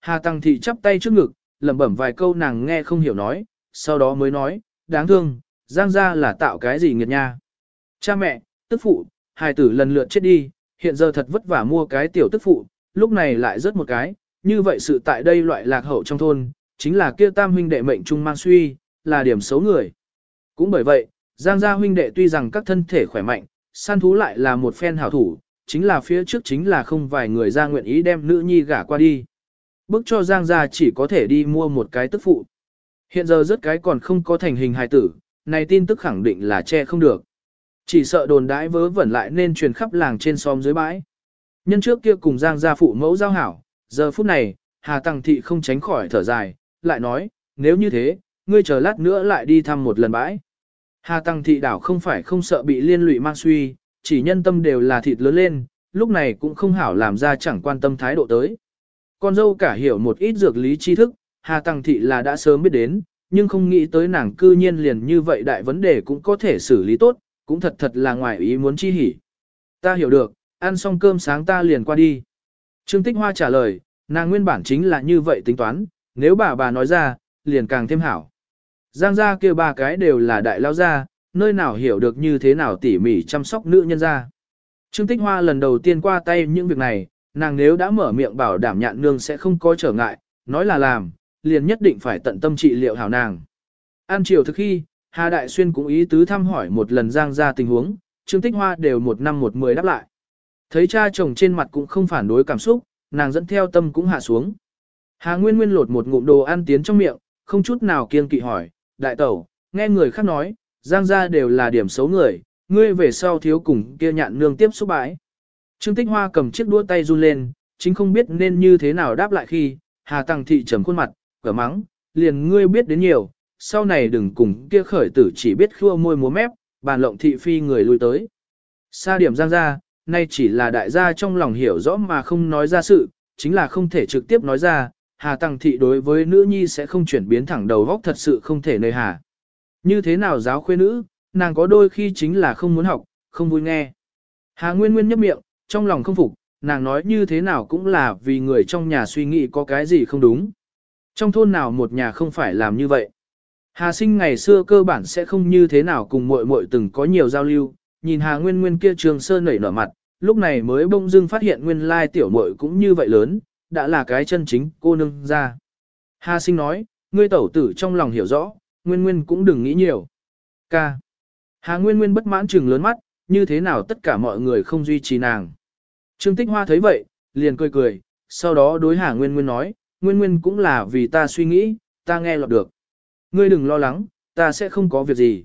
Hà Tăng Thị chắp tay trước ngực, lẩm bẩm vài câu nàng nghe không hiểu nói, sau đó mới nói, đáng thương, Giang gia là tạo cái gì nghiệt nha. Cha mẹ, tức phụ, hài tử lần lượt chết đi, hiện giờ thật vất vả mua cái tiểu tức phụ, lúc này lại rớt một cái, như vậy sự tại đây loại lạc hậu trong thôn, chính là kia tam huynh đệ mệnh trung mang suy, là điểm xấu người. Cũng bởi vậy, Giang gia huynh đệ tuy rằng các thân thể khỏe mạnh, săn thú lại là một phen hảo thủ, chính là phía trước chính là không vài người ra nguyện ý đem nữ nhi gả qua đi. Bước cho Giang gia chỉ có thể đi mua một cái tức phụ. Hiện giờ rất cái còn không có thành hình hài tử, này tin tức khẳng định là che không được. Chỉ sợ đồn đãi vớ vẩn lại nên truyền khắp làng trên xóm dưới bãi. Nhân trước kia cùng Giang gia phụ mẫu giao hảo, giờ phút này, Hà Tăng Thị không tránh khỏi thở dài, lại nói, nếu như thế, ngươi chờ lát nữa lại đi thăm một lần bãi. Hà Tăng Thị đảo không phải không sợ bị liên lụy mang suy, chỉ nhân tâm đều là thịt lớn lên, lúc này cũng không hảo làm ra chẳng quan tâm thái độ tới. Con dâu cả hiểu một ít dược lý tri thức, Hà Tăng Thị là đã sớm biết đến, nhưng không nghĩ tới nàng cư nhiên liền như vậy đại vấn đề cũng có thể xử lý tốt, cũng thật thật là ngoài ý muốn chi hỉ. Ta hiểu được, ăn xong cơm sáng ta liền qua đi. Trương Tích Hoa trả lời, nàng nguyên bản chính là như vậy tính toán, nếu bà bà nói ra, liền càng thêm hảo. Giang gia kia ba cái đều là đại lao gia, nơi nào hiểu được như thế nào tỉ mỉ chăm sóc nữ nhân gia. Trương Tích Hoa lần đầu tiên qua tay những việc này, nàng nếu đã mở miệng bảo đảm nhạn nương sẽ không có trở ngại, nói là làm, liền nhất định phải tận tâm trị liệu hảo nàng. An chiều thực khi, Hà Đại Xuyên cũng ý tứ thăm hỏi một lần Giang gia tình huống, Trương Tích Hoa đều một năm một mười đáp lại. Thấy cha chồng trên mặt cũng không phản đối cảm xúc, nàng dẫn theo tâm cũng hạ xuống. Hà Nguyên Nguyên lột một ngụm đồ ăn tiến trong miệng, không chút nào kiêng kỵ hỏi, đại tẩu, nghe người khác nói, Giang gia đều là điểm xấu người, ngươi về sau thiếu cùng kia nhạn nương tiếp xúc bãi. Trương Tích Hoa cầm chiếc đũa tay run lên, chính không biết nên như thế nào đáp lại khi, Hà Tăng Thị trầm khuôn mặt, cửa mắng, liền ngươi biết đến nhiều, sau này đừng cùng kia khởi tử chỉ biết khua môi múa mép, bàn lộng thị phi người lui tới. Sa điểm Giang ra, nay chỉ là đại gia trong lòng hiểu rõ mà không nói ra sự, chính là không thể trực tiếp nói ra, Hà Tăng Thị đối với nữ nhi sẽ không chuyển biến thẳng đầu góc thật sự không thể nơi hà. Như thế nào giáo khuê nữ, nàng có đôi khi chính là không muốn học, không vui nghe. Hà Nguyên Nguyên nhấp miệng, trong lòng không phục, nàng nói như thế nào cũng là vì người trong nhà suy nghĩ có cái gì không đúng. Trong thôn nào một nhà không phải làm như vậy. Hà sinh ngày xưa cơ bản sẽ không như thế nào cùng muội muội từng có nhiều giao lưu, nhìn Hà Nguyên Nguyên kia trường sơ nảy nở mặt, lúc này mới bỗng dưng phát hiện nguyên lai tiểu muội cũng như vậy lớn, đã là cái chân chính cô nương ra. Hà sinh nói, ngươi tẩu tử trong lòng hiểu rõ, Nguyên Nguyên cũng đừng nghĩ nhiều. Ca. Hà Nguyên Nguyên bất mãn trừng lớn mắt, như thế nào tất cả mọi người không duy trì nàng. Trương Tích Hoa thấy vậy, liền cười cười, sau đó đối Hà Nguyên Nguyên nói, Nguyên Nguyên cũng là vì ta suy nghĩ, ta nghe lọt được. Ngươi đừng lo lắng, ta sẽ không có việc gì.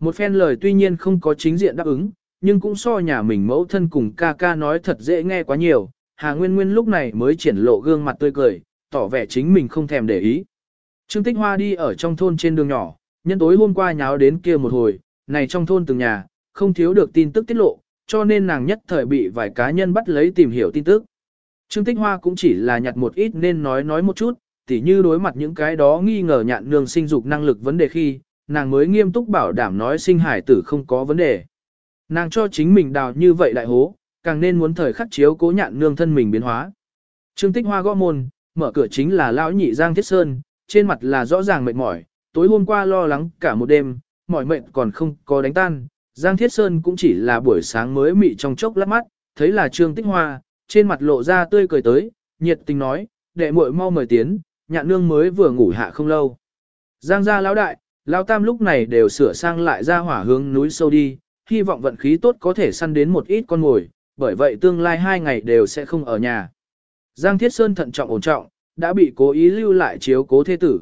Một phen lời tuy nhiên không có chính diện đáp ứng, nhưng cũng so nhà mình mẫu thân cùng ca ca nói thật dễ nghe quá nhiều. Hà Nguyên Nguyên lúc này mới triển lộ gương mặt tươi cười, tỏ vẻ chính mình không thèm để ý. Trương Tích Hoa đi ở trong thôn trên đường nhỏ, nhân tối hôm qua nháo đến kia một hồi, này trong thôn từng nhà, không thiếu được tin tức tiết lộ, cho nên nàng nhất thời bị vài cá nhân bắt lấy tìm hiểu tin tức. Trương Tích Hoa cũng chỉ là nhặt một ít nên nói nói một chút, tỉ như đối mặt những cái đó nghi ngờ nhạn nương sinh dục năng lực vấn đề khi, nàng mới nghiêm túc bảo đảm nói sinh hải tử không có vấn đề. Nàng cho chính mình đào như vậy đại hố, càng nên muốn thời khắc chiếu cố nhạn nương thân mình biến hóa. Trương Tích Hoa gõ môn, mở cửa chính là lão nhị Giang Thiết Sơn, trên mặt là rõ ràng mệt mỏi, tối hôm qua lo lắng cả một đêm, mỏi mệt còn không có đánh tan. Giang Thiết Sơn cũng chỉ là buổi sáng mới mị trong chốc lát mắt, thấy là Trương Tích Hoa, trên mặt lộ ra tươi cười tới, nhiệt tình nói, đệ muội mau mời tiến, nhạn nương mới vừa ngủ hạ không lâu. Giang gia lão đại, lão tam lúc này đều sửa sang lại ra hỏa hướng núi sâu đi, hy vọng vận khí tốt có thể săn đến một ít con ngồi, bởi vậy tương lai hai ngày đều sẽ không ở nhà. Giang Thiết Sơn thận trọng ổn trọng, đã bị cố ý lưu lại chiếu cố thế tử.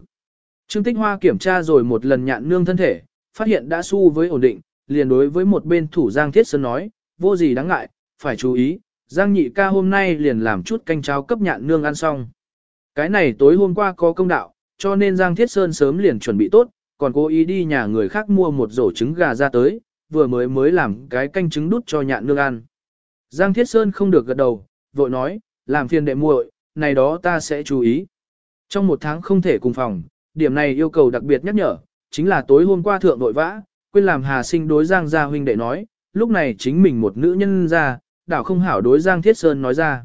Trương Tích Hoa kiểm tra rồi một lần nhạn nương thân thể, phát hiện đã su với ổn định, liền đối với một bên thủ Giang Thiết Sơn nói, vô gì đáng ngại, phải chú ý, Giang nhị ca hôm nay liền làm chút canh cháo cấp nhạn nương ăn xong. Cái này tối hôm qua có công đạo, cho nên Giang Thiết Sơn sớm liền chuẩn bị tốt, còn cố ý đi nhà người khác mua một rổ trứng gà ra tới, vừa mới mới làm cái canh trứng đút cho nhạn nương ăn. Giang Thiết Sơn không được gật đầu, vội nói, làm phiền đệ muội, này đó ta sẽ chú ý. Trong một tháng không thể cùng phòng, điểm này yêu cầu đặc biệt nhắc nhở, chính là tối hôm qua thượng nội vã, quên làm Hà Sinh đối Giang gia huynh đệ nói, lúc này chính mình một nữ nhân ra, đảo không hảo đối Giang Thiết Sơn nói ra.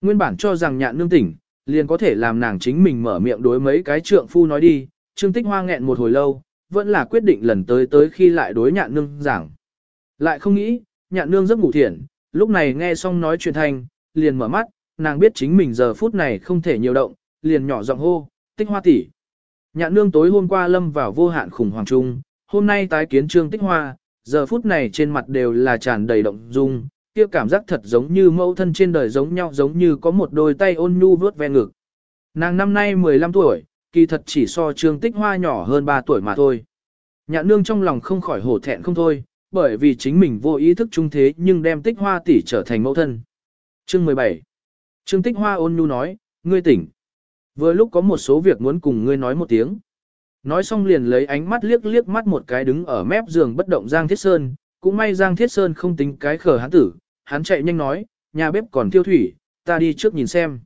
Nguyên bản cho rằng nhạn nương tỉnh, liền có thể làm nàng chính mình mở miệng đối mấy cái trượng phu nói đi, Trương Tích Hoa nghẹn một hồi lâu, vẫn là quyết định lần tới tới khi lại đối nhạn nương giảng. Lại không nghĩ, nhạn nương giấc ngủ thiện, lúc này nghe xong nói chuyện thành, liền mở mắt, nàng biết chính mình giờ phút này không thể nhiều động, liền nhỏ giọng hô, Tích Hoa tỷ. Nhạn nương tối hôm qua lâm vào vô hạn khủng hoảng chung, hôm nay tái kiến Trương Tích Hoa, giờ phút này trên mặt đều là tràn đầy động dung, kia cảm giác thật giống như mẫu thân trên đời giống nhau giống như có một đôi tay ôn nhu vuốt ve ngực. Nàng năm nay 15 tuổi, kỳ thật chỉ so Trương Tích Hoa nhỏ hơn 3 tuổi mà thôi. Nhạn nương trong lòng không khỏi hổ thẹn không thôi, bởi vì chính mình vô ý thức trung thế nhưng đem Tích Hoa tỷ trở thành mẫu thân. Chương 17 Trương Tích Hoa ôn nhu nói, ngươi tỉnh. Vừa lúc có một số việc muốn cùng ngươi nói một tiếng. Nói xong liền lấy ánh mắt liếc liếc mắt một cái đứng ở mép giường bất động Giang Thiết Sơn, cũng may Giang Thiết Sơn không tính cái khờ hắn tử, hắn chạy nhanh nói, nhà bếp còn tiêu thủy, ta đi trước nhìn xem.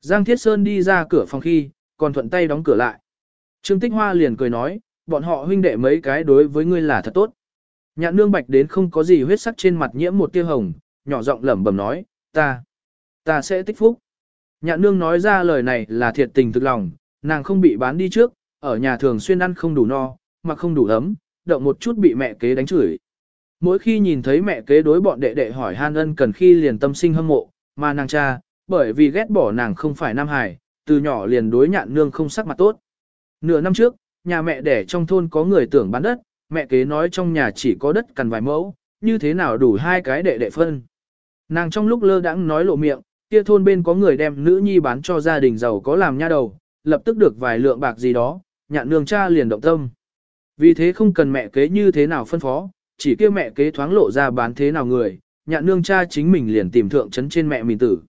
Giang Thiết Sơn đi ra cửa phòng khi, còn thuận tay đóng cửa lại. Trương Tích Hoa liền cười nói, bọn họ huynh đệ mấy cái đối với ngươi là thật tốt. Nhạn nương bạch đến không có gì huyết sắc trên mặt nhiễm một tia hồng, nhỏ giọng lẩm bẩm nói, ta, ta sẽ tích phúc. Nhạn nương nói ra lời này là thiệt tình thực lòng, nàng không bị bán đi trước, ở nhà thường xuyên ăn không đủ no, mà không đủ ấm, động một chút bị mẹ kế đánh chửi. Mỗi khi nhìn thấy mẹ kế đối bọn đệ đệ hỏi han ân cần khi liền tâm sinh hâm mộ, mà nàng cha, bởi vì ghét bỏ nàng không phải nam hải, từ nhỏ liền đối nhạn nương không sắc mặt tốt. Nửa năm trước, nhà mẹ đẻ trong thôn có người tưởng bán đất, mẹ kế nói trong nhà chỉ có đất cần vài mẫu, như thế nào đủ hai cái đệ đệ phân. Nàng trong lúc lơ đãng nói lộ miệng, kia thôn bên có người đem nữ nhi bán cho gia đình giàu có làm nha đầu, lập tức được vài lượng bạc gì đó, nhạn nương cha liền động tâm. Vì thế không cần mẹ kế như thế nào phân phó, chỉ kêu mẹ kế thoáng lộ ra bán thế nào người, nhạn nương cha chính mình liền tìm thượng trấn trên mẹ mình tử.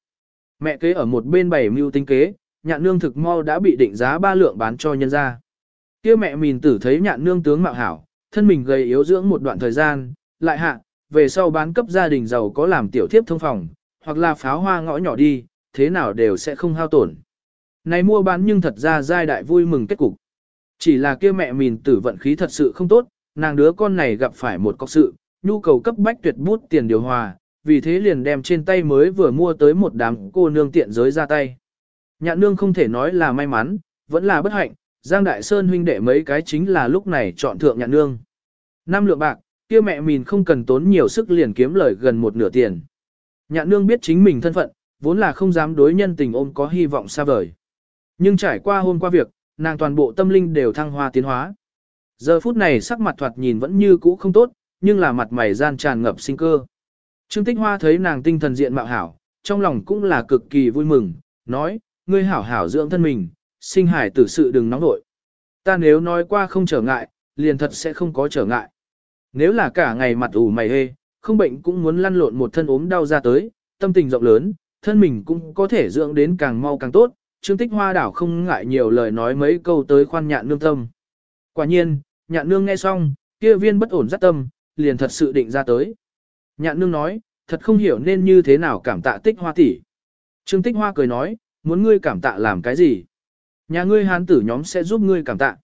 Mẹ kế ở một bên bảy mưu tinh kế, nhạn nương thực mau đã bị định giá ba lượng bán cho nhân gia. Kia mẹ mình tử thấy nhạn nương tướng mạo hảo, thân mình gầy yếu dưỡng một đoạn thời gian, lại hạ, về sau bán cấp gia đình giàu có làm tiểu thiếp thông phòng, hoặc là pháo hoa ngõ nhỏ đi, thế nào đều sẽ không hao tổn. Này mua bán nhưng thật ra giai đại vui mừng kết cục. Chỉ là kia mẹ mìn tử vận khí thật sự không tốt, nàng đứa con này gặp phải một cọc sự, nhu cầu cấp bách tuyệt bút tiền điều hòa, vì thế liền đem trên tay mới vừa mua tới một đám cô nương tiện giới ra tay. Nhạn nương không thể nói là may mắn, vẫn là bất hạnh, Giang Đại Sơn huynh đệ mấy cái chính là lúc này chọn thượng nhạn nương. Năm lượng bạc, kia mẹ mình không cần tốn nhiều sức liền kiếm lời gần một nửa tiền. Nhạn nương biết chính mình thân phận, vốn là không dám đối nhân tình ôm có hy vọng xa vời. Nhưng trải qua hôm qua việc, nàng toàn bộ tâm linh đều thăng hoa tiến hóa. Giờ phút này sắc mặt thoạt nhìn vẫn như cũ không tốt, nhưng là mặt mày gian tràn ngập sinh cơ. Trương Tích Hoa thấy nàng tinh thần diện mạo hảo, trong lòng cũng là cực kỳ vui mừng, nói, ngươi hảo hảo dưỡng thân mình, sinh hải tử sự đừng nóng nội. Ta nếu nói qua không trở ngại, liền thật sẽ không có trở ngại. Nếu là cả ngày mặt ủ mày hê, không bệnh cũng muốn lăn lộn một thân ốm đau ra tới, tâm tình rộng lớn, thân mình cũng có thể dưỡng đến càng mau càng tốt. Trương Tích Hoa đảo không ngại nhiều lời nói mấy câu tới khoan nhạn nương tâm. Quả nhiên, nhạn nương nghe xong, kia viên bất ổn rất tâm, liền thật sự định ra tới. Nhạn nương nói, thật không hiểu nên như thế nào cảm tạ tích hoa tỷ. Trương tích hoa cười nói, muốn ngươi cảm tạ làm cái gì? Nhà ngươi hán tử nhóm sẽ giúp ngươi cảm tạ.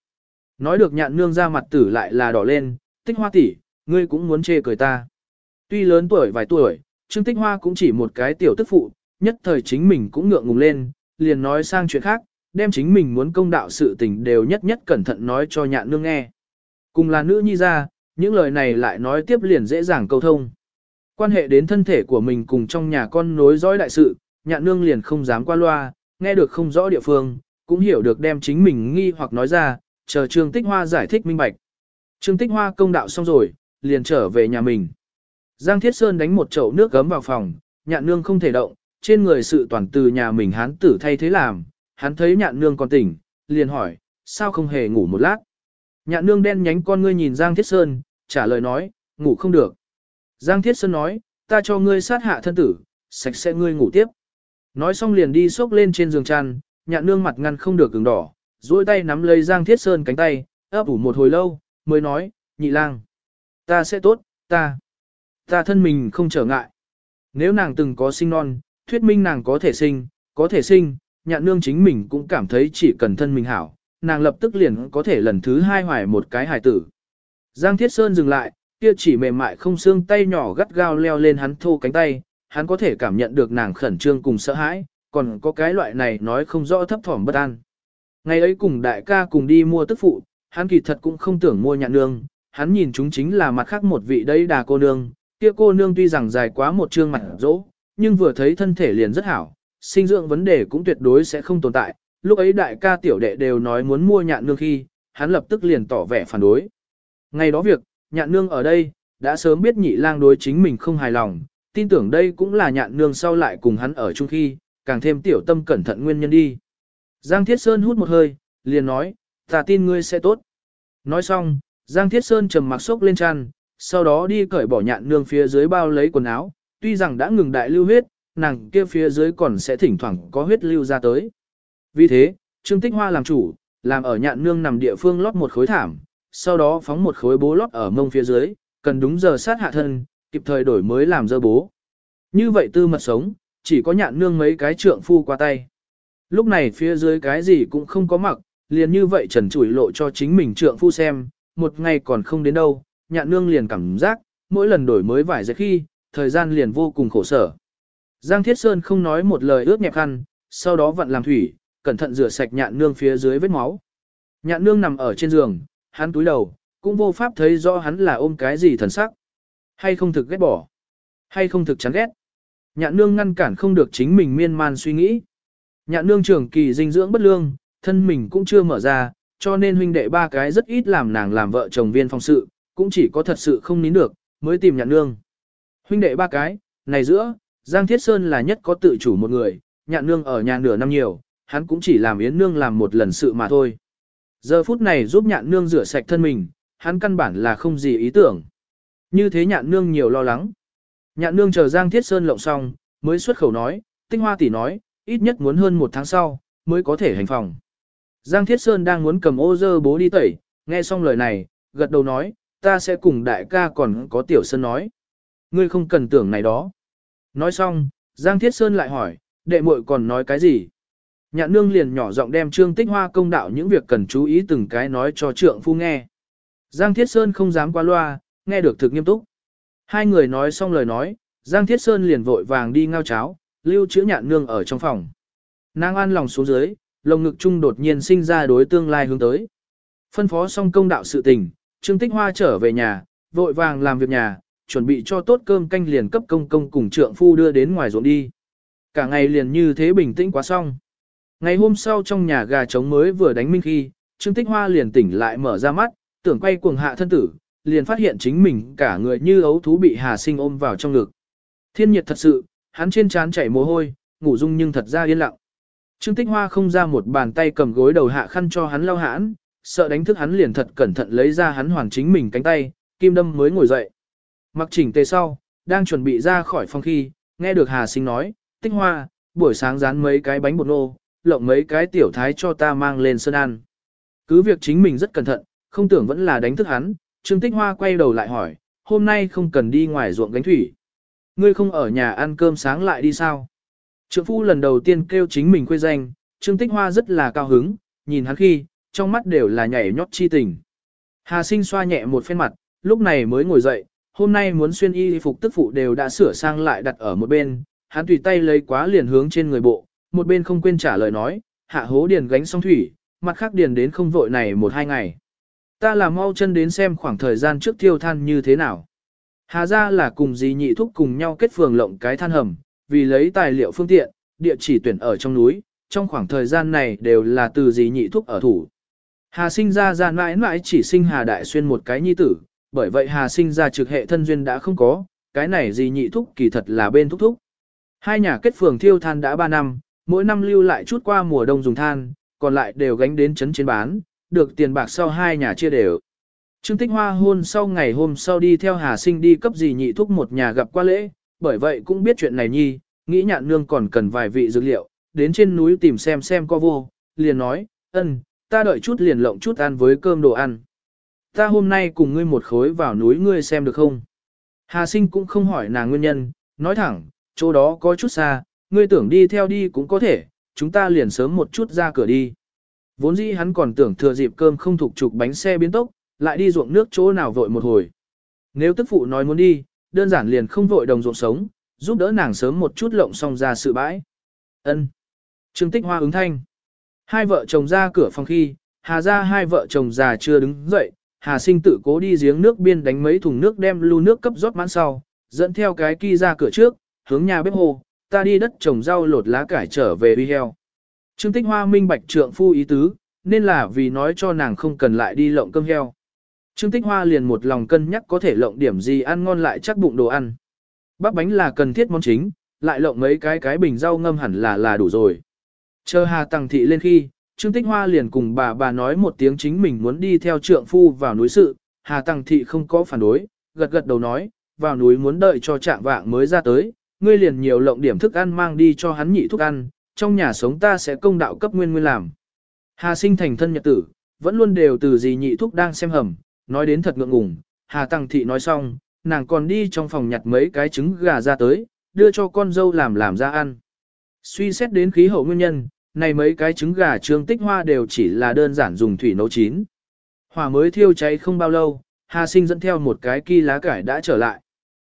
Nói được nhạn nương ra mặt tử lại là đỏ lên, tích hoa tỷ, ngươi cũng muốn chê cười ta. Tuy lớn tuổi vài tuổi, Trương Tích Hoa cũng chỉ một cái tiểu tức phụ, nhất thời chính mình cũng ngượng ngùng lên, liền nói sang chuyện khác, đem chính mình muốn công đạo sự tình đều nhất nhất cẩn thận nói cho nhạn nương nghe. Cùng là nữ nhi ra, những lời này lại nói tiếp liền dễ dàng câu thông. Quan hệ đến thân thể của mình cùng trong nhà con nối dõi đại sự, nhạn nương liền không dám qua loa, nghe được không rõ địa phương, cũng hiểu được đem chính mình nghi hoặc nói ra, chờ Trương Tích Hoa giải thích minh bạch. Trương Tích Hoa công đạo xong rồi, liền trở về nhà mình. Giang Thiết Sơn đánh một chậu nước gấm vào phòng, nhạn nương không thể động, trên người sự toàn từ nhà mình hán tử thay thế làm, hắn thấy nhạn nương còn tỉnh, liền hỏi, sao không hề ngủ một lát. Nhạn nương đen nhánh con ngươi nhìn Giang Thiết Sơn, trả lời nói, ngủ không được. Giang Thiết Sơn nói, ta cho ngươi sát hạ thân tử, sạch sẽ ngươi ngủ tiếp. Nói xong liền đi xốc lên trên giường chăn, nhạn nương mặt ngăn không được cứng đỏ, duỗi tay nắm lấy Giang Thiết Sơn cánh tay, ấp ủ một hồi lâu, mới nói, nhị lang, ta sẽ tốt, ta, ta thân mình không trở ngại. Nếu nàng từng có sinh non, thuyết minh nàng có thể sinh, có thể sinh, nhạn nương chính mình cũng cảm thấy chỉ cần thân mình hảo, nàng lập tức liền có thể lần thứ hai hoài một cái hài tử. Giang Thiết Sơn dừng lại, kia chỉ mềm mại không xương tay nhỏ gắt gao leo lên hắn thô cánh tay, hắn có thể cảm nhận được nàng khẩn trương cùng sợ hãi, còn có cái loại này nói không rõ thấp thỏm bất an. Ngày ấy cùng đại ca cùng đi mua tức phụ, hắn kỳ thật cũng không tưởng mua nhạn nương, hắn nhìn chúng chính là mặt khác một vị đấy đà cô nương, kia cô nương tuy rằng dài quá một trương mặt rỗ nhưng vừa thấy thân thể liền rất hảo, sinh dưỡng vấn đề cũng tuyệt đối sẽ không tồn tại, lúc ấy đại ca tiểu đệ đều nói muốn mua nhạn nương khi, hắn lập tức liền tỏ vẻ phản đối. Ngày đó việc, nhạn nương ở đây, đã sớm biết nhị lang đối chính mình không hài lòng, tin tưởng đây cũng là nhạn nương sau lại cùng hắn ở chung khi, càng thêm tiểu tâm cẩn thận nguyên nhân đi. Giang Thiết Sơn hút một hơi, liền nói, ta tin ngươi sẽ tốt. Nói xong, Giang Thiết Sơn trầm mặc sốc lên chăn, sau đó đi cởi bỏ nhạn nương phía dưới bao lấy quần áo, tuy rằng đã ngừng đại lưu huyết, nàng kia phía dưới còn sẽ thỉnh thoảng có huyết lưu ra tới. Vì thế, Trương Tích Hoa làm chủ, làm ở nhạn nương nằm địa phương lót một khối thảm, sau đó phóng một khối bố lót ở mông phía dưới, cần đúng giờ sát hạ thân, kịp thời đổi mới làm dơ bố. Như vậy tư mật sống, chỉ có nhạn nương mấy cái trượng phu qua tay. Lúc này phía dưới cái gì cũng không có mặc, liền như vậy trần chủi lộ cho chính mình trượng phu xem, một ngày còn không đến đâu, nhạn nương liền cảm giác, mỗi lần đổi mới vải dệt khi, thời gian liền vô cùng khổ sở. Giang Thiết Sơn không nói một lời ướt nhẹp khăn, sau đó vặn làm thủy, cẩn thận rửa sạch nhạn nương phía dưới vết máu. Nhạn nương nằm ở trên giường, hắn túi đầu, cũng vô pháp thấy rõ hắn là ôm cái gì thần sắc. Hay không thực ghét bỏ, hay không thực chán ghét. Nhạn nương ngăn cản không được chính mình miên man suy nghĩ. Nhạn nương trưởng kỳ dinh dưỡng bất lương, thân mình cũng chưa mở ra, cho nên huynh đệ ba cái rất ít làm nàng làm vợ chồng viên phong sự, cũng chỉ có thật sự không nín được, mới tìm nhạn nương. Huynh đệ ba cái, này giữa, Giang Thiết Sơn là nhất có tự chủ một người, nhạn nương ở nhà nửa năm nhiều, hắn cũng chỉ làm yến nương làm một lần sự mà thôi. Giờ phút này giúp nhạn nương rửa sạch thân mình, hắn căn bản là không gì ý tưởng. Như thế nhạn nương nhiều lo lắng. Nhạn nương chờ Giang Thiết Sơn lộng xong, mới xuất khẩu nói, tinh hoa tỷ nói, ít nhất muốn hơn một tháng sau, mới có thể hành phòng. Giang Thiết Sơn đang muốn cầm ô dơ bố đi tẩy, nghe xong lời này, gật đầu nói, ta sẽ cùng đại ca còn có tiểu sơn nói. Ngươi không cần tưởng này đó. Nói xong, Giang Thiết Sơn lại hỏi, đệ muội còn nói cái gì? Nhạn nương liền nhỏ giọng đem trương tích hoa công đạo những việc cần chú ý từng cái nói cho trượng phu nghe. Giang Thiết Sơn không dám qua loa, nghe được thực nghiêm túc. Hai người nói xong lời nói, Giang Thiết Sơn liền vội vàng đi ngao cháo, lưu trữ nhạn nương ở trong phòng. Nàng an lòng xuống dưới, lồng ngực chung đột nhiên sinh ra đối tương lai hướng tới. Phân phó xong công đạo sự tình, Trương Tích Hoa trở về nhà, vội vàng làm việc nhà, chuẩn bị cho tốt cơm canh liền cấp công công cùng trượng phu đưa đến ngoài ruộng đi. Cả ngày liền như thế bình tĩnh quá xong. Ngày hôm sau trong nhà gà trống mới vừa đánh minh khi, Trương Tích Hoa liền tỉnh lại mở ra mắt, tưởng quay cuồng hạ thân tử, liền phát hiện chính mình cả người như ấu thú bị Hà Sinh ôm vào trong ngực. Thiên nhiệt thật sự, hắn trên trán chảy mồ hôi, ngủ dung nhưng thật ra yên lặng. Trương Tích Hoa không ra một bàn tay cầm gối đầu hạ khăn cho hắn lau hãn, sợ đánh thức hắn liền thật cẩn thận lấy ra hắn hoàn chính mình cánh tay, kim đâm mới ngồi dậy. Mặc chỉnh tề sau, đang chuẩn bị ra khỏi phòng khi, nghe được Hà Sinh nói, Tích Hoa, buổi sáng rán mấy cái bánh bột nô, lộng mấy cái tiểu thái cho ta mang lên sân ăn. Cứ việc chính mình rất cẩn thận, không tưởng vẫn là đánh thức hắn, Trương Tích Hoa quay đầu lại hỏi, hôm nay không cần đi ngoài ruộng gánh thủy. Ngươi không ở nhà ăn cơm sáng lại đi sao? Trượng phu lần đầu tiên kêu chính mình quê danh, Trương Tích Hoa rất là cao hứng, nhìn hắn khi, trong mắt đều là nhảy nhót chi tình. Hà sinh xoa nhẹ một phen mặt, lúc này mới ngồi dậy, hôm nay muốn xuyên y phục tức phụ đều đã sửa sang lại đặt ở một bên, hắn tùy tay lấy quá liền hướng trên người bộ, một bên không quên trả lời nói, hạ hố điền gánh xong thủy, mặt khác điền đến không vội này một hai ngày. Ta là mau chân đến xem khoảng thời gian trước thiêu than như thế nào. Hà ra là cùng dì nhị thúc cùng nhau kết phường lộng cái than hầm, vì lấy tài liệu phương tiện, địa chỉ tuyển ở trong núi, trong khoảng thời gian này đều là từ dì nhị thúc ở thủ. Hà sinh ra ra mãi mãi chỉ sinh Hà Đại Xuyên một cái nhi tử, bởi vậy Hà sinh ra trực hệ thân duyên đã không có, cái này gì nhị thúc kỳ thật là bên thúc thúc. Hai nhà kết phường thiêu than đã 3 năm, mỗi năm lưu lại chút qua mùa đông dùng than, còn lại đều gánh đến chấn trên bán, được tiền bạc sau hai nhà chia đều. Trương Tích Hoa hôn sau ngày hôm sau đi theo Hà Sinh đi cấp gì nhị thúc một nhà gặp qua lễ, bởi vậy cũng biết chuyện này nhi, nghĩ nhạn nương còn cần vài vị dược liệu, đến trên núi tìm xem xem có vô, liền nói, ân, ta đợi chút liền lộng chút ăn với cơm đồ ăn. Ta hôm nay cùng ngươi một khối vào núi ngươi xem được không? Hà Sinh cũng không hỏi nàng nguyên nhân, nói thẳng, chỗ đó có chút xa, ngươi tưởng đi theo đi cũng có thể, chúng ta liền sớm một chút ra cửa đi. Vốn dĩ hắn còn tưởng thừa dịp cơm không thuộc trục bánh xe biến tốc, lại đi ruộng nước chỗ nào vội một hồi. Nếu tức phụ nói muốn đi, đơn giản liền không vội đồng ruộng sống, giúp đỡ nàng sớm một chút lộng xong ra sự bãi. Ân. Trương Tích Hoa ứng thanh. Hai vợ chồng ra cửa phòng khi, Hà ra hai vợ chồng già chưa đứng dậy, Hà sinh tự cố đi giếng nước biên đánh mấy thùng nước đem lưu nước cấp rót mãn sau, dẫn theo cái kia ra cửa trước, hướng nhà bếp hồ, ta đi đất trồng rau lột lá cải trở về uy heo. Trương Tích Hoa minh bạch trượng phu ý tứ, nên là vì nói cho nàng không cần lại đi lộng cơm heo. Trương Tích Hoa liền một lòng cân nhắc có thể lộng điểm gì ăn ngon lại chắc bụng đồ ăn. Bắp bánh là cần thiết món chính, lại lộng mấy cái cái bình rau ngâm hẳn là là đủ rồi. Chờ Hà Tăng Thị lên khi, Trương Tích Hoa liền cùng bà bà nói một tiếng chính mình muốn đi theo trượng phu vào núi sự, Hà Tăng Thị không có phản đối, gật gật đầu nói, vào núi muốn đợi cho trạng vạng mới ra tới, ngươi liền nhiều lộng điểm thức ăn mang đi cho hắn nhị thức ăn, trong nhà sống ta sẽ công đạo cấp nguyên nguyên làm. Hà sinh thành thân nhật tử, vẫn luôn đều từ gì nhị thúc đang xem hầm, nói đến thật ngượng ngùng, Hà Tăng Thị nói xong, nàng còn đi trong phòng nhặt mấy cái trứng gà ra tới, đưa cho con dâu làm làm ra ăn. Suy xét đến khí hậu nguyên nhân, này mấy cái trứng gà trương tích hoa đều chỉ là đơn giản dùng thủy nấu chín. Hỏa mới thiêu cháy không bao lâu, Hà Sinh dẫn theo một cái kỳ lá cải đã trở lại.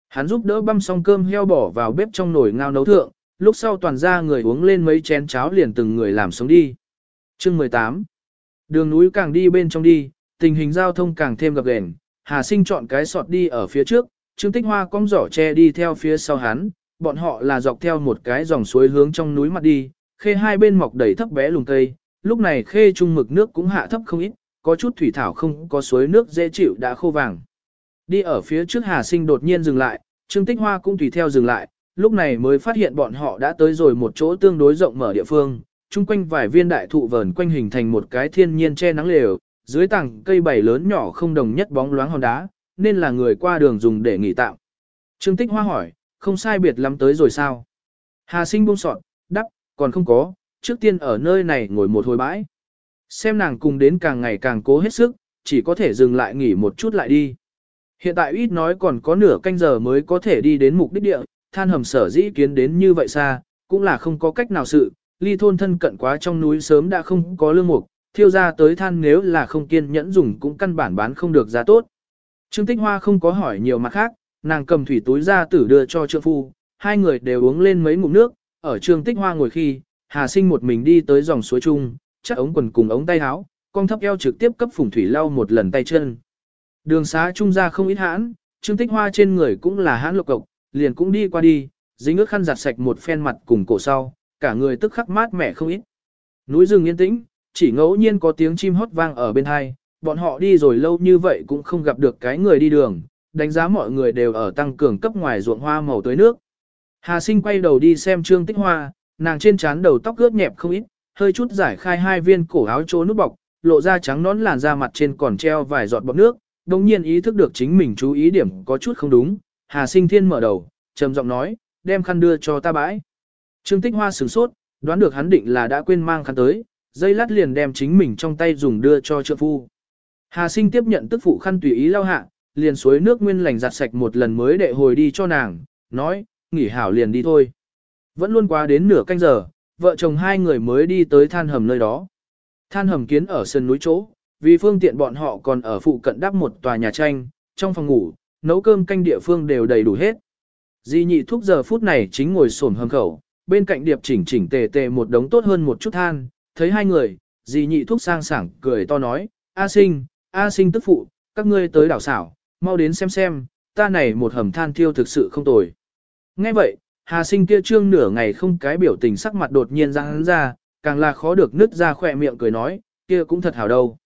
Hắn giúp đỡ băm xong cơm heo bỏ vào bếp trong nồi ngao nấu thượng, lúc sau toàn ra người uống lên mấy chén cháo liền từng người làm sống đi. Chương 18 Đường núi càng đi bên trong đi, tình hình giao thông càng thêm gập ghềnh, Hà Sinh chọn cái sọt đi ở phía trước, Trương Tích Hoa cong giỏ che đi theo phía sau hắn, bọn họ là dọc theo một cái dòng suối hướng trong núi mặt đi, khê hai bên mọc đầy thấp bé lùng cây, lúc này khê trung mực nước cũng hạ thấp không ít, có chút thủy thảo không có suối nước dễ chịu đã khô vàng. Đi ở phía trước Hà Sinh đột nhiên dừng lại, Trương Tích Hoa cũng tùy theo dừng lại, lúc này mới phát hiện bọn họ đã tới rồi một chỗ tương đối rộng mở địa phương, chung quanh vài viên đại thụ vờn quanh hình thành một cái thiên nhiên che nắng lều, dưới tảng cây bảy lớn nhỏ không đồng nhất bóng loáng hòn đá, nên là người qua đường dùng để nghỉ tạm. Trương Tích Hoa hỏi, không sai biệt lắm tới rồi sao? Hà Sinh buông sọt, đắp, còn không có, trước tiên ở nơi này ngồi một hồi bãi. Xem nàng cùng đến càng ngày càng cố hết sức, chỉ có thể dừng lại nghỉ một chút lại đi. Hiện tại ít nói còn có nửa canh giờ mới có thể đi đến mục đích địa, than hầm sở dĩ kiến đến như vậy xa, cũng là không có cách nào sự, ly thôn thân cận quá trong núi sớm đã không có lương mục, thiêu ra tới than nếu là không kiên nhẫn dùng cũng căn bản bán không được giá tốt. Trương Tích Hoa không có hỏi nhiều mặt khác, nàng cầm thủy túi ra tử đưa cho trượng phu, hai người đều uống lên mấy ngụm nước, ở trường Tích Hoa ngồi khi, Hà Sinh một mình đi tới dòng suối chung, chắc ống quần cùng ống tay áo, con thấp eo trực tiếp cấp phùng thủy lau một lần tay chân. Đường xá trung ra không ít hãn, Trương Tích Hoa trên người cũng là hãn lục cộc, liền cũng đi qua đi, dính ước khăn giặt sạch một phen mặt cùng cổ sau, cả người tức khắc mát mẻ không ít. Núi rừng yên tĩnh, chỉ ngẫu nhiên có tiếng chim hót vang ở bên hai, bọn họ đi rồi lâu như vậy cũng không gặp được cái người đi đường, đánh giá mọi người đều ở tăng cường cấp ngoài ruộng hoa màu tới nước. Hà sinh quay đầu đi xem trương tích hoa, nàng trên trán đầu tóc ướt nhẹp không ít, hơi chút giải khai hai viên cổ áo trố nút bọc, lộ ra trắng nón làn da mặt trên còn treo vài giọt bọt nước, đồng nhiên ý thức được chính mình chú ý điểm có chút không đúng. Hà sinh thiên mở đầu, trầm giọng nói, đem khăn đưa cho ta bãi. Trương tích hoa sửng sốt, đoán được hắn định là đã quên mang khăn tới, dây lát liền đem chính mình trong tay dùng đưa cho trượng phu. Hà sinh tiếp nhận tức phụ khăn tùy ý lau hạ, liền suối nước nguyên lành giặt sạch một lần mới đệ hồi đi cho nàng, nói, nghỉ hảo liền đi thôi. Vẫn luôn qua đến nửa canh giờ, vợ chồng hai người mới đi tới than hầm nơi đó. Than hầm kiến ở sân núi chỗ, vì phương tiện bọn họ còn ở phụ cận đắp một tòa nhà tranh, trong phòng ngủ, nấu cơm canh địa phương đều đầy đủ hết. Di nhị thúc giờ phút này chính ngồi sổm hầm khẩu, bên cạnh điệp chỉnh chỉnh tề tề một đống tốt hơn một chút than, thấy hai người, di nhị thúc sang sảng cười to nói, A sinh, A sinh tức phụ, các ngươi tới đảo xảo, mau đến xem xem, ta này một hầm than thiêu thực sự không tồi. Nghe vậy, Hà sinh kia trương nửa ngày không cái biểu tình sắc mặt đột nhiên ra hắn ra, càng là khó được nứt ra khỏe miệng cười nói, kia cũng thật hảo đâu.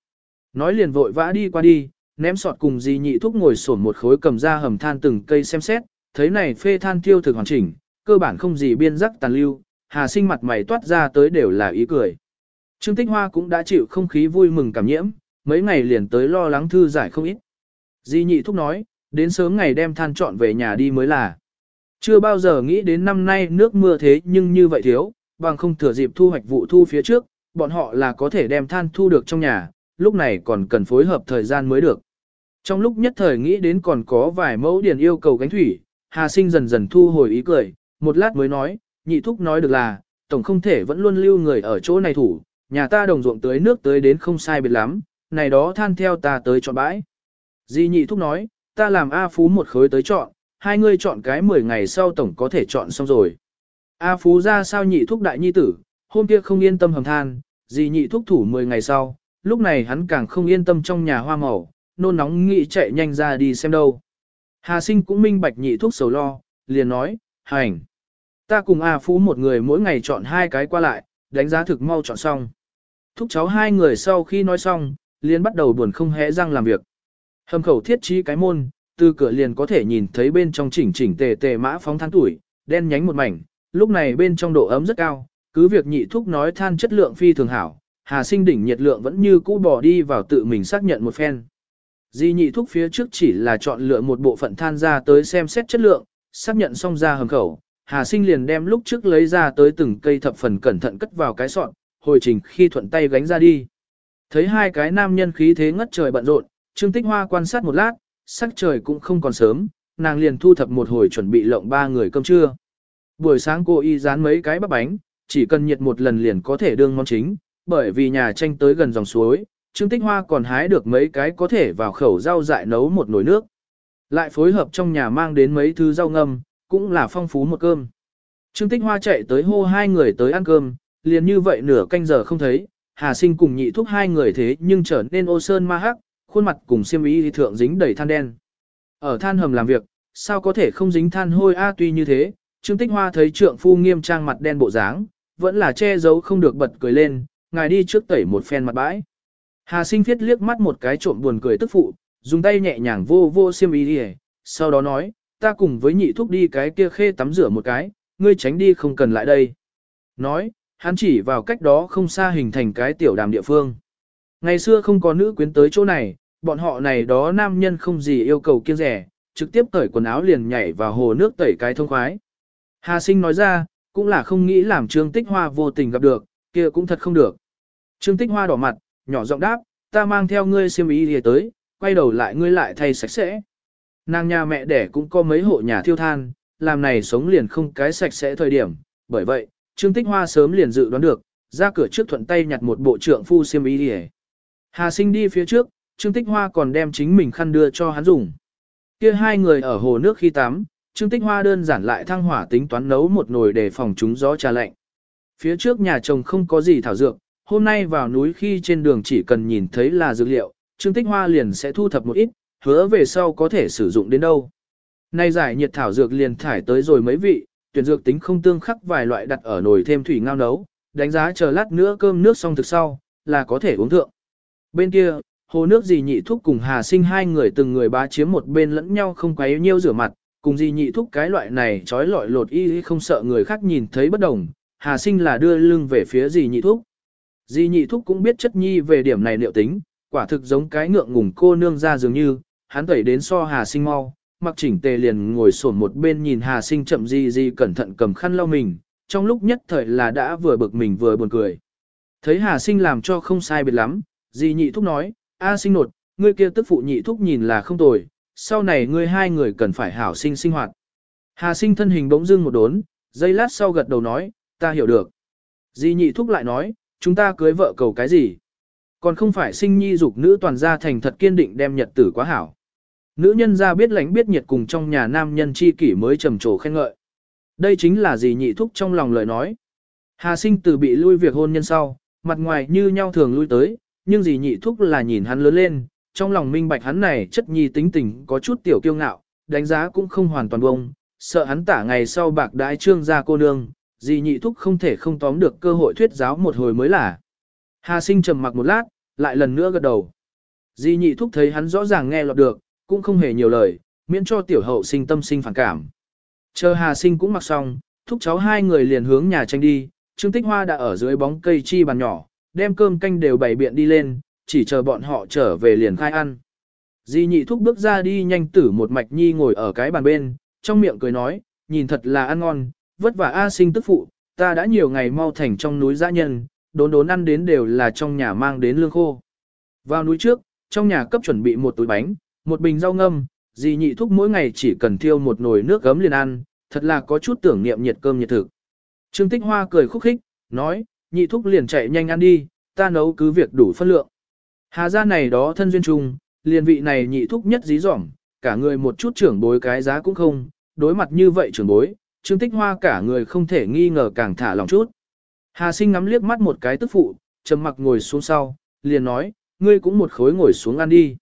Nói liền vội vã đi qua đi, ném sọt cùng dì nhị thúc ngồi sổn một khối cầm ra hầm than từng cây xem xét, thấy này phê than thiêu thực hoàn chỉnh, cơ bản không gì biên rắc tàn lưu, Hà sinh mặt mày toát ra tới đều là ý cười. Trương Tích Hoa cũng đã chịu không khí vui mừng cảm nhiễm, mấy ngày liền tới lo lắng thư giải không ít. Di nhị thúc nói, đến sớm ngày đem than trọn về nhà đi mới là. Chưa bao giờ nghĩ đến năm nay nước mưa thế nhưng như vậy thiếu, bằng không thừa dịp thu hoạch vụ thu phía trước, bọn họ là có thể đem than thu được trong nhà, lúc này còn cần phối hợp thời gian mới được. Trong lúc nhất thời nghĩ đến còn có vài mẫu điền yêu cầu gánh thủy, Hà Sinh dần dần thu hồi ý cười, một lát mới nói, nhị thúc nói được là, tổng không thể vẫn luôn lưu người ở chỗ này thủ, nhà ta đồng ruộng tới nước tới đến không sai biệt lắm, này đó than theo ta tới chọn bãi. Di nhị thúc nói, ta làm A Phú một khối tới chọn, hai ngươi chọn cái 10 ngày sau tổng có thể chọn xong rồi. A Phú ra sao nhị thúc đại nhi tử, hôm kia không yên tâm hầm than, gì nhị thúc thủ 10 ngày sau, lúc này hắn càng không yên tâm trong nhà hoa màu, nôn nóng nghĩ chạy nhanh ra đi xem đâu. Hà sinh cũng minh bạch nhị thúc sầu lo, liền nói, hành. Ta cùng A Phú một người mỗi ngày chọn hai cái qua lại, đánh giá thực mau chọn xong. Thúc cháu hai người sau khi nói xong, liền bắt đầu buồn không hẽ răng làm việc. Hầm khẩu thiết trí cái môn, từ cửa liền có thể nhìn thấy bên trong chỉnh chỉnh tề tề mã phóng than tuổi, đen nhánh một mảnh, lúc này bên trong độ ấm rất cao, cứ việc nhị thúc nói than chất lượng phi thường hảo, Hà Sinh đỉnh nhiệt lượng vẫn như cũ bỏ đi vào tự mình xác nhận một phen. Di nhị thúc phía trước chỉ là chọn lựa một bộ phận than ra tới xem xét chất lượng, xác nhận xong ra hầm khẩu, Hà Sinh liền đem lúc trước lấy ra tới từng cây thập phần cẩn thận cất vào cái sọt hồi trình khi thuận tay gánh ra đi. Thấy hai cái nam nhân khí thế ngất trời bận rộn, Trương Tích Hoa quan sát một lát, sắc trời cũng không còn sớm, nàng liền thu thập một hồi chuẩn bị lộng ba người cơm trưa. Buổi sáng cô y dán mấy cái bắp bánh, chỉ cần nhiệt một lần liền có thể đương món chính, bởi vì nhà tranh tới gần dòng suối, Trương Tích Hoa còn hái được mấy cái có thể vào khẩu rau dại nấu một nồi nước. Lại phối hợp trong nhà mang đến mấy thứ rau ngâm, cũng là phong phú một cơm. Trương Tích Hoa chạy tới hô hai người tới ăn cơm, liền như vậy nửa canh giờ không thấy, Hà Sinh cùng nhị thúc hai người thế nhưng trở nên ô sơn ma hắc, khuôn mặt cùng xiêm y thượng dính đầy than đen. Ở than hầm làm việc, sao có thể không dính than hôi a tuy như thế, Trương Tích Hoa thấy trượng phu nghiêm trang mặt đen bộ dáng, vẫn là che giấu không được bật cười lên, ngài đi trước tẩy một phen mặt bãi. Hà sinh viết liếc mắt một cái trộm buồn cười tức phụ, dùng tay nhẹ nhàng vô vô xiêm y đi sau đó nói, ta cùng với nhị thúc đi cái kia khê tắm rửa một cái, ngươi tránh đi không cần lại đây. Nói, hắn chỉ vào cách đó không xa hình thành cái tiểu đàm địa phương. Ngày xưa không có nữ quyến tới chỗ này, bọn họ này đó nam nhân không gì yêu cầu kiêng rẻ, trực tiếp cởi quần áo liền nhảy vào hồ nước tẩy cái thông khoái. Hà sinh nói ra, cũng là không nghĩ làm Trương Tích Hoa vô tình gặp được, kia cũng thật không được. Trương Tích Hoa đỏ mặt, nhỏ giọng đáp, ta mang theo ngươi xiêm y đi tới, quay đầu lại ngươi lại thay sạch sẽ. Nàng nhà mẹ đẻ cũng có mấy hộ nhà thiêu than, làm này sống liền không cái sạch sẽ thời điểm, bởi vậy, Trương Tích Hoa sớm liền dự đoán được, ra cửa trước thuận tay nhặt một bộ trượng phu xiêm y đi Hà sinh đi phía trước, Trương Tích Hoa còn đem chính mình khăn đưa cho hắn dùng. Kia hai người ở hồ nước khi tắm, Trương Tích Hoa đơn giản lại thăng hỏa tính toán nấu một nồi để phòng chúng gió trà lạnh. Phía trước nhà chồng không có gì thảo dược, hôm nay vào núi khi trên đường chỉ cần nhìn thấy là dược liệu, Trương Tích Hoa liền sẽ thu thập một ít, hứa về sau có thể sử dụng đến đâu. Nay giải nhiệt thảo dược liền thải tới rồi mấy vị, tuyển dược tính không tương khắc vài loại đặt ở nồi thêm thủy ngao nấu, đánh giá chờ lát nữa cơm nước xong thực sau, là có thể uống thượng. Bên kia, hồ nước gì nhị thúc cùng Hà Sinh hai người từng người bá chiếm một bên lẫn nhau không quấy nhiêu rửa mặt, cùng gì nhị thúc cái loại này trói lọi lột y không sợ người khác nhìn thấy bất đồng, Hà Sinh là đưa lưng về phía gì nhị thúc. Di nhị thúc cũng biết chất nhi về điểm này liệu tính, quả thực giống cái ngượng ngùng cô nương ra dường như, hắn tẩy đến so Hà Sinh mau, mặc chỉnh tề liền ngồi sổn một bên nhìn Hà Sinh chậm di di cẩn thận cầm khăn lau mình, trong lúc nhất thời là đã vừa bực mình vừa buồn cười. Thấy Hà Sinh làm cho không sai biệt lắm, Di nhị thúc nói, A sinh nột, ngươi kia tức phụ nhị thúc nhìn là không tồi, sau này ngươi hai người cần phải hảo sinh sinh hoạt. Hà sinh thân hình bỗng dưng một đốn, giây lát sau gật đầu nói, ta hiểu được. Di nhị thúc lại nói, chúng ta cưới vợ cầu cái gì? Còn không phải sinh nhi dục nữ toàn gia thành thật kiên định đem nhật tử quá hảo. Nữ nhân ra biết lãnh biết nhiệt cùng trong nhà nam nhân chi kỷ mới trầm trồ khen ngợi. Đây chính là gì nhị thúc trong lòng lời nói. Hà sinh từ bị lui việc hôn nhân sau, mặt ngoài như nhau thường lui tới, nhưng gì nhị thúc là nhìn hắn lớn lên, trong lòng minh bạch hắn này chất nhi tính tình có chút tiểu kiêu ngạo, đánh giá cũng không hoàn toàn bông, sợ hắn tả ngày sau bạc đái trương ra cô nương, gì nhị thúc không thể không tóm được cơ hội thuyết giáo một hồi mới là. Hà sinh trầm mặc một lát, lại lần nữa gật đầu. Di nhị thúc thấy hắn rõ ràng nghe lọt được, cũng không hề nhiều lời, miễn cho tiểu hậu sinh tâm sinh phản cảm. Chờ Hà sinh cũng mặc xong, thúc cháu hai người liền hướng nhà tranh đi, Trương Tích Hoa đã ở dưới bóng cây chi bàn nhỏ, đem cơm canh đều bày biện đi lên, chỉ chờ bọn họ trở về liền khai ăn. Di nhị thúc bước ra đi nhanh tử một mạch nhi ngồi ở cái bàn bên, trong miệng cười nói, nhìn thật là ăn ngon, vất vả A sinh tức phụ, ta đã nhiều ngày mau thành trong núi dã nhân, đốn đốn ăn đến đều là trong nhà mang đến lương khô. Vào núi trước, trong nhà cấp chuẩn bị một túi bánh, một bình rau ngâm, Di nhị thúc mỗi ngày chỉ cần thiêu một nồi nước gấm liền ăn, thật là có chút tưởng niệm nhiệt cơm nhiệt thực. Trương Tích Hoa cười khúc khích, nói, nhị thúc liền chạy nhanh ăn đi, ta nấu cứ việc đủ phân lượng. Hà gia này đó thân duyên trùng, liền vị này nhị thúc nhất dí dỏm, cả người một chút trưởng bối cái giá cũng không, đối mặt như vậy trưởng bối, Trương Tích Hoa cả người không thể nghi ngờ càng thả lòng chút. Hà sinh ngắm liếc mắt một cái tức phụ, trầm mặc ngồi xuống sau, liền nói, ngươi cũng một khối ngồi xuống ăn đi.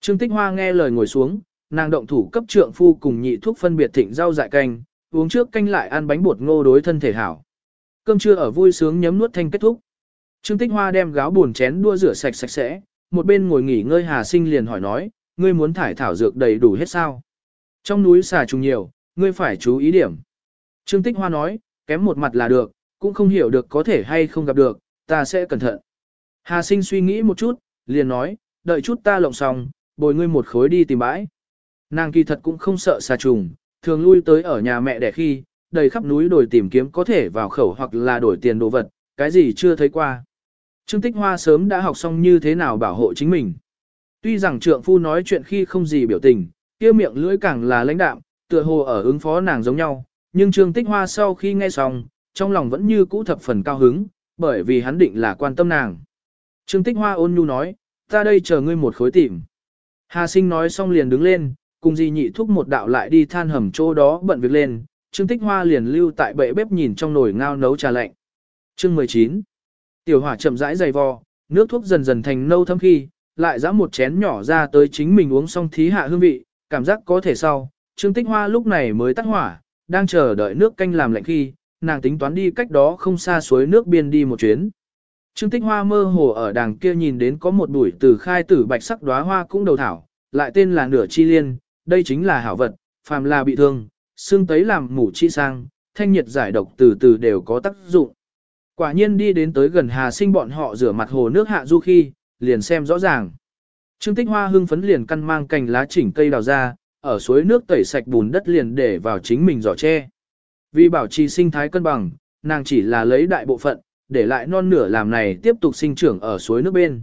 Trương Tích Hoa nghe lời ngồi xuống, nàng động thủ cấp trượng phu cùng nhị thuốc phân biệt thịnh rau dại canh, uống trước canh lại ăn bánh bột ngô đối thân thể hảo. Cơm trưa ở vui sướng nhấm nuốt thanh kết thúc. Trương Tích Hoa đem gáo buồn chén đua rửa sạch sạch sẽ, một bên ngồi nghỉ ngơi Hà Sinh liền hỏi nói, ngươi muốn thải thảo dược đầy đủ hết sao? Trong núi xà trùng nhiều, ngươi phải chú ý điểm. Trương Tích Hoa nói, kém một mặt là được, cũng không hiểu được có thể hay không gặp được, ta sẽ cẩn thận. Hà Sinh suy nghĩ một chút, liền nói, đợi chút ta lộng xong, bồi ngươi một khối đi tìm bãi. Nàng kỳ thật cũng không sợ xà trùng, thường lui tới ở nhà mẹ đẻ khi, đầy khắp núi đồi tìm kiếm có thể vào khẩu hoặc là đổi tiền đồ vật, cái gì chưa thấy qua. Trương Tích Hoa sớm đã học xong như thế nào bảo hộ chính mình. Tuy rằng trượng phu nói chuyện khi không gì biểu tình, kia miệng lưỡi càng là lãnh đạm, tựa hồ ở ứng phó nàng giống nhau, nhưng Trương Tích Hoa sau khi nghe xong, trong lòng vẫn như cũ thập phần cao hứng, bởi vì hắn định là quan tâm nàng. Trương Tích Hoa ôn nhu nói, ta đây chờ ngươi một khối tìm. Hà sinh nói xong liền đứng lên, cùng di nhị thúc một đạo lại đi than hầm chỗ đó bận việc lên, Trương Tích Hoa liền lưu tại bệ bếp nhìn trong nồi ngao nấu trà lạnh. Chương 19 Tiểu hỏa chậm rãi dày vò, nước thuốc dần dần thành nâu thâm khi, lại dã một chén nhỏ ra tới chính mình uống xong thí hạ hương vị, cảm giác có thể sau. Trương Tích Hoa lúc này mới tắt hỏa, đang chờ đợi nước canh làm lạnh khi, nàng tính toán đi cách đó không xa suối nước biên đi một chuyến. Trương Tích Hoa mơ hồ ở đàng kia nhìn đến có một bụi từ khai tử bạch sắc đóa hoa cũng đầu thảo, lại tên là nửa chi liên, đây chính là hảo vật, phàm là bị thương, xương tấy làm mủ chi sang, thanh nhiệt giải độc từ từ đều có tác dụng. Quả nhiên đi đến tới gần Hà Sinh bọn họ rửa mặt hồ nước hạ du khi, liền xem rõ ràng. Trương Tích Hoa hưng phấn liền căn mang cành lá chỉnh cây đào ra, ở suối nước tẩy sạch bùn đất liền để vào chính mình giỏ tre. Vì bảo trì sinh thái cân bằng, nàng chỉ là lấy đại bộ phận, để lại non nửa làm này tiếp tục sinh trưởng ở suối nước bên.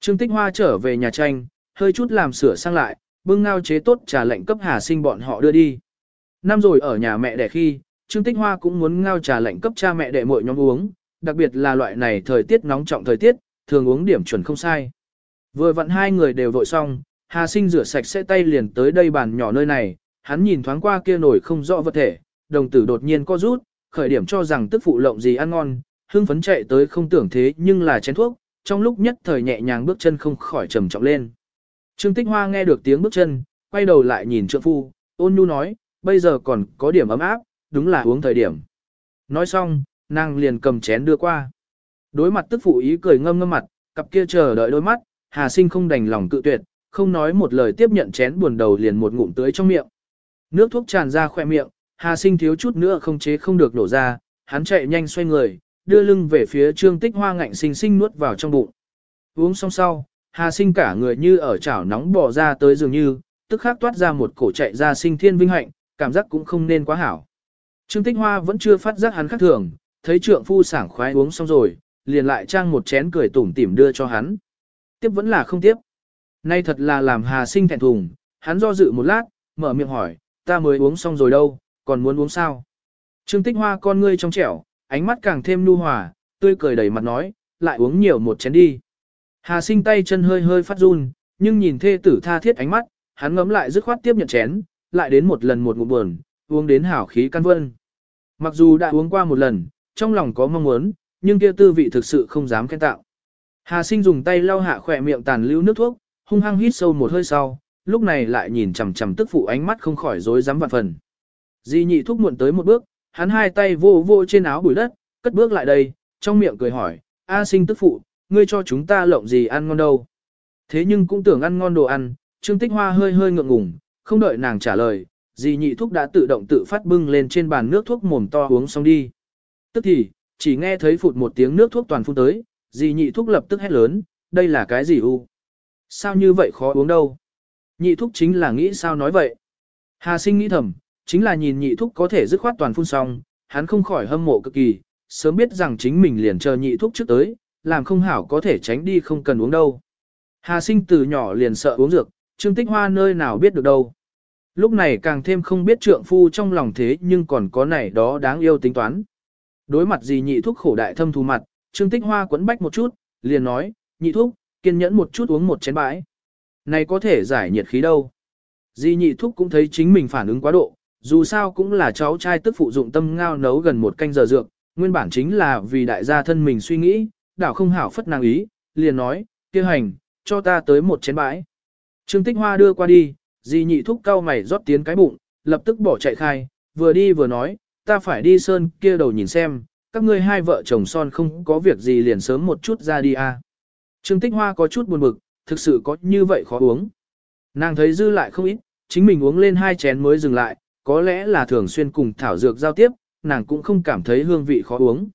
Trương Tích Hoa trở về nhà tranh, hơi chút làm sửa sang lại, bưng ngao chế tốt trà lệnh cấp Hà Sinh bọn họ đưa đi. Năm rồi ở nhà mẹ đẻ khi, Trương Tích Hoa cũng muốn ngao trà lạnh cấp cha mẹ đệ muội nhóm uống, đặc biệt là loại này thời tiết nóng trọng thời tiết, thường uống điểm chuẩn không sai. Vừa vặn hai người đều vội xong, Hà Sinh rửa sạch sẽ tay liền tới đây bàn nhỏ nơi này, hắn nhìn thoáng qua kia nổi không rõ vật thể, đồng tử đột nhiên co rút, khởi điểm cho rằng tức phụ lộng gì ăn ngon, hưng phấn chạy tới không tưởng thế nhưng là chén thuốc, trong lúc nhất thời nhẹ nhàng bước chân không khỏi trầm trọng lên. Trương Tích Hoa nghe được tiếng bước chân, quay đầu lại nhìn trượng phu, ôn nhu nói, bây giờ còn có điểm ấm áp, đúng là uống thời điểm. Nói xong, nàng liền cầm chén đưa qua. Đối mặt tức phụ ý cười ngâm ngâm mặt, cặp kia chờ đợi đôi mắt, Hà Sinh không đành lòng cự tuyệt, không nói một lời tiếp nhận chén buồn đầu liền một ngụm tưới trong miệng. Nước thuốc tràn ra khỏe miệng, Hà Sinh thiếu chút nữa không chế không được nổ ra, hắn chạy nhanh xoay người, đưa lưng về phía Trương Tích Hoa ngạnh sinh sinh nuốt vào trong bụng. Uống xong sau, Hà Sinh cả người như ở chảo nóng bò ra tới dường như, tức khắc toát ra một cổ chạy ra sinh thiên vinh hạnh, cảm giác cũng không nên quá hảo. Trương Tích Hoa vẫn chưa phát giác hắn khác thường, thấy trượng phu sảng khoái uống xong rồi, liền lại trang một chén cười tủm tỉm đưa cho hắn. Tiếp vẫn là không tiếp. Nay thật là làm Hà Sinh thẹn thùng, hắn do dự một lát, mở miệng hỏi, ta mới uống xong rồi đâu, còn muốn uống sao? Trương Tích Hoa con ngươi trong trẻo, ánh mắt càng thêm nu hòa, tươi cười đầy mặt nói, lại uống nhiều một chén đi. Hà Sinh tay chân hơi hơi phát run, nhưng nhìn thê tử tha thiết ánh mắt, hắn ngấm lại dứt khoát tiếp nhận chén, lại đến một lần một ngụm buồn, uống đến hảo khí căn vân. Mặc dù đã uống qua một lần, trong lòng có mong muốn, nhưng kia tư vị thực sự không dám khen tạo. Hà sinh dùng tay lau hạ khỏe miệng tàn lưu nước thuốc, hung hăng hít sâu một hơi sau, lúc này lại nhìn chằm chằm tức phụ ánh mắt không khỏi rối rắm vạn phần. Di nhị thúc muộn tới một bước, hắn hai tay vô vô trên áo bụi đất, cất bước lại đây, trong miệng cười hỏi, A sinh tức phụ, ngươi cho chúng ta lộng gì ăn ngon đâu. Thế nhưng cũng tưởng ăn ngon đồ ăn, Trương Tích Hoa hơi hơi ngượng ngùng, không đợi nàng trả lời, Dì nhị thúc đã tự động tự phát bưng lên trên bàn nước thuốc mồm to uống xong đi. Tức thì, chỉ nghe thấy phụt một tiếng nước thuốc toàn phun tới, dì nhị thuốc lập tức hét lớn, đây là cái gì u? Sao như vậy khó uống đâu? Nhị thuốc chính là nghĩ sao nói vậy? Hà sinh nghĩ thầm, chính là nhìn nhị thuốc có thể dứt khoát toàn phun xong, hắn không khỏi hâm mộ cực kỳ, sớm biết rằng chính mình liền chờ nhị thuốc trước tới, làm không hảo có thể tránh đi không cần uống đâu. Hà sinh từ nhỏ liền sợ uống dược, Trương Tích Hoa nơi nào biết được đâu. Lúc này càng thêm không biết trượng phu trong lòng thế nhưng còn có này đó đáng yêu tính toán. Đối mặt gì nhị thuốc khổ đại thâm thù mặt, Trương Tích Hoa quấn bách một chút, liền nói, nhị thuốc, kiên nhẫn một chút uống một chén bãi. Này có thể giải nhiệt khí đâu. Di nhị thuốc cũng thấy chính mình phản ứng quá độ, dù sao cũng là cháu trai tức phụ dụng tâm ngao nấu gần một canh giờ dược, nguyên bản chính là vì đại gia thân mình suy nghĩ, đảo không hảo phất nàng ý, liền nói, kia hành, cho ta tới một chén bãi. Trương Tích Hoa đưa qua đi, di nhị thúc cao mày rót tiến cái bụng, lập tức bỏ chạy khai, vừa đi vừa nói, ta phải đi sơn kia đầu nhìn xem, các ngươi hai vợ chồng son không có việc gì liền sớm một chút ra đi à. Trương Tích Hoa có chút buồn bực, thực sự có như vậy khó uống. Nàng thấy dư lại không ít, chính mình uống lên hai chén mới dừng lại, có lẽ là thường xuyên cùng thảo dược giao tiếp, nàng cũng không cảm thấy hương vị khó uống.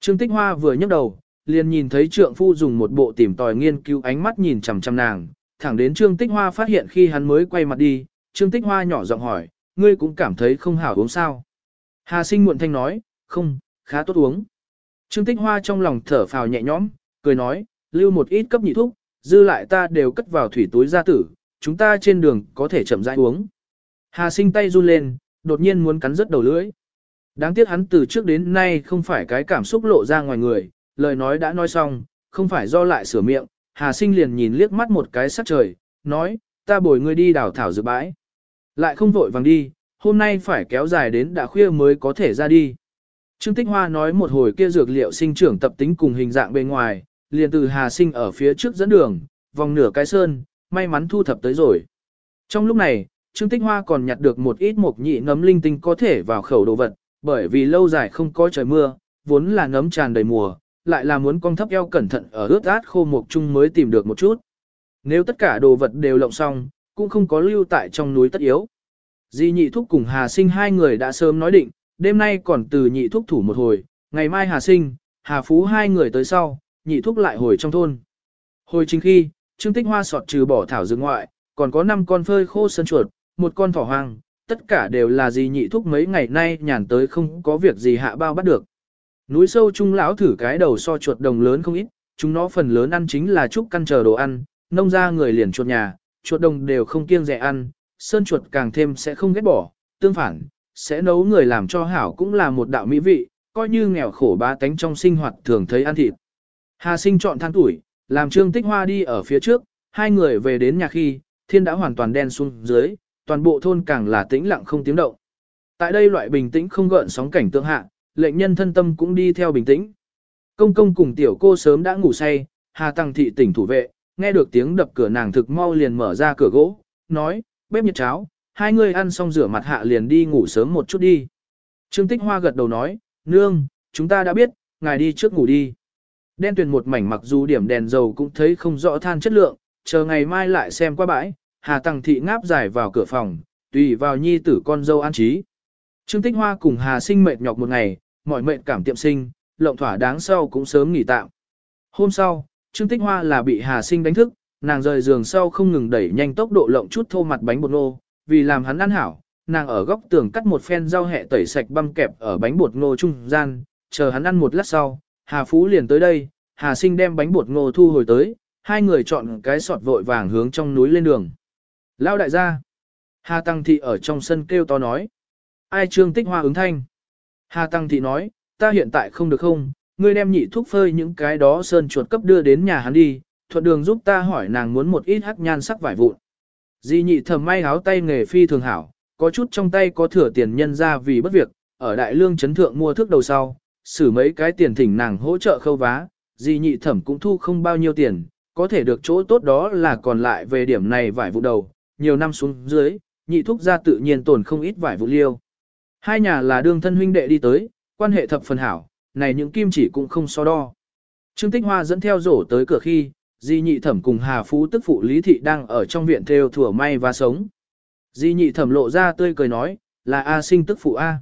Trương Tích Hoa vừa nhấc đầu, liền nhìn thấy trượng phu dùng một bộ tìm tòi nghiên cứu ánh mắt nhìn chằm chằm nàng, thẳng đến Trương Tích Hoa phát hiện khi hắn mới quay mặt đi, Trương Tích Hoa nhỏ giọng hỏi, ngươi cũng cảm thấy không hảo uống sao? Hà Sinh muộn thanh nói, không, khá tốt uống. Trương Tích Hoa trong lòng thở phào nhẹ nhõm, cười nói, lưu một ít cấp nhị thuốc, dư lại ta đều cất vào thủy túi gia tử, chúng ta trên đường có thể chậm rãi uống. Hà Sinh tay run lên, đột nhiên muốn cắn rứt đầu lưỡi. Đáng tiếc hắn từ trước đến nay không phải cái cảm xúc lộ ra ngoài người, lời nói đã nói xong, không phải do lại sửa miệng, Hà Sinh liền nhìn liếc mắt một cái sắc trời, nói, ta bồi ngươi đi đào thảo dược bãi. Lại không vội vàng đi, hôm nay phải kéo dài đến đã khuya mới có thể ra đi. Trương Tích Hoa nói một hồi kia dược liệu sinh trưởng tập tính cùng hình dạng bên ngoài, liền từ Hà Sinh ở phía trước dẫn đường, vòng nửa cái sơn, may mắn thu thập tới rồi. Trong lúc này, Trương Tích Hoa còn nhặt được một ít mộc nhị nấm linh tinh có thể vào khẩu đồ vật, bởi vì lâu dài không có trời mưa, vốn là nấm tràn đầy mùa, lại là muốn con thấp eo cẩn thận ở ướt át khô mục chung mới tìm được một chút. Nếu tất cả đồ vật đều lộng xong, cũng không có lưu tại trong núi tất yếu. Di nhị thúc cùng Hà Sinh hai người đã sớm nói định, đêm nay còn từ nhị thúc thủ một hồi, ngày mai Hà Sinh, Hà Phú hai người tới sau, nhị thúc lại hồi trong thôn. Hồi chính khi, Trương Tích Hoa sọt trừ bỏ thảo dược ngoại, còn có 5 con phơi khô sân chuột, một con thỏ hoang, tất cả đều là gì nhị thúc mấy ngày nay nhàn tới không có việc gì hạ bao bắt được. Núi sâu trung lão thử cái đầu so chuột đồng lớn không ít, chúng nó phần lớn ăn chính là trúc căn chờ đồ ăn, nông ra người liền chuột nhà, chuột đồng đều không kiêng rẻ ăn, sơn chuột càng thêm sẽ không ghét bỏ, tương phản, sẽ nấu người làm cho hảo cũng là một đạo mỹ vị, coi như nghèo khổ ba tánh trong sinh hoạt thường thấy ăn thịt. Hà sinh chọn than tuổi, làm trương tích hoa đi ở phía trước, hai người về đến nhà khi, thiên đã hoàn toàn đen xuống dưới, toàn bộ thôn càng là tĩnh lặng không tiếng động. Tại đây loại bình tĩnh không gợn sóng cảnh tượng hạ, lệnh nhân thân tâm cũng đi theo bình tĩnh. Công công cùng tiểu cô sớm đã ngủ say, Hà Tăng thị tỉnh thủ vệ, nghe được tiếng đập cửa nàng thực mau liền mở ra cửa gỗ, nói, bếp nhiệt cháo, hai người ăn xong rửa mặt hạ liền đi ngủ sớm một chút đi. Trương Tích Hoa gật đầu nói, nương, chúng ta đã biết, ngài đi trước ngủ đi. Đen tuyền một mảnh mặc dù điểm đèn dầu cũng thấy không rõ than chất lượng, chờ ngày mai lại xem qua bãi, Hà Tăng Thị ngáp dài vào cửa phòng, tùy vào nhi tử con dâu an trí. Trương Tích Hoa cùng Hà Sinh mệt nhọc một ngày, mọi mệnh cảm tiệm sinh, lộng thỏa đáng sau cũng sớm nghỉ tạm. Hôm sau, Trương Tích Hoa là bị Hà Sinh đánh thức, nàng rời giường sau không ngừng đẩy nhanh tốc độ lộng chút thô mặt bánh bột ngô, vì làm hắn ăn hảo, nàng ở góc tường cắt một phen rau hẹ tẩy sạch băm kẹp ở bánh bột ngô trung gian, chờ hắn ăn một lát sau, Hà Phú liền tới đây, Hà Sinh đem bánh bột ngô thu hồi tới, hai người chọn cái sọt vội vàng hướng trong núi lên đường. Lao đại gia. Hà Tăng Thị ở trong sân kêu to nói. Ai trương tích hoa ứng thanh. Hà Tăng Thị nói, ta hiện tại không được không, ngươi đem nhị thuốc phơi những cái đó sơn chuột cấp đưa đến nhà hắn đi, thuận đường giúp ta hỏi nàng muốn một ít hắc nhan sắc vải vụn. Di nhị thầm may áo tay nghề phi thường hảo, có chút trong tay có thừa tiền nhân ra vì bất việc, ở đại lương chấn thượng mua thước đầu sau, xử mấy cái tiền thỉnh nàng hỗ trợ khâu vá, di nhị thẩm cũng thu không bao nhiêu tiền, có thể được chỗ tốt đó là còn lại về điểm này vải vụ đầu, nhiều năm xuống dưới, nhị thúc ra tự nhiên tổn không ít vải vụ liêu. Hai nhà là đương thân huynh đệ đi tới, quan hệ thập phần hảo, này những kim chỉ cũng không so đo. Trương Tích Hoa dẫn theo rổ tới cửa khi, Di Nhị Thẩm cùng Hà Phú tức phụ Lý Thị đang ở trong viện theo thủa may và sống. Di Nhị Thẩm lộ ra tươi cười nói, là A sinh tức phụ A.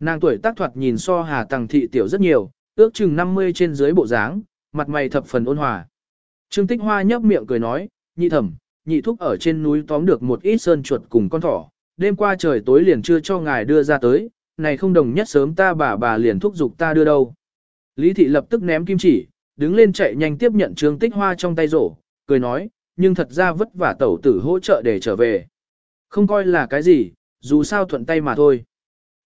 Nàng tuổi tác thoạt nhìn so Hà Tằng Thị tiểu rất nhiều, ước chừng 50 trên dưới bộ dáng, mặt mày thập phần ôn hòa. Trương Tích Hoa nhấp miệng cười nói, Nhị Thẩm, nhị thúc ở trên núi tóm được một ít sơn chuột cùng con thỏ, đêm qua trời tối liền chưa cho ngài đưa ra tới, này không đồng nhất sớm ta bà bà liền thúc giục ta đưa đâu. Lý thị lập tức ném kim chỉ, đứng lên chạy nhanh tiếp nhận trương tích hoa trong tay rổ, cười nói, nhưng thật ra vất vả tẩu tử hỗ trợ để trở về. Không coi là cái gì, dù sao thuận tay mà thôi.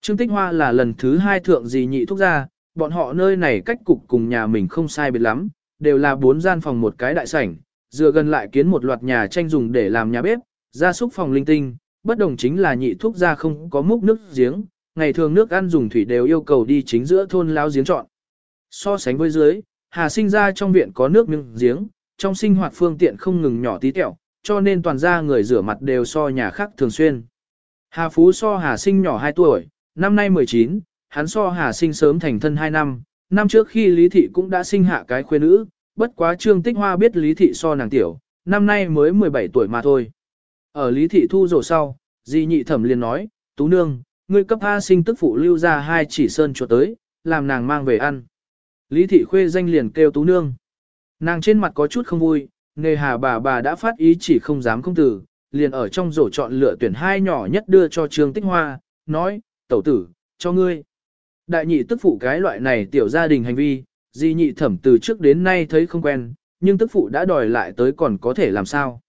Trương tích hoa là lần thứ hai thượng gì nhị thúc ra, bọn họ nơi này cách cục cùng nhà mình không sai biệt lắm, đều là bốn gian phòng một cái đại sảnh, dựa gần lại kiến một loạt nhà tranh dùng để làm nhà bếp, gia súc phòng linh tinh, bất đồng chính là nhị thuốc gia không có múc nước giếng, ngày thường nước ăn dùng thủy đều yêu cầu đi chính giữa thôn lao giếng chọn. So sánh với dưới, Hà sinh ra trong viện có nước miếng giếng, trong sinh hoạt phương tiện không ngừng nhỏ tí tẹo, cho nên toàn gia người rửa mặt đều so nhà khác thường xuyên. Hà Phú so Hà sinh nhỏ 2 tuổi, năm nay 19, hắn so Hà sinh sớm thành thân 2 năm, năm trước khi Lý Thị cũng đã sinh hạ cái khuê nữ, bất quá Trương Tích Hoa biết Lý Thị so nàng tiểu, năm nay mới 17 tuổi mà thôi. Ở Lý Thị thu rổ sau, Di Nhị Thẩm liền nói, Tú Nương, ngươi cấp A sinh tức phụ lưu ra hai chỉ sơn chuột tới, làm nàng mang về ăn. Lý Thị Khuê danh liền kêu Tú Nương. Nàng trên mặt có chút không vui, nề hà bà bà đã phát ý chỉ không dám không tử, liền ở trong rổ chọn lựa tuyển hai nhỏ nhất đưa cho Trương Tích Hoa, nói, tẩu tử, cho ngươi. Đại nhị tức phụ cái loại này tiểu gia đình hành vi, di nhị thẩm từ trước đến nay thấy không quen, nhưng tức phụ đã đòi lại tới còn có thể làm sao.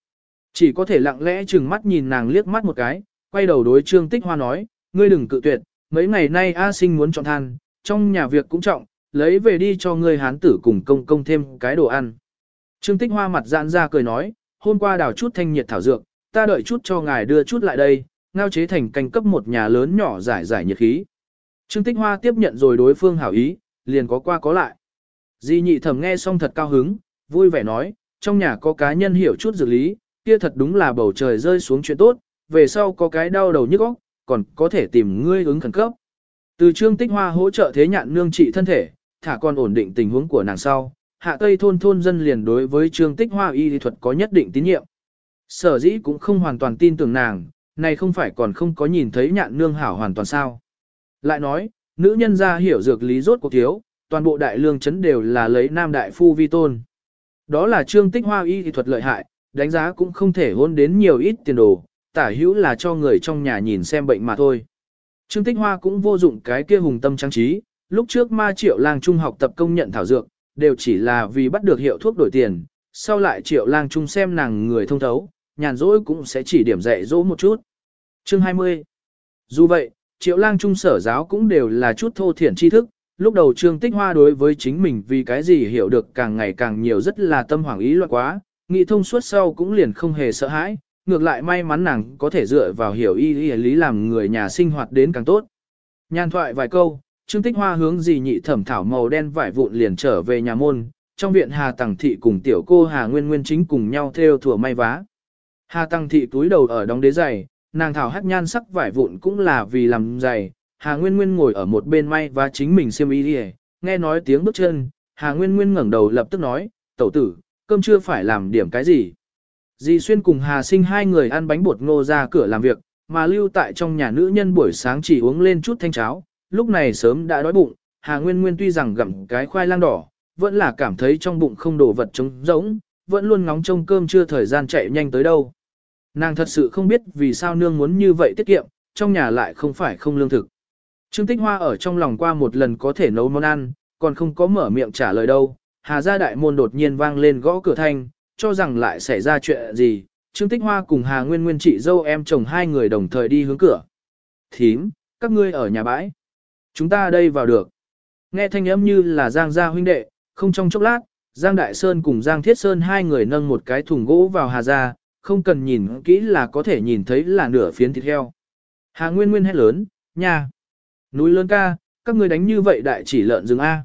Chỉ có thể lặng lẽ chừng mắt nhìn nàng liếc mắt một cái, quay đầu đối Trương Tích Hoa nói, ngươi đừng cự tuyệt, mấy ngày nay A sinh muốn chọn than, trong nhà việc cũng trọng, lấy về đi cho ngươi hán tử cùng công công thêm cái đồ ăn. Trương Tích Hoa mặt giãn ra cười nói, hôm qua đào chút thanh nhiệt thảo dược, ta đợi chút cho ngài đưa chút lại đây, ngao chế thành canh cấp một nhà lớn nhỏ giải giải nhiệt khí. Trương Tích Hoa tiếp nhận rồi đối phương hảo ý, liền có qua có lại. Di nhị thẩm nghe xong thật cao hứng, vui vẻ nói, trong nhà có cá nhân hiểu chút dược lý, kia thật đúng là bầu trời rơi xuống chuyện tốt, về sau có cái đau đầu nhức óc, còn có thể tìm ngươi ứng khẩn cấp. Từ Trương Tích Hoa hỗ trợ thế nhạn nương trị thân thể, thả còn ổn định tình huống của nàng sau, hạ tây thôn thôn dân liền đối với Trương Tích Hoa y lý thuật có nhất định tín nhiệm. Sở dĩ cũng không hoàn toàn tin tưởng nàng, này không phải còn không có nhìn thấy nhạn nương hảo hoàn toàn sao. Lại nói, nữ nhân ra hiểu dược lý rốt cuộc thiếu, toàn bộ đại lương chấn đều là lấy nam đại phu vi tôn. Đó là trương tích hoa y thì thuật lợi hại, đánh giá cũng không thể hôn đến nhiều ít tiền đồ, tả hữu là cho người trong nhà nhìn xem bệnh mà thôi. Trương tích hoa cũng vô dụng cái kia hùng tâm trang trí, lúc trước ma triệu lang trung học tập công nhận thảo dược, đều chỉ là vì bắt được hiệu thuốc đổi tiền, sau lại triệu lang trung xem nàng người thông thấu, nhàn rỗi cũng sẽ chỉ điểm dạy dỗ một chút. Chương 20 Dù vậy, triệu lang trung sở giáo cũng đều là chút thô thiển tri thức, lúc đầu trương tích hoa đối với chính mình vì cái gì hiểu được càng ngày càng nhiều rất là tâm hoảng ý loạn quá, nghị thông suốt sau cũng liền không hề sợ hãi, ngược lại may mắn nàng có thể dựa vào hiểu y y lý làm người nhà sinh hoạt đến càng tốt. Nhan thoại vài câu, trương tích hoa hướng gì nhị thẩm thảo màu đen vải vụn liền trở về nhà môn, trong viện Hà Tằng Thị cùng tiểu cô Hà Nguyên Nguyên chính cùng nhau theo thủa may vá. Hà Tăng Thị túi đầu ở đóng đế giày, nàng thảo hát nhan sắc vải vụn cũng là vì làm giày, Hà Nguyên Nguyên ngồi ở một bên may và chính mình xiêm y đi nghe nói tiếng bước chân, Hà Nguyên Nguyên ngẩng đầu lập tức nói, tẩu tử, cơm chưa phải làm điểm cái gì. Dì Xuyên cùng Hà Sinh hai người ăn bánh bột ngô ra cửa làm việc, mà lưu tại trong nhà nữ nhân buổi sáng chỉ uống lên chút thanh cháo, lúc này sớm đã đói bụng, Hà Nguyên Nguyên tuy rằng gặm cái khoai lang đỏ, vẫn là cảm thấy trong bụng không đổ vật trống rỗng, vẫn luôn ngóng trông cơm chưa thời gian chạy nhanh tới đâu. Nàng thật sự không biết vì sao nương muốn như vậy tiết kiệm, trong nhà lại không phải không lương thực. Trương Tích Hoa ở trong lòng qua một lần có thể nấu món ăn, còn không có mở miệng trả lời đâu. Hà gia đại môn đột nhiên vang lên gõ cửa thanh, cho rằng lại xảy ra chuyện gì. Trương Tích Hoa cùng Hà Nguyên Nguyên chị dâu em chồng hai người đồng thời đi hướng cửa. Thím, các ngươi ở nhà bãi. Chúng ta đây vào được. Nghe thanh âm như là Giang gia huynh đệ, không trong chốc lát, Giang Đại Sơn cùng Giang Thiết Sơn hai người nâng một cái thùng gỗ vào Hà gia, không cần nhìn kỹ là có thể nhìn thấy là nửa phiến thịt heo. Hà Nguyên Nguyên hét lớn, nha. Núi lớn ca, các ngươi đánh như vậy đại chỉ lợn rừng A.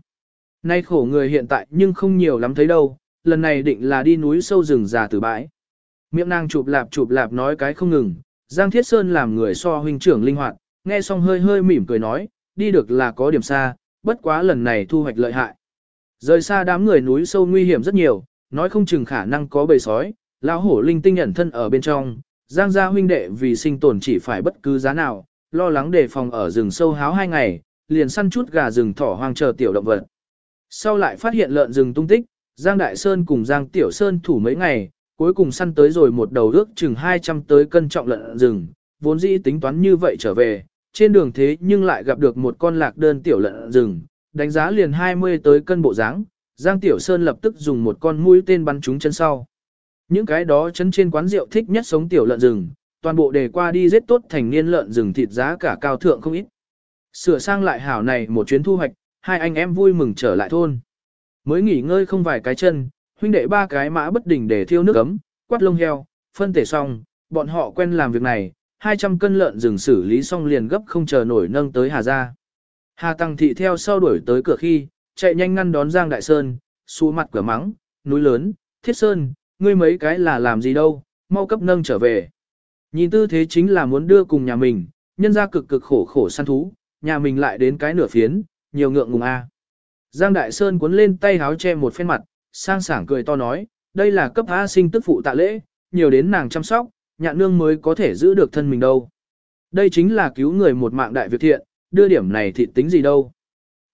Nay khổ người hiện tại nhưng không nhiều lắm thấy đâu, lần này định là đi núi sâu rừng già từ bãi. Miệng nàng chụp lạp chụp lạp nói cái không ngừng, Giang Thiết Sơn làm người so huynh trưởng linh hoạt, nghe xong hơi hơi mỉm cười nói, đi được là có điểm xa, bất quá lần này thu hoạch lợi hại. Rời xa đám người núi sâu nguy hiểm rất nhiều, nói không chừng khả năng có bầy sói, lão hổ linh tinh ẩn thân ở bên trong, Giang gia huynh đệ vì sinh tồn chỉ phải bất cứ giá nào, lo lắng đề phòng ở rừng sâu háo hai ngày, liền săn chút gà rừng thỏ hoang chờ tiểu động vật. Sau lại phát hiện lợn rừng tung tích, Giang Đại Sơn cùng Giang Tiểu Sơn thủ mấy ngày, cuối cùng săn tới rồi một đầu ước chừng 200 tới cân trọng lợn rừng, vốn dĩ tính toán như vậy trở về, trên đường thế nhưng lại gặp được một con lạc đơn tiểu lợn rừng, đánh giá liền 20 tới cân bộ dáng, Giang Tiểu Sơn lập tức dùng một con mũi tên bắn trúng chân sau. Những cái đó chân trên quán rượu thích nhất sống tiểu lợn rừng, toàn bộ đề qua đi giết tốt thành niên lợn rừng thịt giá cả cao thượng không ít. Sửa sang lại hảo này một chuyến thu hoạch, hai anh em vui mừng trở lại thôn. Mới nghỉ ngơi không vài cái chân, huynh đệ ba cái mã bất đỉnh để thiêu nước ấm, quát lông heo, phân tể xong, bọn họ quen làm việc này, 200 cân lợn rừng xử lý xong liền gấp không chờ nổi nâng tới Hà gia. Hà Tăng Thị theo sau đuổi tới cửa khi, chạy nhanh ngăn đón Giang Đại Sơn, xu mặt cửa mắng, núi lớn, thiết sơn, ngươi mấy cái là làm gì đâu, mau cấp nâng trở về. Nhìn tư thế chính là muốn đưa cùng nhà mình, nhân ra cực cực khổ khổ săn thú, nhà mình lại đến cái nửa phiến, nhiều ngượng ngùng a. Giang Đại Sơn cuốn lên tay háo che một phen mặt, sang sảng cười to nói, đây là cấp A sinh tức phụ tạ lễ, nhiều đến nàng chăm sóc, nhạn nương mới có thể giữ được thân mình đâu. Đây chính là cứu người một mạng đại việc thiện, đưa điểm này thì tính gì đâu.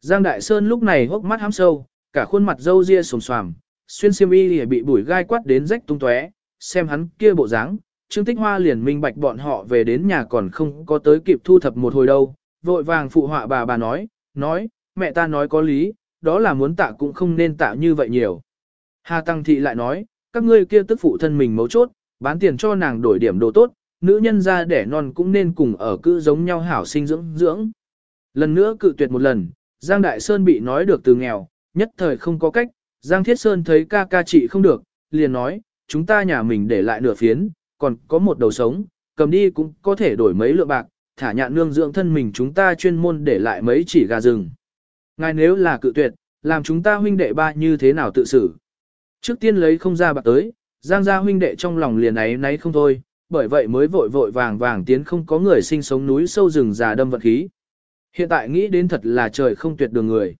Giang Đại Sơn lúc này hốc mắt hám sâu, cả khuôn mặt râu ria sồm xoàm, xuyên xiêm y bị bụi gai quát đến rách tung tóe, xem hắn kia bộ dáng, Trương Tích Hoa liền minh bạch bọn họ về đến nhà còn không có tới kịp thu thập một hồi đâu, vội vàng phụ họa bà bà nói, nói, mẹ ta nói có lý, đó là muốn tạ cũng không nên tạ như vậy nhiều. Hà Tăng Thị lại nói, các ngươi kia tức phụ thân mình mấu chốt, bán tiền cho nàng đổi điểm đồ tốt, nữ nhân ra đẻ non cũng nên cùng ở cư giống nhau hảo sinh dưỡng dưỡng. Lần nữa cự tuyệt một lần, Giang Đại Sơn bị nói được từ nghèo, nhất thời không có cách, Giang Thiết Sơn thấy ca ca chị không được, liền nói, chúng ta nhà mình để lại nửa phiến, còn có một đầu sống, cầm đi cũng có thể đổi mấy lượng bạc, thả nhạn nương dưỡng thân mình chúng ta chuyên môn để lại mấy chỉ gà rừng. Ngài nếu là cự tuyệt, làm chúng ta huynh đệ ba như thế nào tự xử. Trước tiên lấy không ra bạc tới, Giang gia huynh đệ trong lòng liền ấy nấy không thôi, bởi vậy mới vội vội vàng vàng tiến không có người sinh sống núi sâu rừng già đâm vật khí. Hiện tại nghĩ đến thật là trời không tuyệt đường người.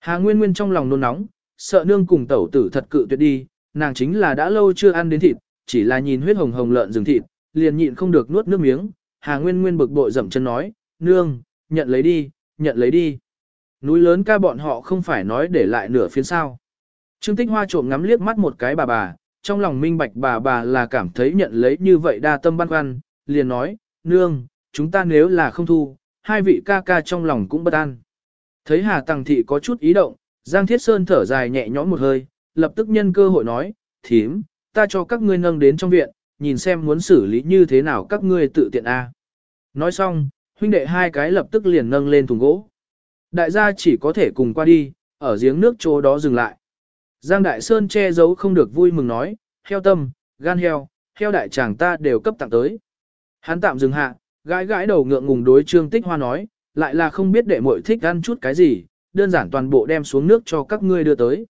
Hà Nguyên Nguyên trong lòng nôn nóng, sợ nương cùng tẩu tử thật cự tuyệt đi, nàng chính là đã lâu chưa ăn đến thịt, chỉ là nhìn huyết hồng hồng lợn rừng thịt, liền nhịn không được nuốt nước miếng. Hà Nguyên Nguyên bực bội dậm chân nói, nương, nhận lấy đi, nhận lấy đi. Núi lớn ca bọn họ không phải nói để lại nửa phiến sao. Trương Tích Hoa trộm ngắm liếc mắt một cái bà bà, trong lòng minh bạch bà bà là cảm thấy nhận lấy như vậy đa tâm băn khoăn, liền nói, nương, chúng ta nếu là không thu, hai vị ca ca trong lòng cũng bất an. Thấy Hà Tăng Thị có chút ý động, Giang Thiết Sơn thở dài nhẹ nhõm một hơi, lập tức nhân cơ hội nói, thím, ta cho các ngươi nâng đến trong viện, nhìn xem muốn xử lý như thế nào các ngươi tự tiện a. Nói xong, huynh đệ hai cái lập tức liền nâng lên thùng gỗ. Đại gia chỉ có thể cùng qua đi, ở giếng nước chỗ đó dừng lại. Giang Đại Sơn che giấu không được vui mừng nói, heo tâm, gan heo, heo đại chàng ta đều cấp tặng tới. Hắn tạm dừng hạ, gãi gãi đầu ngượng ngùng đối Trương Tích Hoa nói, lại là không biết đệ muội thích ăn chút cái gì, đơn giản toàn bộ đem xuống nước cho các ngươi đưa tới.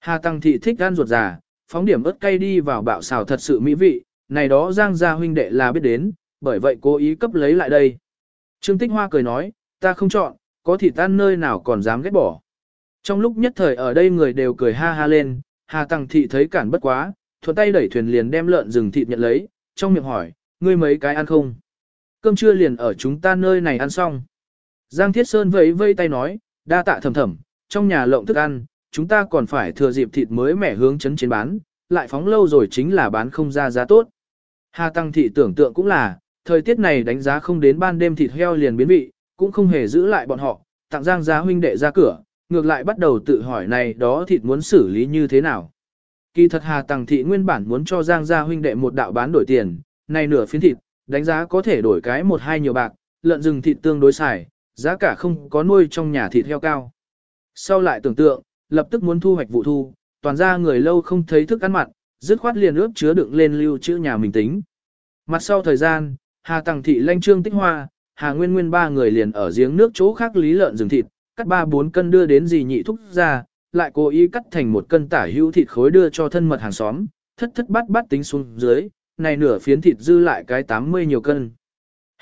Hà Tăng Thị thích ăn ruột già, phóng điểm ớt cay đi vào bạo xào thật sự mỹ vị, này đó Giang gia huynh đệ là biết đến, bởi vậy cố ý cấp lấy lại đây. Trương Tích Hoa cười nói, ta không chọn, có thịt tan nơi nào còn dám ghét bỏ. Trong lúc nhất thời ở đây người đều cười ha ha lên, Hà Tăng Thị thấy cản bất quá, thuận tay đẩy thuyền liền đem lợn rừng thịt nhận lấy, trong miệng hỏi, ngươi mấy cái ăn không? Cơm trưa liền ở chúng ta nơi này ăn xong. Giang Thiết Sơn vẫy vây tay nói, đa tạ thầm thầm, trong nhà lộng thức ăn, chúng ta còn phải thừa dịp thịt mới mẻ hướng chấn chiến bán, lại phóng lâu rồi chính là bán không ra giá tốt. Hà Tăng Thị tưởng tượng cũng là, thời tiết này đánh giá không đến ban đêm thịt heo liền biến vị, cũng không hề giữ lại bọn họ, tặng Giang gia huynh đệ ra cửa, ngược lại bắt đầu tự hỏi này đó thịt muốn xử lý như thế nào. Kỳ thật Hà Tăng Thị nguyên bản muốn cho Giang gia huynh đệ một đạo bán đổi tiền, này nửa phiến thịt, đánh giá có thể đổi cái một hai nhiều bạc, lợn rừng thịt tương đối xài, giá cả không có nuôi trong nhà thịt heo cao. Sau lại tưởng tượng, lập tức muốn thu hoạch vụ thu, toàn ra người lâu không thấy thức ăn mặn, dứt khoát liền ướp chứa đựng lên lưu trữ nhà mình tính. Mặt sau thời gian, Hà Tằng Thị lanh trương tích hoa, Hà Nguyên Nguyên ba người liền ở giếng nước chỗ khác lý lợn rừng thịt, cắt ba bốn cân đưa đến dì nhị thúc ra, lại cố ý cắt thành một cân tả hữu thịt khối đưa cho thân mật hàng xóm, thất thất bát bát tính xuống dưới, này nửa phiến thịt dư lại cái 80 nhiều cân.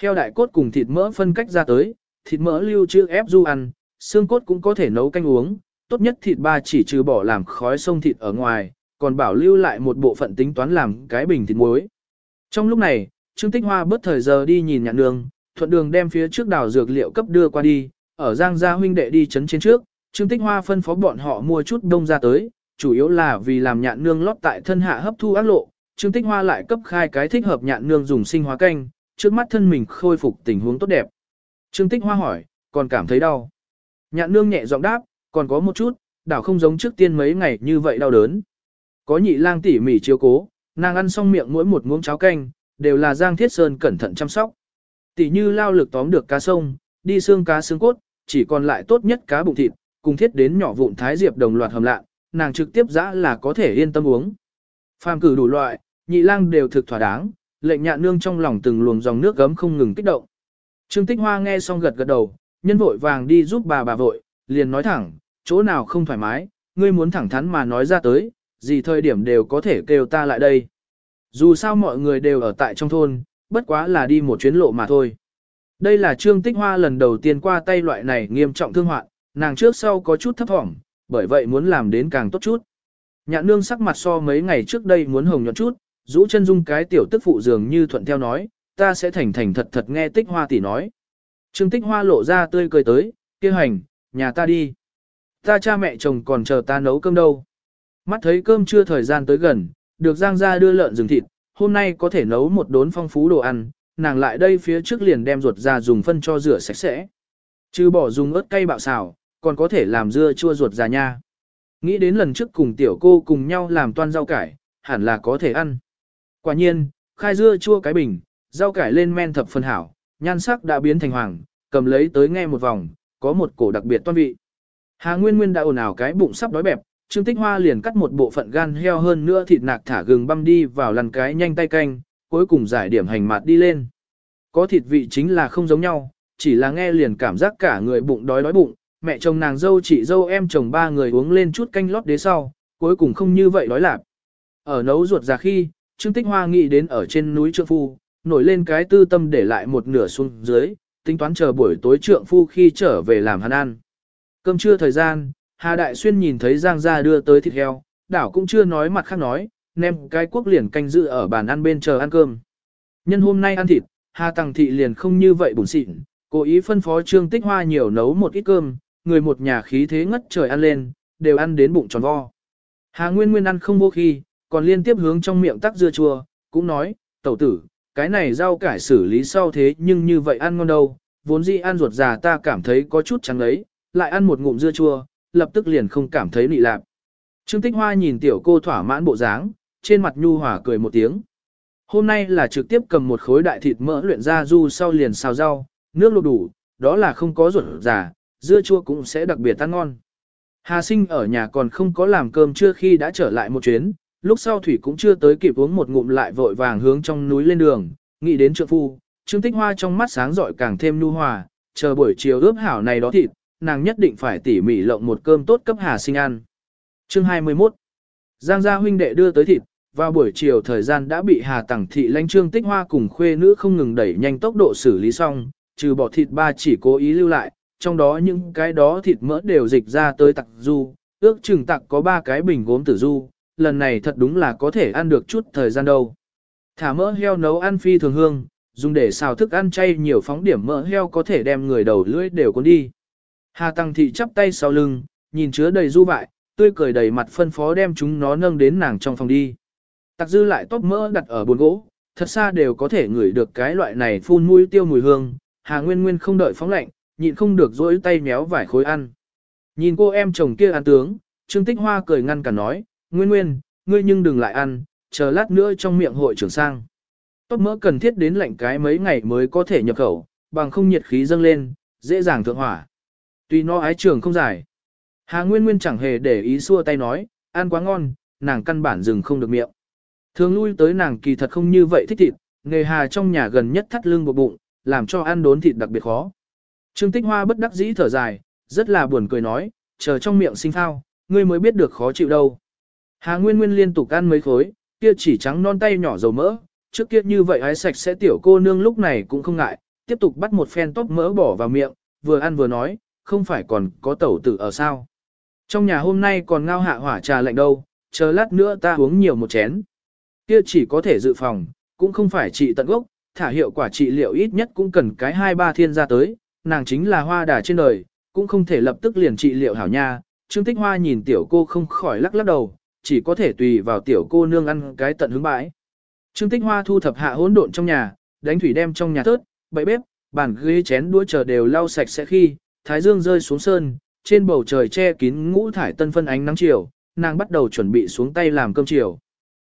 Heo đại cốt cùng thịt mỡ phân cách ra tới, thịt mỡ lưu trữ ép du ăn, xương cốt cũng có thể nấu canh uống, tốt nhất thịt ba chỉ trừ bỏ làm khói sông thịt ở ngoài, còn bảo lưu lại một bộ phận tính toán làm cái bình thịt muối. Trong lúc này, Trương Tích Hoa bớt thời giờ đi nhìn nhạn nương, thuận đường đem phía trước đảo dược liệu cấp đưa qua đi, ở Giang gia huynh đệ đi chấn trên trước, Trương Tích Hoa phân phó bọn họ mua chút đông ra tới, chủ yếu là vì làm nhạn nương lót tại thân hạ hấp thu ác lộ, Trương Tích Hoa lại cấp khai cái thích hợp nhạn nương dùng sinh hóa canh, trước mắt thân mình khôi phục tình huống tốt đẹp. Trương Tích Hoa hỏi, còn cảm thấy đau. Nhạn nương nhẹ giọng đáp, còn có một chút, đảo không giống trước tiên mấy ngày như vậy đau đớn. Có nhị lang tỉ mỉ chiếu cố, nàng ăn xong miệng mỗi một muỗng cháo canh, đều là Giang Thiết Sơn cẩn thận chăm sóc. Tỉ như lao lực tóm được cá sông, đi xương cá xương cốt, chỉ còn lại tốt nhất cá bụng thịt, cùng thiết đến nhỏ vụn thái diệp đồng loạt hầm lạ, nàng trực tiếp dã là có thể yên tâm uống. Phàm cử đủ loại, nhị lang đều thực thỏa đáng, lệnh nhạn nương trong lòng từng luồng dòng nước gấm không ngừng kích động. Trương Tích Hoa nghe xong gật gật đầu, nhân vội vàng đi giúp bà bà vội, liền nói thẳng, chỗ nào không thoải mái, ngươi muốn thẳng thắn mà nói ra tới, gì thời điểm đều có thể kêu ta lại đây. Dù sao mọi người đều ở tại trong thôn, bất quá là đi một chuyến lộ mà thôi. Đây là Trương Tích Hoa lần đầu tiên qua tay loại này nghiêm trọng thương hoạn, nàng trước sau có chút thấp thỏm, bởi vậy muốn làm đến càng tốt chút. Nhạn nương sắc mặt so mấy ngày trước đây muốn hồng nhuận chút, rũ chân dung cái tiểu tức phụ dường như thuận theo nói, ta sẽ thành thành thật thật nghe tích hoa tỷ nói. Trương tích hoa lộ ra tươi cười tới, kia hành, nhà ta đi. Ta cha mẹ chồng còn chờ ta nấu cơm đâu. Mắt thấy cơm chưa thời gian tới gần, được giang gia đưa lợn rừng thịt, hôm nay có thể nấu một đốn phong phú đồ ăn, nàng lại đây phía trước liền đem ruột ra dùng phân cho rửa sạch sẽ. Chứ bỏ dùng ớt cay bạo xào, còn có thể làm dưa chua ruột già nha. Nghĩ đến lần trước cùng tiểu cô cùng nhau làm toan rau cải, hẳn là có thể ăn. Quả nhiên, khai dưa chua cái bình, rau cải lên men thập phân hảo, nhan sắc đã biến thành hoàng, cầm lấy tới nghe một vòng, có một cổ đặc biệt toan vị. Hà Nguyên Nguyên đã ồn ào cái bụng sắp đói bẹp, Trương Tích Hoa liền cắt một bộ phận gan heo hơn nữa thịt nạc thả gừng băm đi vào lăn cái nhanh tay canh, cuối cùng giải điểm hành mạt đi lên. Có thịt vị chính là không giống nhau, chỉ là nghe liền cảm giác cả người bụng đói đói bụng, mẹ chồng nàng dâu chị dâu em chồng ba người uống lên chút canh lót đế sau, cuối cùng không như vậy đói lạp. Ở nấu ruột ra khi, Trương Tích Hoa nghĩ đến ở trên núi Trượng Phu, nổi lên cái tư tâm để lại một nửa xuống dưới, tính toán chờ buổi tối Trượng Phu khi trở về làm hắn ăn. Cơm trưa thời gian, Hà Đại Xuyên nhìn thấy Giang Gia đưa tới thịt heo, đảo cũng chưa nói mặt khác nói, nem cái quốc liền canh dự ở bàn ăn bên chờ ăn cơm. Nhân hôm nay ăn thịt, Hà Tăng Thị liền không như vậy bùn xịn, cố ý phân phó Trương Tích Hoa nhiều nấu một ít cơm, người một nhà khí thế ngất trời ăn lên, đều ăn đến bụng tròn vo. Hà Nguyên Nguyên ăn không vô khi, còn liên tiếp hướng trong miệng tắc dưa chua, cũng nói, tẩu tử, cái này rau cải xử lý sau thế nhưng như vậy ăn ngon đâu, vốn dĩ ăn ruột già ta cảm thấy có chút trắng ấy, lại ăn một ngụm dưa chua, lập tức liền không cảm thấy nị lạc. Trương Tích Hoa nhìn tiểu cô thỏa mãn bộ dáng, trên mặt nhu hòa cười một tiếng. Hôm nay là trực tiếp cầm một khối đại thịt mỡ luyện ra du sau liền xào rau, nước luộc đủ, đó là không có ruột già, dưa chua cũng sẽ đặc biệt ăn ngon. Hà sinh ở nhà còn không có làm cơm trưa khi đã trở lại một chuyến, lúc sau Thủy cũng chưa tới kịp uống một ngụm lại vội vàng hướng trong núi lên đường, nghĩ đến trượng phu, Trương Tích Hoa trong mắt sáng rọi càng thêm nhu hòa, chờ buổi chiều ướp hảo này đó thịt, nàng nhất định phải tỉ mỉ lộng một cơm tốt cấp Hà sinh ăn. Chương 21 Giang gia huynh đệ đưa tới thịt, vào buổi chiều thời gian đã bị Hà Tằng Thị lãnh Trương Tích Hoa cùng khuê nữ không ngừng đẩy nhanh tốc độ xử lý xong, trừ bỏ thịt ba chỉ cố ý lưu lại, trong đó những cái đó thịt mỡ đều dịch ra tới tặc du, ước chừng tặc có ba cái bình gốm tử du, lần này thật đúng là có thể ăn được chút thời gian đâu. Thả mỡ heo nấu ăn phi thường hương, dùng để xào thức ăn chay nhiều phóng điểm mỡ heo có thể đem người đầu lưỡi đều cuốn đi. Hà Tăng Thị chắp tay sau lưng, nhìn chứa đầy du vại, tươi cười đầy mặt phân phó đem chúng nó nâng đến nàng trong phòng đi. Tặc dư lại tóc mỡ đặt ở bồn gỗ, thật xa đều có thể ngửi được cái loại này phun mũi tiêu mùi hương. Hà Nguyên Nguyên không đợi phóng lạnh, nhịn không được dỗi tay méo vải khối ăn. Nhìn cô em chồng kia ăn tướng, Trương Tích Hoa cười ngăn cả nói, Nguyên Nguyên, ngươi nhưng đừng lại ăn, chờ lát nữa trong miệng hội trưởng sang. Tốt mỡ cần thiết đến lạnh cái mấy ngày mới có thể nhập khẩu, bằng không nhiệt khí dâng lên, dễ dàng thượng hỏa. Tuy nó ái trường không dài. Hà Nguyên Nguyên chẳng hề để ý xua tay nói, ăn quá ngon, nàng căn bản dừng không được miệng. Thường lui tới nàng kỳ thật không như vậy thích thịt, nghề hà trong nhà gần nhất thắt lưng bộ bụng, làm cho ăn đốn thịt đặc biệt khó. Trương Tích Hoa bất đắc dĩ thở dài, rất là buồn cười nói, chờ trong miệng sinh phao, ngươi mới biết được khó chịu đâu. Hà Nguyên Nguyên liên tục ăn mấy khối, kia chỉ trắng non tay nhỏ dầu mỡ, trước kia như vậy hái sạch sẽ tiểu cô nương lúc này cũng không ngại, tiếp tục bắt một phen tóc mỡ bỏ vào miệng, vừa ăn vừa nói, không phải còn có tẩu tử ở sao. Trong nhà hôm nay còn ngao hạ hỏa trà lạnh đâu, chờ lát nữa ta uống nhiều một chén. Kia chỉ có thể dự phòng, cũng không phải trị tận gốc, thả hiệu quả trị liệu ít nhất cũng cần cái hai ba thiên ra tới, nàng chính là hoa đà trên đời, cũng không thể lập tức liền trị liệu hảo nha. Trương Tích Hoa nhìn tiểu cô không khỏi lắc lắc đầu, chỉ có thể tùy vào tiểu cô nương ăn cái tận hứng bãi. Trương Tích Hoa thu thập hạ hỗn độn trong nhà, đánh thủy đem trong nhà tớt, bậy bếp, bàn ghế chén đũa chờ đều lau sạch sẽ khi, thái dương rơi xuống sơn, trên bầu trời che kín ngũ thải tân phân ánh nắng chiều, nàng bắt đầu chuẩn bị xuống tay làm cơm chiều.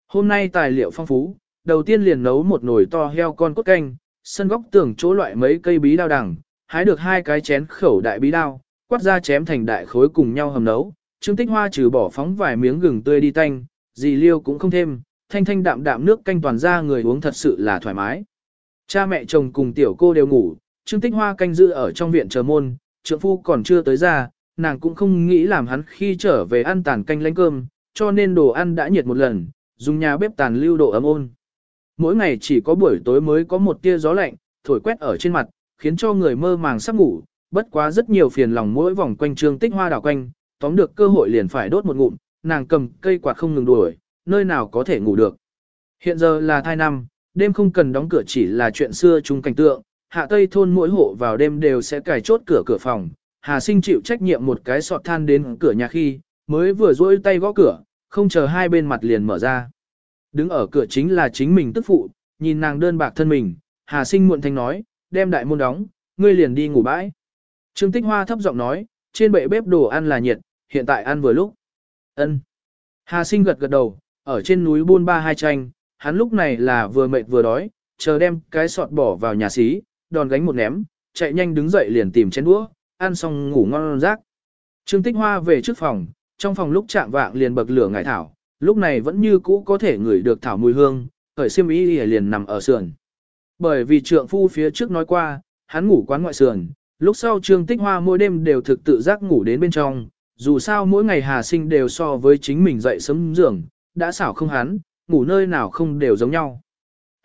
Hôm nay tài liệu phong phú, đầu tiên liền nấu một nồi to heo con cốt canh, sân góc tường chỗ loại mấy cây bí đao đằng, hái được hai cái chén khẩu đại bí đao, quát ra chém thành đại khối cùng nhau hầm nấu. Trương Tích Hoa trừ bỏ phóng vài miếng gừng tươi đi tanh, dì liêu cũng không thêm, thanh thanh đạm đạm nước canh toàn ra người uống thật sự là thoải mái. Cha mẹ chồng cùng tiểu cô đều ngủ, Trương Tích Hoa canh giữ ở trong viện chờ môn, trượng phu còn chưa tới ra, nàng cũng không nghĩ làm hắn khi trở về ăn tàn canh lánh cơm, cho nên đồ ăn đã nhiệt một lần, dùng nhà bếp tàn lưu độ ấm ôn. Mỗi ngày chỉ có buổi tối mới có một tia gió lạnh, thổi quét ở trên mặt, khiến cho người mơ màng sắp ngủ, bất quá rất nhiều phiền lòng mỗi vòng quanh Trương Tích Hoa đảo quanh, tóm được cơ hội liền phải đốt một ngụm, nàng cầm cây quạt không ngừng đuổi, nơi nào có thể ngủ được. Hiện giờ là thai năm, đêm không cần đóng cửa chỉ là chuyện xưa chung cảnh tượng, hạ tây thôn mỗi hộ vào đêm đều sẽ cài chốt cửa cửa phòng, Hà Sinh chịu trách nhiệm một cái sọt than đến cửa nhà khi, mới vừa dỗi tay gõ cửa, không chờ hai bên mặt liền mở ra. Đứng ở cửa chính là chính mình tức phụ, nhìn nàng đơn bạc thân mình, Hà Sinh muộn thanh nói, đem đại môn đóng, ngươi liền đi ngủ bãi. Trương Tích Hoa thấp giọng nói, trên bệ bếp đồ ăn là nhiệt, hiện tại ăn vừa lúc. Ân. Hà Sinh gật gật đầu, ở trên núi buôn ba hai tranh, hắn lúc này là vừa mệt vừa đói, chờ đem cái sọt bỏ vào nhà xí, đòn gánh một ném, chạy nhanh đứng dậy liền tìm chén đũa, ăn xong ngủ ngon rác. Trương Tích Hoa về trước phòng, trong phòng lúc chạm vạng liền bậc lửa ngải thảo, lúc này vẫn như cũ có thể ngửi được thảo mùi hương, khởi xiêm y liền nằm ở sườn. Bởi vì trượng phu phía trước nói qua, hắn ngủ quán ngoại sườn, lúc sau Trương Tích Hoa mỗi đêm đều thực tự giác ngủ đến bên trong, dù sao mỗi ngày Hà Sinh đều so với chính mình dậy sớm giường, đã xảo không hắn, ngủ nơi nào không đều giống nhau.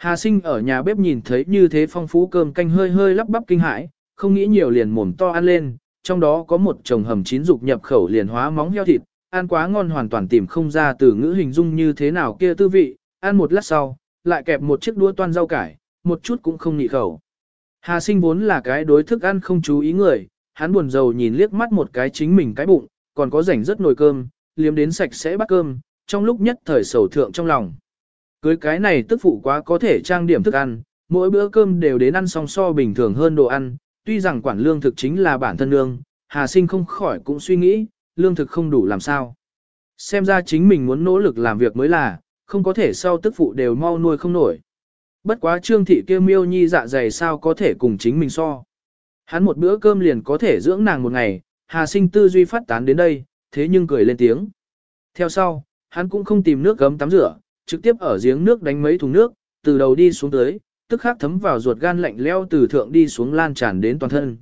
Hà sinh ở nhà bếp nhìn thấy như thế phong phú cơm canh hơi hơi lắp bắp kinh hãi, không nghĩ nhiều liền mồm to ăn lên, trong đó có một chồng hầm chín dục nhập khẩu liền hóa móng heo thịt, ăn quá ngon hoàn toàn tìm không ra từ ngữ hình dung như thế nào kia tư vị, ăn một lát sau, lại kẹp một chiếc đũa toan rau cải, một chút cũng không nhị khẩu. Hà sinh vốn là cái đối thức ăn không chú ý người, hắn buồn rầu nhìn liếc mắt một cái chính mình cái bụng, còn có rảnh rất nồi cơm, liếm đến sạch sẽ bát cơm, trong lúc nhất thời sầu thượng trong lòng. Cưới cái này tức phụ quá có thể trang điểm thức ăn, mỗi bữa cơm đều đến ăn song so bình thường hơn đồ ăn, tuy rằng quản lương thực chính là bản thân lương, Hà Sinh không khỏi cũng suy nghĩ, lương thực không đủ làm sao. Xem ra chính mình muốn nỗ lực làm việc mới là, không có thể sau tức phụ đều mau nuôi không nổi. Bất quá trương thị kêu miêu nhi dạ dày sao có thể cùng chính mình so. Hắn một bữa cơm liền có thể dưỡng nàng một ngày, Hà Sinh tư duy phát tán đến đây, thế nhưng cười lên tiếng. Theo sau, hắn cũng không tìm nước gấm tắm rửa, trực tiếp ở giếng nước đánh mấy thùng nước, từ đầu đi xuống tới, tức khắc thấm vào ruột gan lạnh leo từ thượng đi xuống lan tràn đến toàn thân.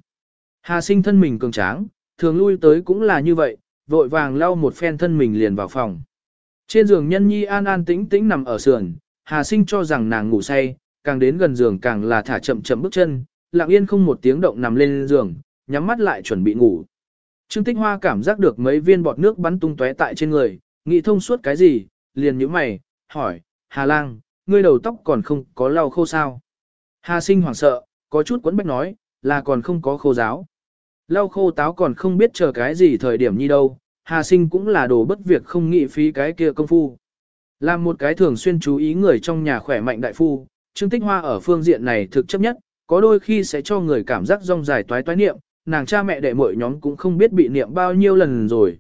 Hà sinh thân mình cường tráng, thường lui tới cũng là như vậy, vội vàng lau một phen thân mình liền vào phòng. Trên giường nhân nhi an an tĩnh tĩnh nằm ở sườn, Hà sinh cho rằng nàng ngủ say, càng đến gần giường càng là thả chậm chậm bước chân, lặng yên không một tiếng động nằm lên giường, nhắm mắt lại chuẩn bị ngủ. Trương Tích Hoa cảm giác được mấy viên bọt nước bắn tung tóe tại trên người, nghĩ thông suốt cái gì, liền nhíu mày, hỏi, Hà Lang, ngươi đầu tóc còn không có lau khô sao? Hà sinh hoảng sợ, có chút quấn bách nói, là còn không có khô giáo. Lau khô táo còn không biết chờ cái gì thời điểm như đâu, Hà sinh cũng là đồ bất việc không nghĩ phí cái kia công phu. Làm một cái thường xuyên chú ý người trong nhà khỏe mạnh đại phu, Trương Tích Hoa ở phương diện này thực chấp nhất, có đôi khi sẽ cho người cảm giác rong dài toái toái niệm, nàng cha mẹ đệ muội nhóm cũng không biết bị niệm bao nhiêu lần rồi.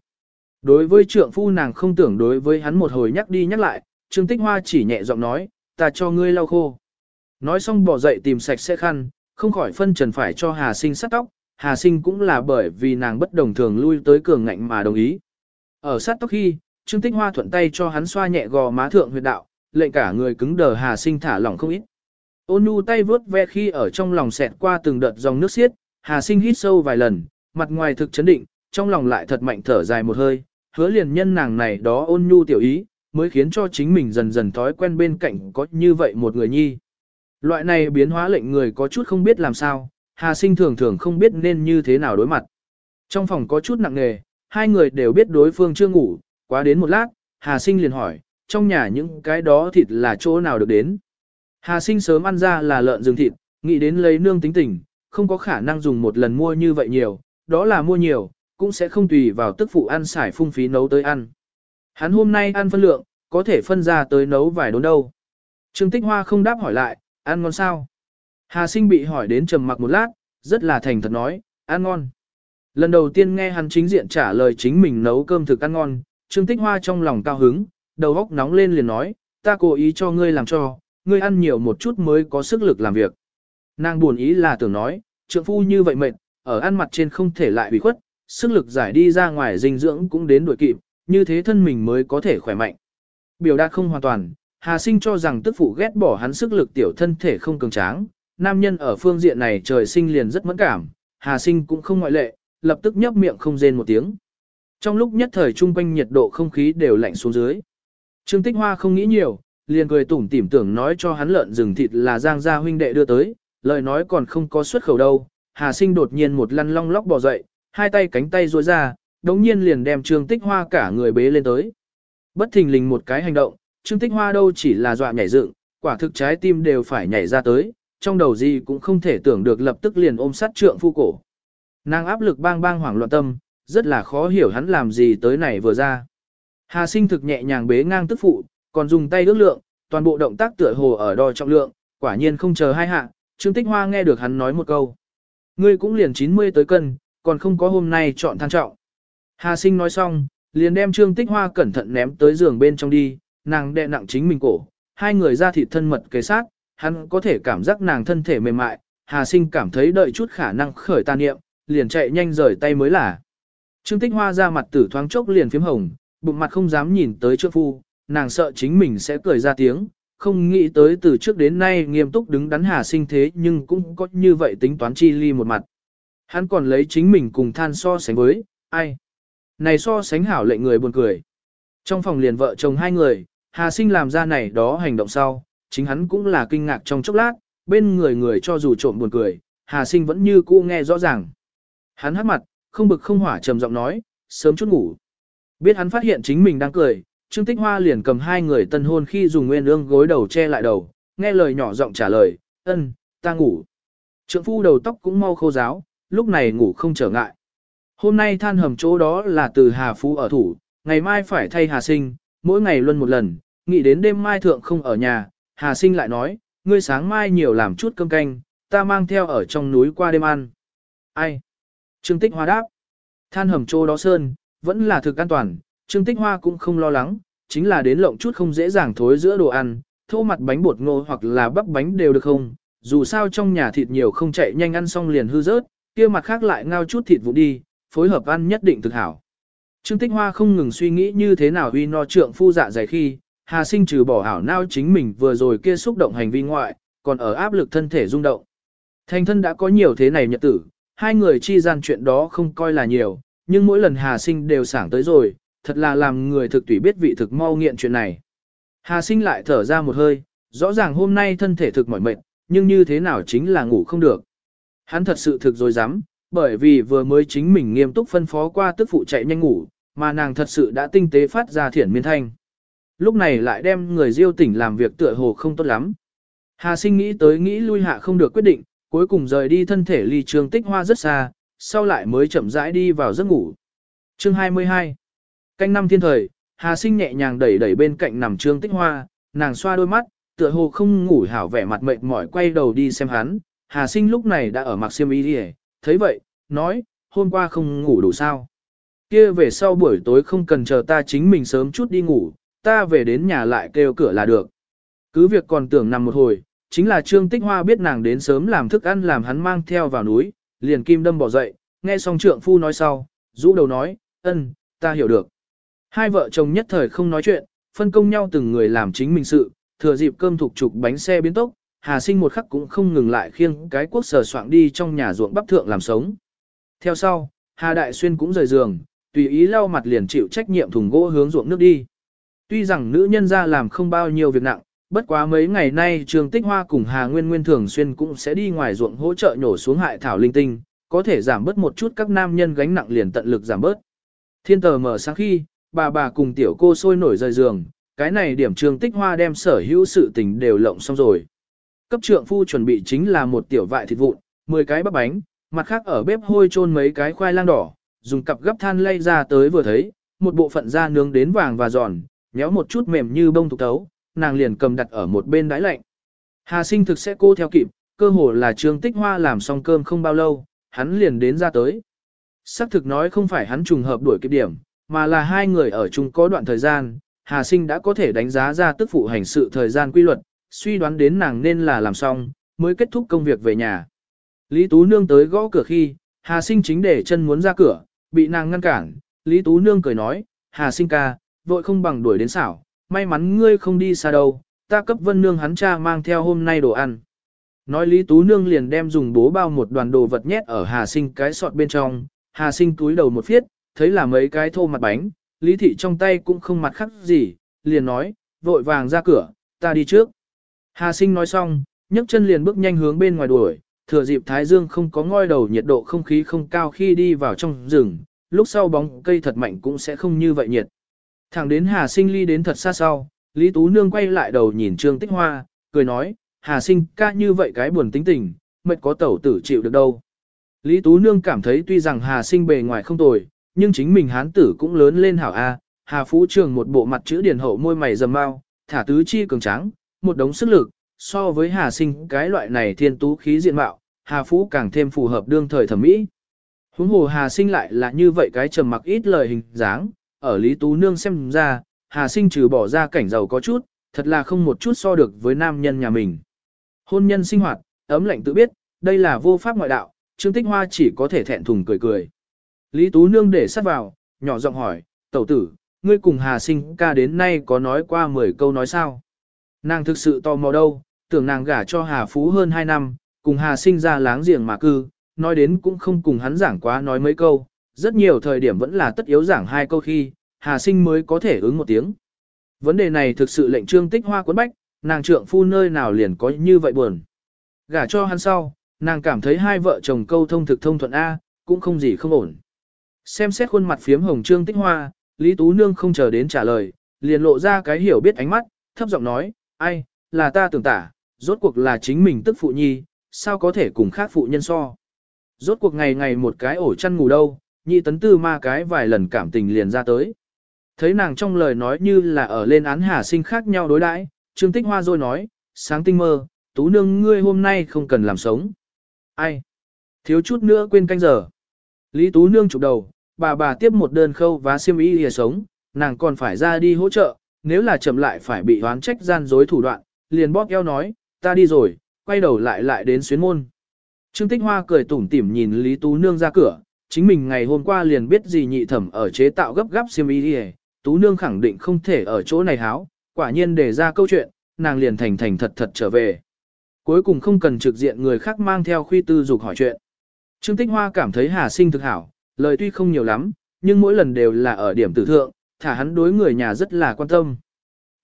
Đối với trượng phu nàng không tưởng đối với hắn một hồi nhắc đi nhắc lại, Trương Tích Hoa chỉ nhẹ giọng nói, ta cho ngươi lau khô. Nói xong bỏ dậy tìm sạch sẽ khăn, không khỏi phân trần phải cho Hà Sinh sát tóc, Hà Sinh cũng là bởi vì nàng bất đồng thường lui tới cường ngạnh mà đồng ý. Ở sát tóc khi, Trương Tích Hoa thuận tay cho hắn xoa nhẹ gò má thượng huyệt đạo, lệnh cả người cứng đờ Hà Sinh thả lỏng không ít. Ôn nhu tay vướt ve khi ở trong lòng xẹt qua từng đợt dòng nước xiết, Hà Sinh hít sâu vài lần, mặt ngoài thực chấn định, trong lòng lại thật mạnh thở dài một hơi, hứa liền nhân nàng này đó ôn nhu tiểu ý, mới khiến cho chính mình dần dần thói quen bên cạnh có như vậy một người nhi. Loại này biến hóa lệnh người có chút không biết làm sao, Hà Sinh thường thường không biết nên như thế nào đối mặt. Trong phòng có chút nặng nề, hai người đều biết đối phương chưa ngủ, quá đến một lát, Hà Sinh liền hỏi, trong nhà những cái đó thịt là chỗ nào được đến. Hà Sinh sớm ăn ra là lợn rừng thịt, nghĩ đến lấy nương tính tình, không có khả năng dùng một lần mua như vậy nhiều, đó là mua nhiều, cũng sẽ không tùy vào tức phụ ăn xài phung phí nấu tới ăn. Hắn hôm nay ăn phân lượng, có thể phân ra tới nấu vài đốn đâu. Trương Tích Hoa không đáp hỏi lại, ăn ngon sao? Hà sinh bị hỏi đến trầm mặc một lát, rất là thành thật nói, ăn ngon. Lần đầu tiên nghe hắn chính diện trả lời chính mình nấu cơm thực ăn ngon, Trương Tích Hoa trong lòng cao hứng, đầu óc nóng lên liền nói, ta cố ý cho ngươi làm cho, ngươi ăn nhiều một chút mới có sức lực làm việc. Nàng buồn ý là tưởng nói, trượng phu như vậy mệt, ở ăn mặt trên không thể lại bị khuất, sức lực giải đi ra ngoài dinh dưỡng cũng đến đuổi kịp, như thế thân mình mới có thể khỏe mạnh. Biểu đạt không hoàn toàn, Hà sinh cho rằng tức phụ ghét bỏ hắn sức lực tiểu thân thể không cường tráng, nam nhân ở phương diện này trời sinh liền rất mẫn cảm, Hà sinh cũng không ngoại lệ, lập tức nhấp miệng không rên một tiếng. Trong lúc nhất thời chung quanh nhiệt độ không khí đều lạnh xuống dưới. Trương Tích Hoa không nghĩ nhiều, liền cười tủm tỉm tưởng nói cho hắn lợn rừng thịt là Giang gia huynh đệ đưa tới, lời nói còn không có xuất khẩu đâu. Hà Sinh đột nhiên một lăn long lóc bò dậy, hai tay cánh tay duỗi ra, đống nhiên liền đem Trương Tích Hoa cả người bế lên tới. Bất thình lình một cái hành động, Trương Tích Hoa đâu chỉ là dọa nhảy dựng, quả thực trái tim đều phải nhảy ra tới, trong đầu gì cũng không thể tưởng được lập tức liền ôm sát trượng phu cổ. Nàng áp lực bang bang hoảng loạn tâm, rất là khó hiểu hắn làm gì tới này vừa ra. Hà sinh thực nhẹ nhàng bế ngang tức phụ, còn dùng tay ước lượng, toàn bộ động tác tựa hồ ở đo trọng lượng, quả nhiên không chờ hai hạ, Trương Tích Hoa nghe được hắn nói một câu. Ngươi cũng liền 90 tới cân, còn không có hôm nay chọn than trọng. Hà sinh nói xong, liền đem Trương Tích Hoa cẩn thận ném tới giường bên trong đi, nàng đè nặng chính mình cổ, hai người ra thịt thân mật kế sát, hắn có thể cảm giác nàng thân thể mềm mại, Hà sinh cảm thấy đợi chút khả năng khởi tan niệm, liền chạy nhanh rời tay mới là. Trương Tích Hoa ra mặt tử thoáng chốc liền phím hồng, bụng mặt không dám nhìn tới trượng phu, nàng sợ chính mình sẽ cười ra tiếng, không nghĩ tới từ trước đến nay nghiêm túc đứng đắn hà sinh thế nhưng cũng có như vậy tính toán chi ly một mặt. Hắn còn lấy chính mình cùng than so sánh với, ai? Này so sánh hảo lệnh người buồn cười. Trong phòng liền vợ chồng hai người, hà sinh làm ra này đó hành động sau, chính hắn cũng là kinh ngạc trong chốc lát, bên người người cho dù trộm buồn cười, hà sinh vẫn như cũ nghe rõ ràng. Hắn hát mặt, không bực không hỏa trầm giọng nói, sớm chút ngủ. Biết hắn phát hiện chính mình đang cười, Trương Tích Hoa liền cầm hai người tân hôn khi dùng nguyên ương gối đầu che lại đầu, nghe lời nhỏ giọng trả lời, ân, ta ngủ. Trượng phu đầu tóc cũng mau khô giáo, lúc này ngủ không trở ngại. Hôm nay than hầm chỗ đó là từ Hà Phú ở thủ, ngày mai phải thay Hà Sinh, mỗi ngày luân một lần, nghĩ đến đêm mai thượng không ở nhà, Hà Sinh lại nói, ngươi sáng mai nhiều làm chút cơm canh, ta mang theo ở trong núi qua đêm ăn. Ai? Trương Tích Hoa đáp. Than hầm chỗ đó sơn, vẫn là thực an toàn, Trương Tích Hoa cũng không lo lắng, chính là đến lộng chút không dễ dàng thối giữa đồ ăn, thô mặt bánh bột ngô hoặc là bắp bánh đều được không, dù sao trong nhà thịt nhiều không chạy nhanh ăn xong liền hư rớt, kia mặt khác lại ngao chút thịt vụ đi, phối hợp ăn nhất định thực hảo. Trương Tích Hoa không ngừng suy nghĩ như thế nào uy no trượng phu dạ dày khi, Hà Sinh trừ bỏ hảo nao chính mình vừa rồi kia xúc động hành vi ngoại, còn ở áp lực thân thể rung động. Thành thân đã có nhiều thế này nhật tử, hai người chi gian chuyện đó không coi là nhiều, nhưng mỗi lần Hà Sinh đều sảng tới rồi, thật là làm người thực tùy biết vị thực mau nghiện chuyện này. Hà Sinh lại thở ra một hơi, rõ ràng hôm nay thân thể thực mỏi mệt, nhưng như thế nào chính là ngủ không được. Hắn thật sự thực dối dám, bởi vì vừa mới chính mình nghiêm túc phân phó qua tức phụ chạy nhanh ngủ, mà nàng thật sự đã tinh tế phát ra thiển miên thanh. Lúc này lại đem người diêu tỉnh làm việc tựa hồ không tốt lắm. Hà sinh nghĩ tới nghĩ lui hạ không được quyết định, cuối cùng rời đi thân thể ly trường tích hoa rất xa, sau lại mới chậm rãi đi vào giấc ngủ. Chương 22 Canh năm thiên thời, Hà Sinh nhẹ nhàng đẩy đẩy bên cạnh nằm trương tích hoa, nàng xoa đôi mắt, tựa hồ không ngủ hảo vẻ mặt mệt mỏi quay đầu đi xem hắn. Hà Sinh lúc này đã ở mặc xiêm y đi thấy vậy, nói, hôm qua không ngủ đủ sao. Kia về sau buổi tối không cần chờ ta chính mình sớm chút đi ngủ, ta về đến nhà lại kêu cửa là được. Cứ việc còn tưởng nằm một hồi, chính là Trương Tích Hoa biết nàng đến sớm làm thức ăn làm hắn mang theo vào núi, liền kim đâm bỏ dậy, nghe xong trượng phu nói sau, rũ đầu nói, ân, ta hiểu được. Hai vợ chồng nhất thời không nói chuyện, phân công nhau từng người làm chính mình sự, thừa dịp cơm thuộc trục bánh xe biến tốc, Hà Sinh một khắc cũng không ngừng lại khiêng cái quốc sở soạn đi trong nhà ruộng bắp thượng làm sống. Theo sau, Hà Đại Xuyên cũng rời giường, tùy ý lau mặt liền chịu trách nhiệm thùng gỗ hướng ruộng nước đi. Tuy rằng nữ nhân ra làm không bao nhiêu việc nặng, bất quá mấy ngày nay Trường Tích Hoa cùng Hà Nguyên Nguyên thường xuyên cũng sẽ đi ngoài ruộng hỗ trợ nhổ xuống hại thảo linh tinh, có thể giảm bớt một chút các nam nhân gánh nặng liền tận lực giảm bớt. Thiên tờ mở sáng khi, bà bà cùng tiểu cô sôi nổi rời giường, cái này điểm trường tích hoa đem sở hữu sự tình đều lộng xong rồi. Cấp trượng phu chuẩn bị chính là một tiểu vại thịt vụn, 10 cái bắp bánh, mặt khác ở bếp hôi chôn mấy cái khoai lang đỏ, dùng cặp gấp than lay ra tới vừa thấy, một bộ phận da nướng đến vàng và giòn, nhéo một chút mềm như bông thục tấu, nàng liền cầm đặt ở một bên đáy lạnh. Hà sinh thực sẽ cô theo kịp, cơ hồ là trương tích hoa làm xong cơm không bao lâu, hắn liền đến ra tới. Sắc thực nói không phải hắn trùng hợp đuổi kịp điểm, mà là hai người ở chung có đoạn thời gian, Hà Sinh đã có thể đánh giá ra tức phụ hành sự thời gian quy luật, suy đoán đến nàng nên là làm xong, mới kết thúc công việc về nhà. Lý Tú Nương tới gõ cửa khi, Hà Sinh chính để chân muốn ra cửa, bị nàng ngăn cản, Lý Tú Nương cười nói, Hà Sinh ca, vội không bằng đuổi đến xảo, may mắn ngươi không đi xa đâu, ta cấp vân nương hắn cha mang theo hôm nay đồ ăn. Nói Lý Tú Nương liền đem dùng bố bao một đoàn đồ vật nhét ở Hà Sinh cái sọt bên trong, Hà Sinh túi đầu một phiết, thấy là mấy cái thô mặt bánh, Lý Thị trong tay cũng không mặt khắc gì, liền nói, vội vàng ra cửa, ta đi trước. Hà Sinh nói xong, nhấc chân liền bước nhanh hướng bên ngoài đuổi, thừa dịp Thái Dương không có ngoi đầu nhiệt độ không khí không cao khi đi vào trong rừng, lúc sau bóng cây thật mạnh cũng sẽ không như vậy nhiệt. Thẳng đến Hà Sinh ly đến thật xa sau, Lý Tú Nương quay lại đầu nhìn Trương Tích Hoa, cười nói, Hà Sinh ca như vậy cái buồn tính tình, mệt có tẩu tử chịu được đâu. Lý Tú Nương cảm thấy tuy rằng Hà Sinh bề ngoài không tồi, nhưng chính mình hán tử cũng lớn lên hảo A, Hà Phú Trường một bộ mặt chữ điển hậu môi mày dầm mau, thả tứ chi cường tráng, một đống sức lực, so với Hà Sinh cái loại này thiên tú khí diện mạo, Hà Phú càng thêm phù hợp đương thời thẩm mỹ. Huống hồ Hà Sinh lại là như vậy cái trầm mặc ít lời hình dáng, ở Lý Tú Nương xem ra, Hà Sinh trừ bỏ ra cảnh giàu có chút, thật là không một chút so được với nam nhân nhà mình. Hôn nhân sinh hoạt, ấm lạnh tự biết, đây là vô pháp ngoại đạo, Trương Tích Hoa chỉ có thể thẹn thùng cười cười. Lý Tú Nương để sát vào, nhỏ giọng hỏi, tẩu tử, ngươi cùng Hà Sinh ca đến nay có nói qua 10 câu nói sao? Nàng thực sự tò mò đâu, tưởng nàng gả cho Hà Phú hơn 2 năm, cùng Hà Sinh ra láng giềng mà cư, nói đến cũng không cùng hắn giảng quá nói mấy câu, rất nhiều thời điểm vẫn là tất yếu giảng hai câu khi, Hà Sinh mới có thể ứng một tiếng. Vấn đề này thực sự lệnh Trương Tích Hoa cuốn bách, nàng trượng phu nơi nào liền có như vậy buồn. Gả cho hắn sau, nàng cảm thấy hai vợ chồng câu thông thực thông thuận A, cũng không gì không ổn. Xem xét khuôn mặt phiếm hồng Trương Tích Hoa, Lý Tú Nương không chờ đến trả lời, liền lộ ra cái hiểu biết ánh mắt, thấp giọng nói, ai, là ta tưởng tả, rốt cuộc là chính mình tức phụ nhi, sao có thể cùng khác phụ nhân so. Rốt cuộc ngày ngày một cái ổ chăn ngủ đâu, nhị tấn tư ma cái vài lần cảm tình liền ra tới. Thấy nàng trong lời nói như là ở lên án hà sinh khác nhau đối đãi, Trương Tích Hoa rồi nói, sáng tinh mơ, tú nương ngươi hôm nay không cần làm sống. Ai? Thiếu chút nữa quên canh giờ. Lý tú nương chụp đầu, bà bà tiếp một đơn khâu và xiêm y lìa sống, nàng còn phải ra đi hỗ trợ, nếu là chậm lại phải bị hoán trách gian dối thủ đoạn, liền bóp eo nói, ta đi rồi, quay đầu lại lại đến xuyến môn. Trương Tích Hoa cười tủm tỉm nhìn Lý Tú Nương ra cửa, chính mình ngày hôm qua liền biết gì nhị thẩm ở chế tạo gấp gáp xiêm y đi Tú Nương khẳng định không thể ở chỗ này háo, quả nhiên để ra câu chuyện, nàng liền thành thành thật thật trở về. Cuối cùng không cần trực diện người khác mang theo khuy tư dục hỏi chuyện. Trương Tích Hoa cảm thấy Hà Sinh thực hảo, lời tuy không nhiều lắm, nhưng mỗi lần đều là ở điểm tử thượng, thả hắn đối người nhà rất là quan tâm.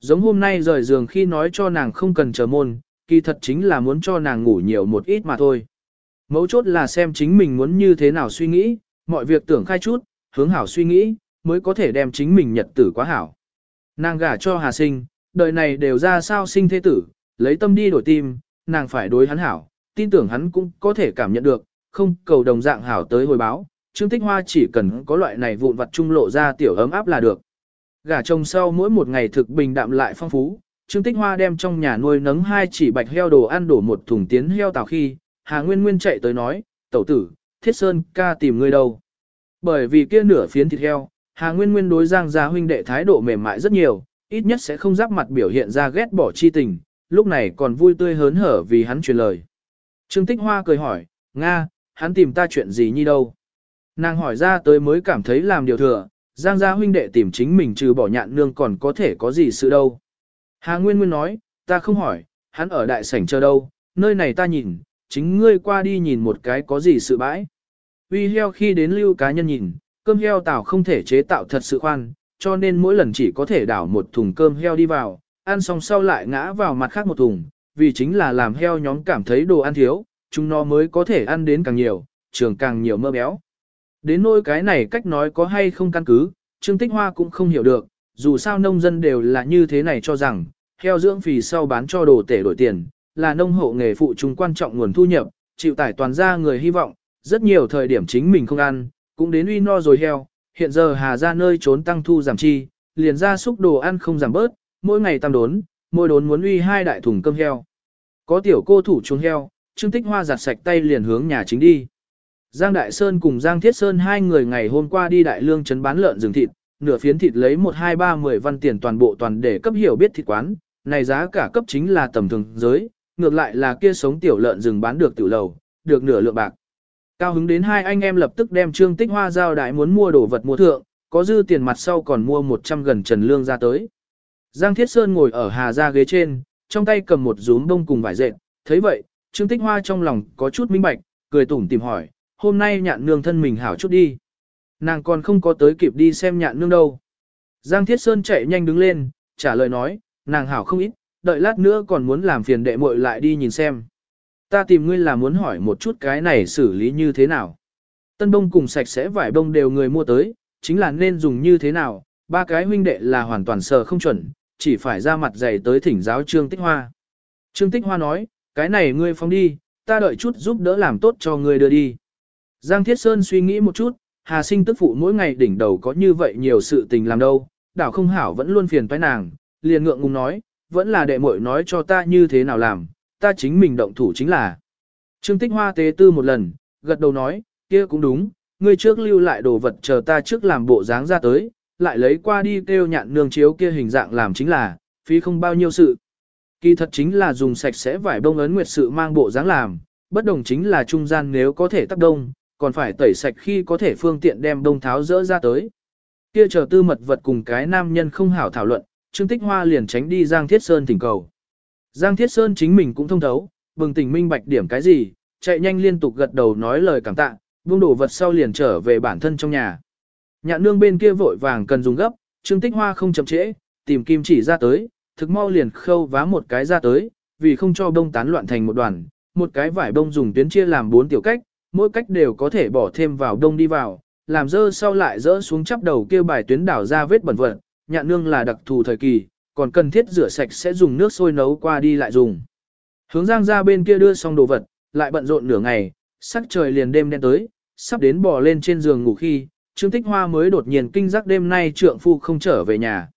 Giống hôm nay rời giường khi nói cho nàng không cần chờ môn, kỳ thật chính là muốn cho nàng ngủ nhiều một ít mà thôi. Mấu chốt là xem chính mình muốn như thế nào suy nghĩ, mọi việc tưởng khai chút, hướng hảo suy nghĩ, mới có thể đem chính mình nhật tử quá hảo. Nàng gả cho Hà Sinh, đời này đều ra sao sinh thế tử, lấy tâm đi đổi tim, nàng phải đối hắn hảo, tin tưởng hắn cũng có thể cảm nhận được, không cầu đồng dạng hảo tới hồi báo. Trương Tích Hoa chỉ cần có loại này vụn vặt trung lộ ra tiểu ấm áp là được. Gả chồng sau mỗi một ngày thực bình đạm lại phong phú, Trương Tích Hoa đem trong nhà nuôi nấng hai chỉ bạch heo đồ ăn đổ một thùng tiến heo tào khi, Hà Nguyên Nguyên chạy tới nói, tẩu tử, Thiết Sơn ca tìm ngươi đâu. Bởi vì kia nửa phiến thịt heo, Hà Nguyên Nguyên đối Giang gia huynh đệ thái độ mềm mại rất nhiều, ít nhất sẽ không giáp mặt biểu hiện ra ghét bỏ chi tình, lúc này còn vui tươi hớn hở vì hắn truyền lời. Trương Tích Hoa cười hỏi, Nga, hắn tìm ta chuyện gì như đâu? Nàng hỏi ra tới mới cảm thấy làm điều thừa, Giang gia huynh đệ tìm chính mình trừ bỏ nhạn nương còn có thể có gì sự đâu. Hà Nguyên Nguyên nói, ta không hỏi, hắn ở đại sảnh chờ đâu, nơi này ta nhìn, chính ngươi qua đi nhìn một cái có gì sự bãi. Uy heo khi đến lưu cá nhân nhìn, cơm heo tảo không thể chế tạo thật sự khoan, cho nên mỗi lần chỉ có thể đảo một thùng cơm heo đi vào, ăn xong sau lại ngã vào mặt khác một thùng, vì chính là làm heo nhóm cảm thấy đồ ăn thiếu, chúng nó mới có thể ăn đến càng nhiều, trường càng nhiều mơ béo. Đến nỗi cái này cách nói có hay không căn cứ, Trương Tích Hoa cũng không hiểu được, dù sao nông dân đều là như thế này cho rằng, heo dưỡng phì sau bán cho đồ tể đổi tiền, là nông hộ nghề phụ chúng quan trọng nguồn thu nhập, chịu tải toàn ra người hy vọng, rất nhiều thời điểm chính mình không ăn, cũng đến uy no rồi heo, hiện giờ hà ra nơi trốn tăng thu giảm chi, liền ra xúc đồ ăn không giảm bớt, mỗi ngày tam đốn, mỗi đốn muốn uy hai đại thùng cơm heo. Có tiểu cô thủ chuồng heo, Trương Tích Hoa giặt sạch tay liền hướng nhà chính đi. Giang Đại Sơn cùng Giang Thiết Sơn hai người ngày hôm qua đi đại lương trấn bán lợn rừng thịt, nửa phiến thịt lấy 1 2 3 10 văn tiền toàn bộ toàn để cấp hiểu biết thịt quán, này giá cả cấp chính là tầm thường giới, ngược lại là kia sống tiểu lợn rừng bán được tiểu lầu, được nửa lượng bạc. Cao hứng đến hai anh em lập tức đem Trương Tích Hoa giao đại muốn mua đồ vật mua thượng, có dư tiền mặt sau còn mua 100 gần trần lương ra tới. Giang Thiết Sơn ngồi ở hà ra ghế trên, trong tay cầm một rúm bông cùng vải dệt, thấy vậy, Trương Tích Hoa trong lòng có chút minh bạch, cười tủm tìm hỏi, hôm nay nhạn nương thân mình hảo chút đi. Nàng còn không có tới kịp đi xem nhạn nương đâu. Giang Thiết Sơn chạy nhanh đứng lên, trả lời nói, nàng hảo không ít, đợi lát nữa còn muốn làm phiền đệ muội lại đi nhìn xem. Ta tìm ngươi là muốn hỏi một chút cái này xử lý như thế nào. Tân bông cùng sạch sẽ vải bông đều người mua tới, chính là nên dùng như thế nào, ba cái huynh đệ là hoàn toàn sờ không chuẩn, chỉ phải ra mặt dày tới thỉnh giáo Trương Tích Hoa. Trương Tích Hoa nói, cái này ngươi phóng đi, ta đợi chút giúp đỡ làm tốt cho ngươi đưa đi. Giang Thiết Sơn suy nghĩ một chút, Hà sinh tức phụ mỗi ngày đỉnh đầu có như vậy nhiều sự tình làm đâu, đảo không hảo vẫn luôn phiền toái nàng, liền ngượng ngùng nói, vẫn là đệ muội nói cho ta như thế nào làm, ta chính mình động thủ chính là. Trương Tích Hoa tế tư một lần, gật đầu nói, kia cũng đúng, ngươi trước lưu lại đồ vật chờ ta trước làm bộ dáng ra tới, lại lấy qua đi kêu nhạn nương chiếu kia hình dạng làm chính là, phí không bao nhiêu sự. Kỳ thật chính là dùng sạch sẽ vải bông ấn nguyệt sự mang bộ dáng làm, bất đồng chính là trung gian nếu có thể tác đông, còn phải tẩy sạch khi có thể phương tiện đem đông tháo rỡ ra tới. Kia chờ tư mật vật cùng cái nam nhân không hảo thảo luận, Trương Tích Hoa liền tránh đi Giang Thiết Sơn thỉnh cầu. Giang Thiết Sơn chính mình cũng thông thấu, bừng tỉnh minh bạch điểm cái gì, chạy nhanh liên tục gật đầu nói lời cảm tạ, buông đổ vật sau liền trở về bản thân trong nhà. Nhạn nương bên kia vội vàng cần dùng gấp, Trương Tích Hoa không chậm trễ, tìm kim chỉ ra tới, thực mau liền khâu vá một cái ra tới, vì không cho bông tán loạn thành một đoàn, một cái vải bông dùng tuyến chia làm bốn tiểu cách, mỗi cách đều có thể bỏ thêm vào đông đi vào, làm dơ sau lại dỡ xuống chắp đầu kêu bài tuyến đảo ra vết bẩn vật, nhạn nương là đặc thù thời kỳ, còn cần thiết rửa sạch sẽ dùng nước sôi nấu qua đi lại dùng. Hướng giang ra bên kia đưa xong đồ vật, lại bận rộn nửa ngày, sắc trời liền đêm đen tới, sắp đến bò lên trên giường ngủ khi, Trương Tích Hoa mới đột nhiên kinh giác đêm nay trượng phu không trở về nhà.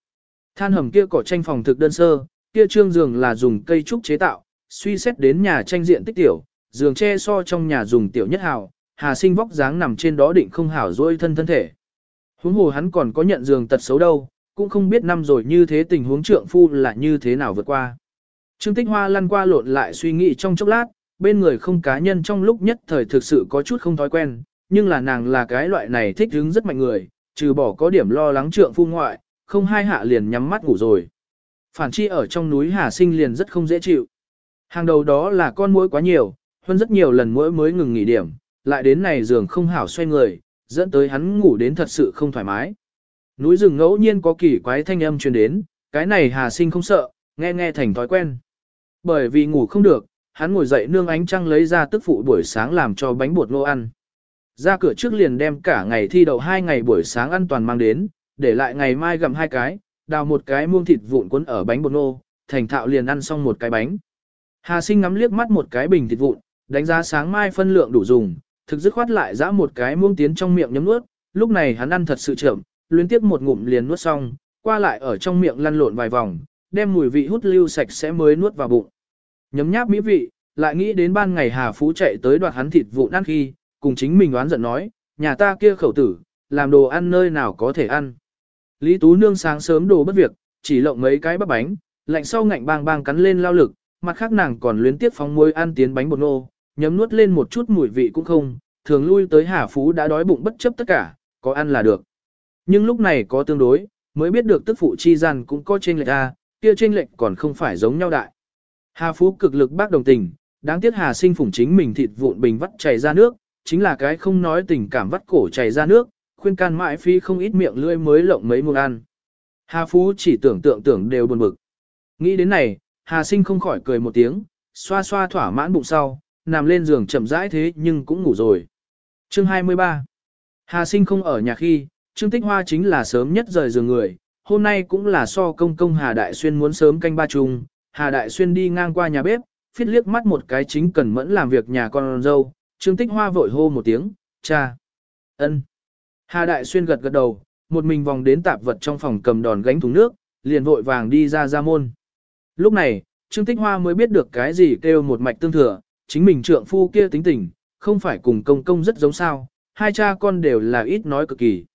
Than hầm kia cỏ tranh phòng thực đơn sơ, kia trương giường là dùng cây trúc chế tạo, suy xét đến nhà tranh diện tích tiểu, giường tre so trong nhà dùng tiểu nhất hào, Hà Sinh vóc dáng nằm trên đó định không hảo dỗi thân thân thể. Huống hồ hắn còn có nhận giường tật xấu đâu, cũng không biết năm rồi như thế tình huống trượng phu là như thế nào vượt qua. Trương Tích Hoa lăn qua lộn lại suy nghĩ trong chốc lát, bên người không cá nhân trong lúc nhất thời thực sự có chút không thói quen, nhưng là nàng là cái loại này thích hứng rất mạnh người, trừ bỏ có điểm lo lắng trượng phu ngoại, không hai hạ liền nhắm mắt ngủ rồi. Phản chi ở trong núi Hà Sinh liền rất không dễ chịu. Hàng đầu đó là con muỗi quá nhiều, hơn rất nhiều lần mỗi mới ngừng nghỉ điểm, lại đến này giường không hảo xoay người, dẫn tới hắn ngủ đến thật sự không thoải mái. Núi rừng ngẫu nhiên có kỳ quái thanh âm truyền đến, cái này Hà Sinh không sợ, nghe nghe thành thói quen. Bởi vì ngủ không được, hắn ngồi dậy nương ánh trăng lấy ra tức phụ buổi sáng làm cho bánh bột ngô ăn. Ra cửa trước liền đem cả ngày thi đậu hai ngày buổi sáng ăn toàn mang đến, để lại ngày mai gặm hai cái, đào một cái muông thịt vụn cuốn ở bánh bột ngô, thành thạo liền ăn xong một cái bánh. Hà sinh ngắm liếc mắt một cái bình thịt vụn, đánh giá sáng mai phân lượng đủ dùng, thực dứt khoát lại dã một cái muông tiến trong miệng nhấm nuốt, lúc này hắn ăn thật sự chậm, liên tiếp một ngụm liền nuốt xong, qua lại ở trong miệng lăn lộn vài vòng, đem mùi vị hút lưu sạch sẽ mới nuốt vào bụng. Nhấm nháp mỹ vị, lại nghĩ đến ban ngày Hà Phú chạy tới đoạt hắn thịt vụn ăn khi, cùng chính mình oán giận nói, nhà ta kia khẩu tử, làm đồ ăn nơi nào có thể ăn. Lý Tú Nương sáng sớm đồ bất việc, chỉ lộng mấy cái bắp bánh, lạnh sau ngạnh bang bang cắn lên lao lực, mặt khác nàng còn luyến tiếp phóng muối ăn tiến bánh bột nô, nhấm nuốt lên một chút mùi vị cũng không, thường lui tới Hà Phú đã đói bụng bất chấp tất cả, có ăn là được. Nhưng lúc này có tương đối, mới biết được tức phụ chi gian cũng có chênh lệch a kia chênh lệch còn không phải giống nhau đại. Hà Phú cực lực bác đồng tình, đáng tiếc Hà sinh phủng chính mình thịt vụn bình vắt chảy ra nước, chính là cái không nói tình cảm vắt cổ chảy ra nước, khuyên can mãi phi không ít miệng lưỡi mới lộng mấy muỗng ăn. Hà Phú chỉ tưởng tượng tưởng đều buồn bực. Nghĩ đến này, Hà sinh không khỏi cười một tiếng, xoa xoa thỏa mãn bụng sau, nằm lên giường chậm rãi thế nhưng cũng ngủ rồi. Chương 23 Hà sinh không ở nhà khi, Trương Tích Hoa chính là sớm nhất rời giường người, hôm nay cũng là so công công Hà Đại Xuyên muốn sớm canh ba chung, Hà Đại Xuyên đi ngang qua nhà bếp, phiết liếc mắt một cái chính cần mẫn làm việc nhà con dâu, Trương Tích Hoa vội hô một tiếng, cha. ân. Hà Đại Xuyên gật gật đầu, một mình vòng đến tạp vật trong phòng cầm đòn gánh thùng nước, liền vội vàng đi ra ra môn. Lúc này, Trương Tích Hoa mới biết được cái gì kêu một mạch tương thừa, chính mình trượng phu kia tính tình, không phải cùng công công rất giống sao, hai cha con đều là ít nói cực kỳ.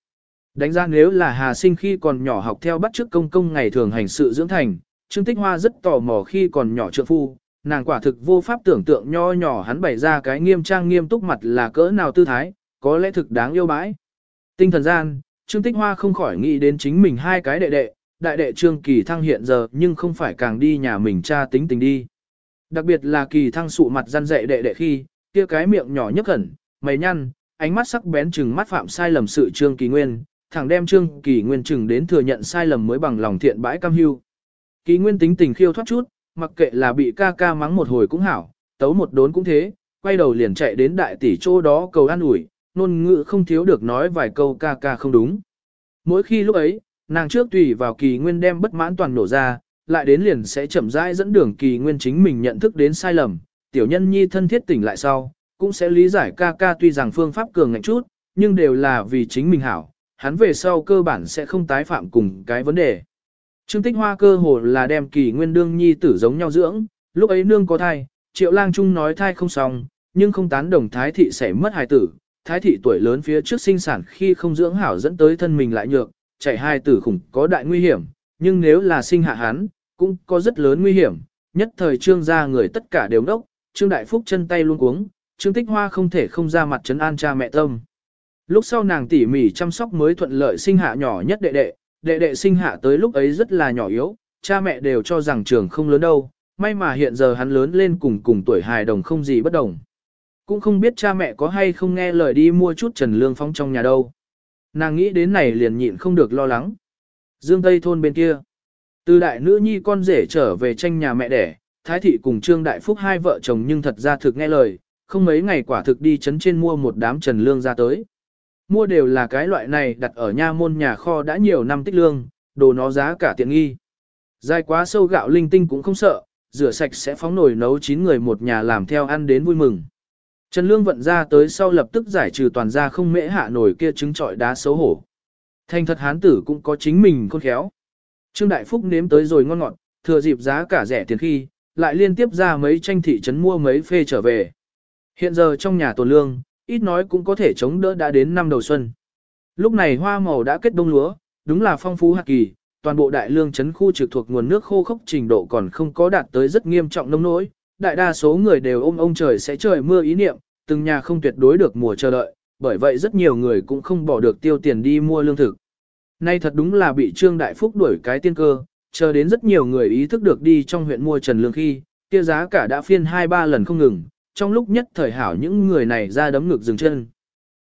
Đánh giá nếu là Hà Sinh khi còn nhỏ học theo bắt chước công công ngày thường hành sự dưỡng thành, Trương Tích Hoa rất tò mò khi còn nhỏ trượng phu, nàng quả thực vô pháp tưởng tượng nho nhỏ hắn bày ra cái nghiêm trang nghiêm túc mặt là cỡ nào tư thái, có lẽ thực đáng yêu bãi. Tinh thần gian, Trương Tích Hoa không khỏi nghĩ đến chính mình hai cái đệ đệ, đại đệ Trương Kỳ Thăng hiện giờ nhưng không phải càng đi nhà mình cha tính tình đi. Đặc biệt là Kỳ Thăng sụ mặt răn dạy đệ đệ khi, kia cái miệng nhỏ nhất hẳn, mày nhăn, ánh mắt sắc bén chừng mắt phạm sai lầm sự Trương Kỳ Nguyên, thẳng đem Trương Kỳ Nguyên chừng đến thừa nhận sai lầm mới bằng lòng thiện bãi cam hưu. Kỳ Nguyên tính tình khiêu thoát chút, mặc kệ là bị ca ca mắng một hồi cũng hảo, tấu một đốn cũng thế, quay đầu liền chạy đến đại tỷ chỗ đó cầu an ủi, nôn ngữ không thiếu được nói vài câu ca ca không đúng. Mỗi khi lúc ấy, nàng trước tùy vào kỳ nguyên đem bất mãn toàn nổ ra, lại đến liền sẽ chậm rãi dẫn đường kỳ nguyên chính mình nhận thức đến sai lầm, tiểu nhân nhi thân thiết tỉnh lại sau, cũng sẽ lý giải ca ca tuy rằng phương pháp cường ngạnh chút, nhưng đều là vì chính mình hảo, hắn về sau cơ bản sẽ không tái phạm cùng cái vấn đề. Trương Tích Hoa cơ hồ là đem kỳ nguyên đương nhi tử giống nhau dưỡng, lúc ấy nương có thai, triệu lang trung nói thai không xong, nhưng không tán đồng thái thị sẽ mất hài tử, thái thị tuổi lớn phía trước sinh sản khi không dưỡng hảo dẫn tới thân mình lại nhược, chạy hài tử khủng có đại nguy hiểm, nhưng nếu là sinh hạ hắn, cũng có rất lớn nguy hiểm, nhất thời trương gia người tất cả đều đốc, trương đại phúc chân tay luôn cuống, trương tích hoa không thể không ra mặt trấn an cha mẹ tâm. Lúc sau nàng tỉ mỉ chăm sóc mới thuận lợi sinh hạ nhỏ nhất đệ đệ, đệ đệ sinh hạ tới lúc ấy rất là nhỏ yếu, cha mẹ đều cho rằng trường không lớn đâu, may mà hiện giờ hắn lớn lên cùng cùng tuổi hài đồng không gì bất đồng. Cũng không biết cha mẹ có hay không nghe lời đi mua chút trần lương phong trong nhà đâu. Nàng nghĩ đến này liền nhịn không được lo lắng. Dương Tây thôn bên kia. Từ đại nữ nhi con rể trở về tranh nhà mẹ đẻ, Thái thị cùng Trương Đại Phúc hai vợ chồng nhưng thật ra thực nghe lời, không mấy ngày quả thực đi chấn trên mua một đám trần lương ra tới. Mua đều là cái loại này đặt ở nha môn nhà kho đã nhiều năm tích lương, đồ nó giá cả tiện nghi. Dài quá sâu gạo linh tinh cũng không sợ, rửa sạch sẽ phóng nồi nấu chín người một nhà làm theo ăn đến vui mừng. Trần Lương vận ra tới sau lập tức giải trừ toàn ra không mễ hạ nổi kia trứng trọi đá xấu hổ. Thành thật hán tử cũng có chính mình khôn khéo. Trương Đại Phúc nếm tới rồi ngon ngọt, thừa dịp giá cả rẻ tiền khi, lại liên tiếp ra mấy tranh thị trấn mua mấy phê trở về. Hiện giờ trong nhà tổ lương, ít nói cũng có thể chống đỡ đã đến năm đầu xuân. Lúc này hoa màu đã kết đông lúa, đúng là phong phú hạt kỳ, toàn bộ đại lương trấn khu trực thuộc nguồn nước khô khốc trình độ còn không có đạt tới rất nghiêm trọng nông nỗi, đại đa số người đều ôm ông trời sẽ trời mưa ý niệm, từng nhà không tuyệt đối được mùa chờ đợi, bởi vậy rất nhiều người cũng không bỏ được tiêu tiền đi mua lương thực. Nay thật đúng là bị Trương Đại Phúc đuổi cái tiên cơ, chờ đến rất nhiều người ý thức được đi trong huyện mua trần lương khi, kia giá cả đã phiên 2-3 lần không ngừng, trong lúc nhất thời hảo những người này ra đấm ngực dừng chân.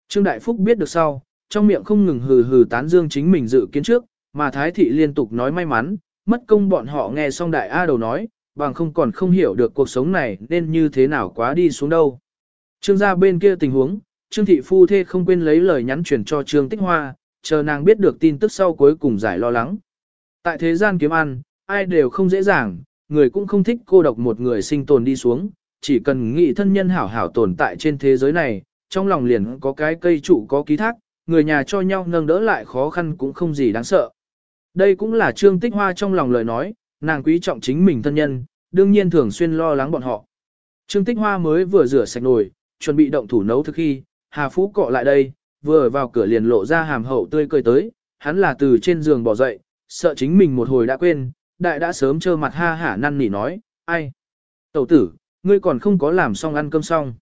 Trương Đại Phúc biết được sau, trong miệng không ngừng hừ hừ tán dương chính mình dự kiến trước, mà Thái Thị liên tục nói may mắn, mất công bọn họ nghe xong Đại A đầu nói, bằng không còn không hiểu được cuộc sống này nên như thế nào quá đi xuống đâu. Trương gia bên kia tình huống, Trương thị phu thê không quên lấy lời nhắn truyền cho Trương Tích Hoa, chờ nàng biết được tin tức sau cuối cùng giải lo lắng. Tại thế gian kiếm ăn, ai đều không dễ dàng, người cũng không thích cô độc một người sinh tồn đi xuống, chỉ cần nghĩ thân nhân hảo hảo tồn tại trên thế giới này, trong lòng liền có cái cây trụ có ký thác, người nhà cho nhau nâng đỡ lại khó khăn cũng không gì đáng sợ. Đây cũng là Trương Tích Hoa trong lòng lời nói, nàng quý trọng chính mình thân nhân, đương nhiên thường xuyên lo lắng bọn họ. Trương Tích Hoa mới vừa rửa sạch nồi, chuẩn bị động thủ nấu thức khi, Hà Phú cọ lại đây, vừa vào cửa liền lộ ra hàm hậu tươi cười tới, hắn là từ trên giường bỏ dậy, sợ chính mình một hồi đã quên, đại đã sớm trơ mặt ha hả năn nỉ nói, ai? Tẩu tử, ngươi còn không có làm xong ăn cơm xong.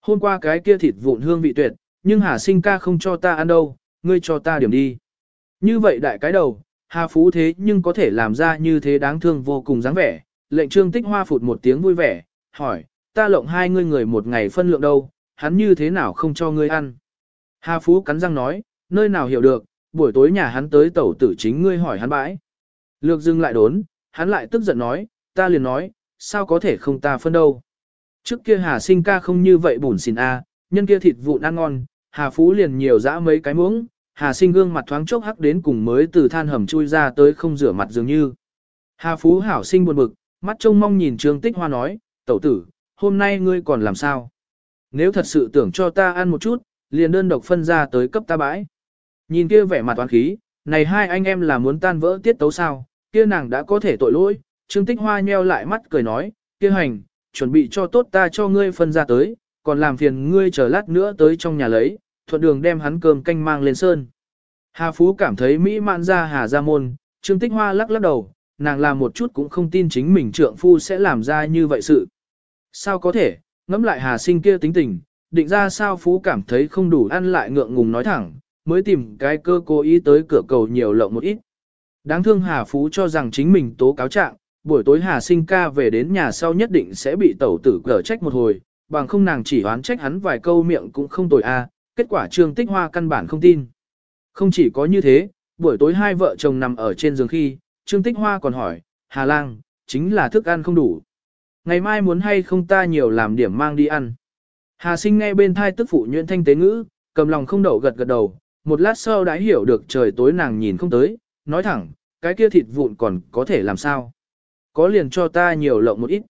Hôm qua cái kia thịt vụn hương vị tuyệt, nhưng Hà sinh ca không cho ta ăn đâu, ngươi cho ta điểm đi. Như vậy đại cái đầu, Hà Phú thế nhưng có thể làm ra như thế đáng thương vô cùng dáng vẻ, lệnh trương tích hoa phụt một tiếng vui vẻ, hỏi, ta lộng hai ngươi người một ngày phân lượng đâu, hắn như thế nào không cho ngươi ăn. Hà Phú cắn răng nói, nơi nào hiểu được, buổi tối nhà hắn tới tẩu tử chính ngươi hỏi hắn bãi. Lược dưng lại đốn, hắn lại tức giận nói, ta liền nói, sao có thể không ta phân đâu. Trước kia Hà sinh ca không như vậy bùn xỉn a, nhân kia thịt vụn ăn ngon, Hà Phú liền nhiều dã mấy cái muỗng, Hà sinh gương mặt thoáng chốc hắc đến cùng mới từ than hầm chui ra tới không rửa mặt dường như. Hà Phú hảo sinh buồn bực, mắt trông mong nhìn Trương Tích Hoa nói, tẩu tử, hôm nay ngươi còn làm sao? Nếu thật sự tưởng cho ta ăn một chút, liền đơn độc phân ra tới cấp ta bãi. Nhìn kia vẻ mặt toán khí, này hai anh em là muốn tan vỡ tiết tấu sao, kia nàng đã có thể tội lỗi, Trương Tích Hoa nheo lại mắt cười nói, kia hành, chuẩn bị cho tốt ta cho ngươi phân ra tới, còn làm phiền ngươi chờ lát nữa tới trong nhà lấy, thuận đường đem hắn cơm canh mang lên sơn. Hà Phú cảm thấy mỹ mãn ra Hà Gia Môn, Trương Tích Hoa lắc lắc đầu, nàng làm một chút cũng không tin chính mình trượng phu sẽ làm ra như vậy sự. Sao có thể, ngẫm lại Hà Sinh kia tính tình, định ra sao Phú cảm thấy không đủ ăn lại ngượng ngùng nói thẳng, mới tìm cái cơ cố ý tới cửa cầu nhiều lộng một ít. Đáng thương Hà Phú cho rằng chính mình tố cáo trạng, buổi tối Hà sinh ca về đến nhà sau nhất định sẽ bị tẩu tử cở trách một hồi, bằng không nàng chỉ oán trách hắn vài câu miệng cũng không tồi a. kết quả Trương Tích Hoa căn bản không tin. Không chỉ có như thế, buổi tối hai vợ chồng nằm ở trên giường khi, Trương Tích Hoa còn hỏi, Hà Lang, chính là thức ăn không đủ. Ngày mai muốn hay không ta nhiều làm điểm mang đi ăn. Hà sinh nghe bên thai tức phụ nhuyễn thanh tế ngữ, cầm lòng không đậu gật gật đầu, một lát sau đã hiểu được trời tối nàng nhìn không tới, nói thẳng, cái kia thịt vụn còn có thể làm sao. Có liền cho ta nhiều lộng một ít.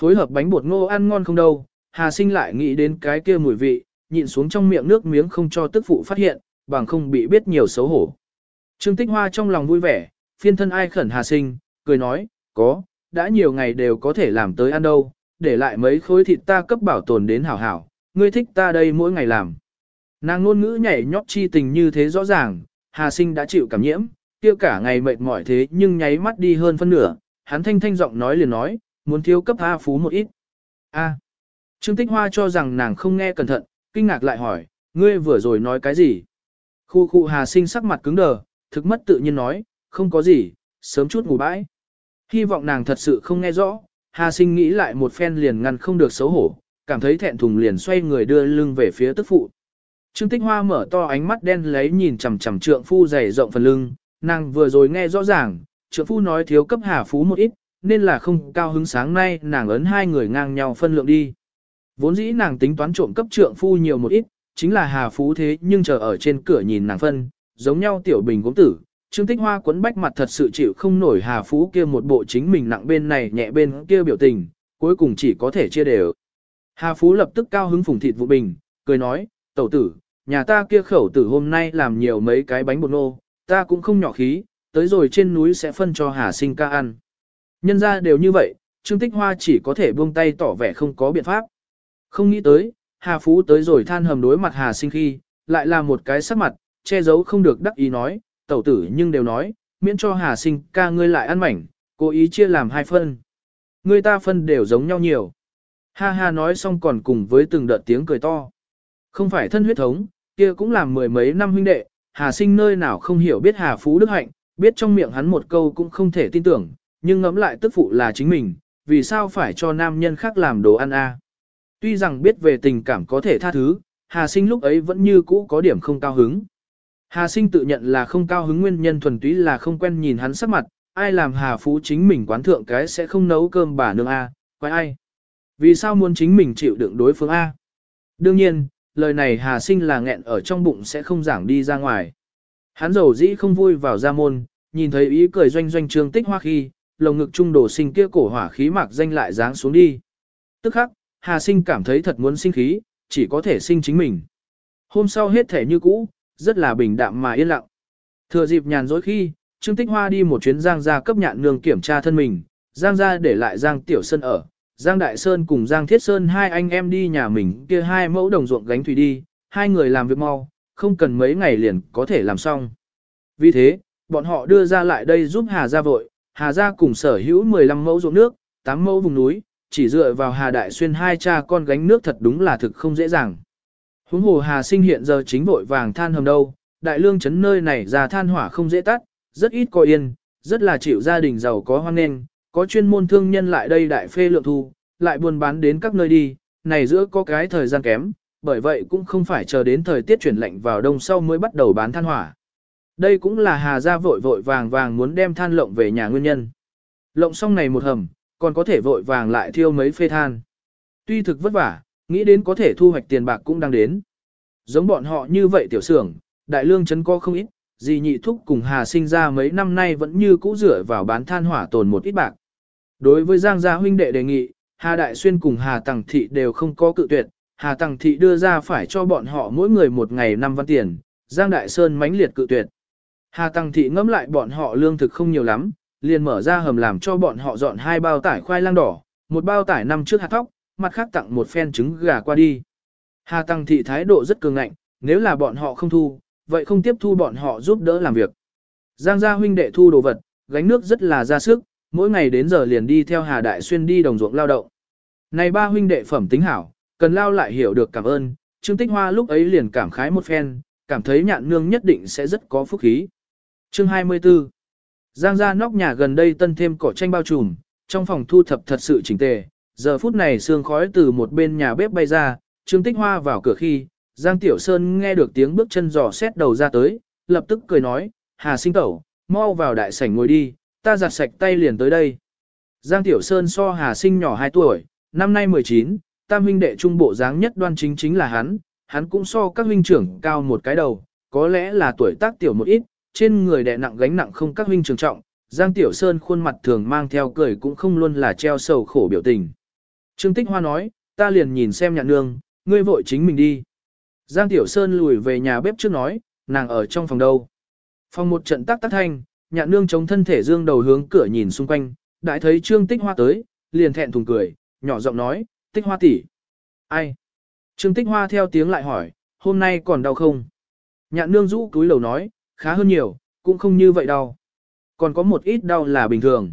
Phối hợp bánh bột ngô ăn ngon không đâu, Hà sinh lại nghĩ đến cái kia mùi vị, nhịn xuống trong miệng nước miếng không cho tức phụ phát hiện, bằng không bị biết nhiều xấu hổ. Trương Tích Hoa trong lòng vui vẻ, phiên thân ai khẩn Hà sinh, cười nói, có, đã nhiều ngày đều có thể làm tới ăn đâu, để lại mấy khối thịt ta cấp bảo tồn đến hảo hảo, ngươi thích ta đây mỗi ngày làm. Nàng ngôn ngữ nhảy nhót chi tình như thế rõ ràng, Hà Sinh đã chịu cảm nhiễm, kia cả ngày mệt mỏi thế nhưng nháy mắt đi hơn phân nửa, hắn thanh thanh giọng nói liền nói, muốn thiếu cấp A Phú một ít. A. Trương Tích Hoa cho rằng nàng không nghe cẩn thận, kinh ngạc lại hỏi, ngươi vừa rồi nói cái gì? Khu khu Hà Sinh sắc mặt cứng đờ, thực mất tự nhiên nói, không có gì, sớm chút ngủ bãi. Hy vọng nàng thật sự không nghe rõ, Hà sinh nghĩ lại một phen liền ngăn không được xấu hổ, cảm thấy thẹn thùng liền xoay người đưa lưng về phía tức phụ. Trương Tích Hoa mở to ánh mắt đen lấy nhìn chằm chằm trượng phu dày rộng phần lưng, nàng vừa rồi nghe rõ ràng, trượng phu nói thiếu cấp Hà Phú một ít, nên là không cao hứng sáng nay nàng ấn hai người ngang nhau phân lượng đi. Vốn dĩ nàng tính toán trộm cấp trượng phu nhiều một ít, chính là Hà Phú thế nhưng chờ ở trên cửa nhìn nàng phân, giống nhau tiểu bình gốm tử, Trương Tích Hoa quấn bách mặt thật sự chịu không nổi Hà Phú kia một bộ chính mình nặng bên này nhẹ bên kia biểu tình, cuối cùng chỉ có thể chia đều. Hà Phú lập tức cao hứng phùng thịt vụ bình, cười nói, tẩu tử, nhà ta kia khẩu tử hôm nay làm nhiều mấy cái bánh bột nô, ta cũng không nhỏ khí, tới rồi trên núi sẽ phân cho Hà sinh ca ăn. Nhân ra đều như vậy, Trương Tích Hoa chỉ có thể buông tay tỏ vẻ không có biện pháp. Không nghĩ tới, Hà Phú tới rồi than hầm đối mặt Hà sinh khi, lại là một cái sắc mặt, che giấu không được đắc ý nói, tẩu tử nhưng đều nói, miễn cho Hà sinh ca ngươi lại ăn mảnh, cố ý chia làm hai phân. Người ta phân đều giống nhau nhiều. Ha ha nói xong còn cùng với từng đợt tiếng cười to. Không phải thân huyết thống, kia cũng làm mười mấy năm huynh đệ, Hà sinh nơi nào không hiểu biết Hà Phú Đức Hạnh, biết trong miệng hắn một câu cũng không thể tin tưởng, nhưng ngẫm lại tức phụ là chính mình, vì sao phải cho nam nhân khác làm đồ ăn a? Tuy rằng biết về tình cảm có thể tha thứ, Hà sinh lúc ấy vẫn như cũ có điểm không cao hứng. Hà sinh tự nhận là không cao hứng nguyên nhân thuần túy là không quen nhìn hắn sắc mặt, ai làm Hà Phú chính mình quán thượng cái sẽ không nấu cơm bà nương A, quái ai. Vì sao muốn chính mình chịu đựng đối phương A? Đương nhiên, lời này Hà sinh là nghẹn ở trong bụng sẽ không giảng đi ra ngoài. Hắn dầu dĩ không vui vào ra môn, nhìn thấy ý cười doanh doanh trương tích hoa khi, lồng ngực trung đổ sinh kia cổ hỏa khí mạc danh lại dáng xuống đi. Tức khắc, Hà sinh cảm thấy thật muốn sinh khí, chỉ có thể sinh chính mình. Hôm sau hết thể như cũ, rất là bình đạm mà yên lặng. Thừa dịp nhàn rỗi khi, Trương Tích Hoa đi một chuyến Giang gia cấp nhạn nương kiểm tra thân mình, Giang gia để lại Giang Tiểu Sơn ở, Giang Đại Sơn cùng Giang Thiết Sơn hai anh em đi nhà mình kia hai mẫu đồng ruộng gánh thủy đi, hai người làm việc mau, không cần mấy ngày liền có thể làm xong. Vì thế, bọn họ đưa ra lại đây giúp Hà Gia vội, Hà Gia cùng sở hữu 15 mẫu ruộng nước, 8 mẫu vùng núi, chỉ dựa vào Hà Đại Xuyên hai cha con gánh nước thật đúng là thực không dễ dàng. Huống hồ Hà Sinh hiện giờ chính vội vàng than hầm đâu, đại lương chấn nơi này ra than hỏa không dễ tắt, rất ít có yên, rất là chịu gia đình giàu có hoan nghênh, có chuyên môn thương nhân lại đây đại phê lượng thu, lại buôn bán đến các nơi đi, này giữa có cái thời gian kém, bởi vậy cũng không phải chờ đến thời tiết chuyển lạnh vào đông sau mới bắt đầu bán than hỏa. Đây cũng là Hà gia vội vội vàng vàng muốn đem than lộng về nhà nguyên nhân. Lộng xong này một hầm, còn có thể vội vàng lại thiêu mấy phê than. Tuy thực vất vả, nghĩ đến có thể thu hoạch tiền bạc cũng đang đến. Giống bọn họ như vậy tiểu xưởng, đại lương chấn có không ít, gì nhị thúc cùng Hà sinh ra mấy năm nay vẫn như cũ rửa vào bán than hỏa tồn một ít bạc. Đối với Giang gia huynh đệ đề nghị, Hà Đại Xuyên cùng Hà Tằng Thị đều không có cự tuyệt, Hà Tằng Thị đưa ra phải cho bọn họ mỗi người một ngày năm văn tiền, Giang Đại Sơn mãnh liệt cự tuyệt. Hà Tằng Thị ngẫm lại bọn họ lương thực không nhiều lắm, liền mở ra hầm làm cho bọn họ dọn hai bao tải khoai lang đỏ, một bao tải năm trước hạt thóc, mặt khác tặng một phen trứng gà qua đi. Hà Tăng Thị thái độ rất cường ngạnh, nếu là bọn họ không thu, vậy không tiếp thu bọn họ giúp đỡ làm việc. Giang gia huynh đệ thu đồ vật, gánh nước rất là ra sức, mỗi ngày đến giờ liền đi theo Hà Đại Xuyên đi đồng ruộng lao động. Này ba huynh đệ phẩm tính hảo, cần lao lại hiểu được cảm ơn, Trương Tích Hoa lúc ấy liền cảm khái một phen, cảm thấy nhạn nương nhất định sẽ rất có phúc khí. Chương 24 Giang ra nóc nhà gần đây tân thêm cỏ tranh bao trùm, trong phòng thu thập thật sự chỉnh tề. Giờ phút này sương khói từ một bên nhà bếp bay ra, Trương Tích Hoa vào cửa khi, Giang Tiểu Sơn nghe được tiếng bước chân giò xét đầu ra tới, lập tức cười nói, Hà sinh tẩu, mau vào đại sảnh ngồi đi, ta giặt sạch tay liền tới đây. Giang Tiểu Sơn so Hà sinh nhỏ 2 tuổi, năm nay 19, tam huynh đệ trung bộ dáng nhất đoan chính chính là hắn, hắn cũng so các huynh trưởng cao một cái đầu, có lẽ là tuổi tác tiểu một ít, trên người đè nặng gánh nặng không các huynh trưởng trọng, Giang Tiểu Sơn khuôn mặt thường mang theo cười cũng không luôn là treo sầu khổ biểu tình. Trương Tích Hoa nói, ta liền nhìn xem nhạn nương, ngươi vội chính mình đi. Giang Tiểu Sơn lùi về nhà bếp trước nói, nàng ở trong phòng đâu. Phòng một trận tác tác thanh, nhạn nương chống thân thể dương đầu hướng cửa nhìn xung quanh, đại thấy Trương Tích Hoa tới, liền thẹn thùng cười, nhỏ giọng nói, Tích Hoa tỷ, Ai? Trương Tích Hoa theo tiếng lại hỏi, hôm nay còn đau không? Nhạn nương rũ túi lầu nói, khá hơn nhiều, cũng không như vậy đau. Còn có một ít đau là bình thường.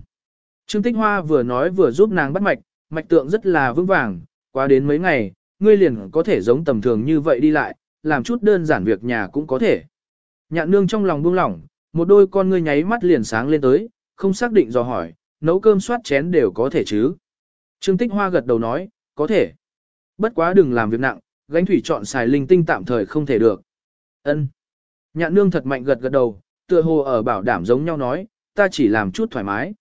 Trương Tích Hoa vừa nói vừa giúp nàng bắt mạch, mạch tượng rất là vững vàng, qua đến mấy ngày, ngươi liền có thể giống tầm thường như vậy đi lại, làm chút đơn giản việc nhà cũng có thể. Nhạn nương trong lòng buông lỏng, một đôi con ngươi nháy mắt liền sáng lên tới, không xác định dò hỏi, nấu cơm soát chén đều có thể chứ. Trương Tích Hoa gật đầu nói, có thể. Bất quá đừng làm việc nặng, gánh thủy chọn xài linh tinh tạm thời không thể được. Ân. Nhạn nương thật mạnh gật gật đầu, tựa hồ ở bảo đảm giống nhau nói, ta chỉ làm chút thoải mái.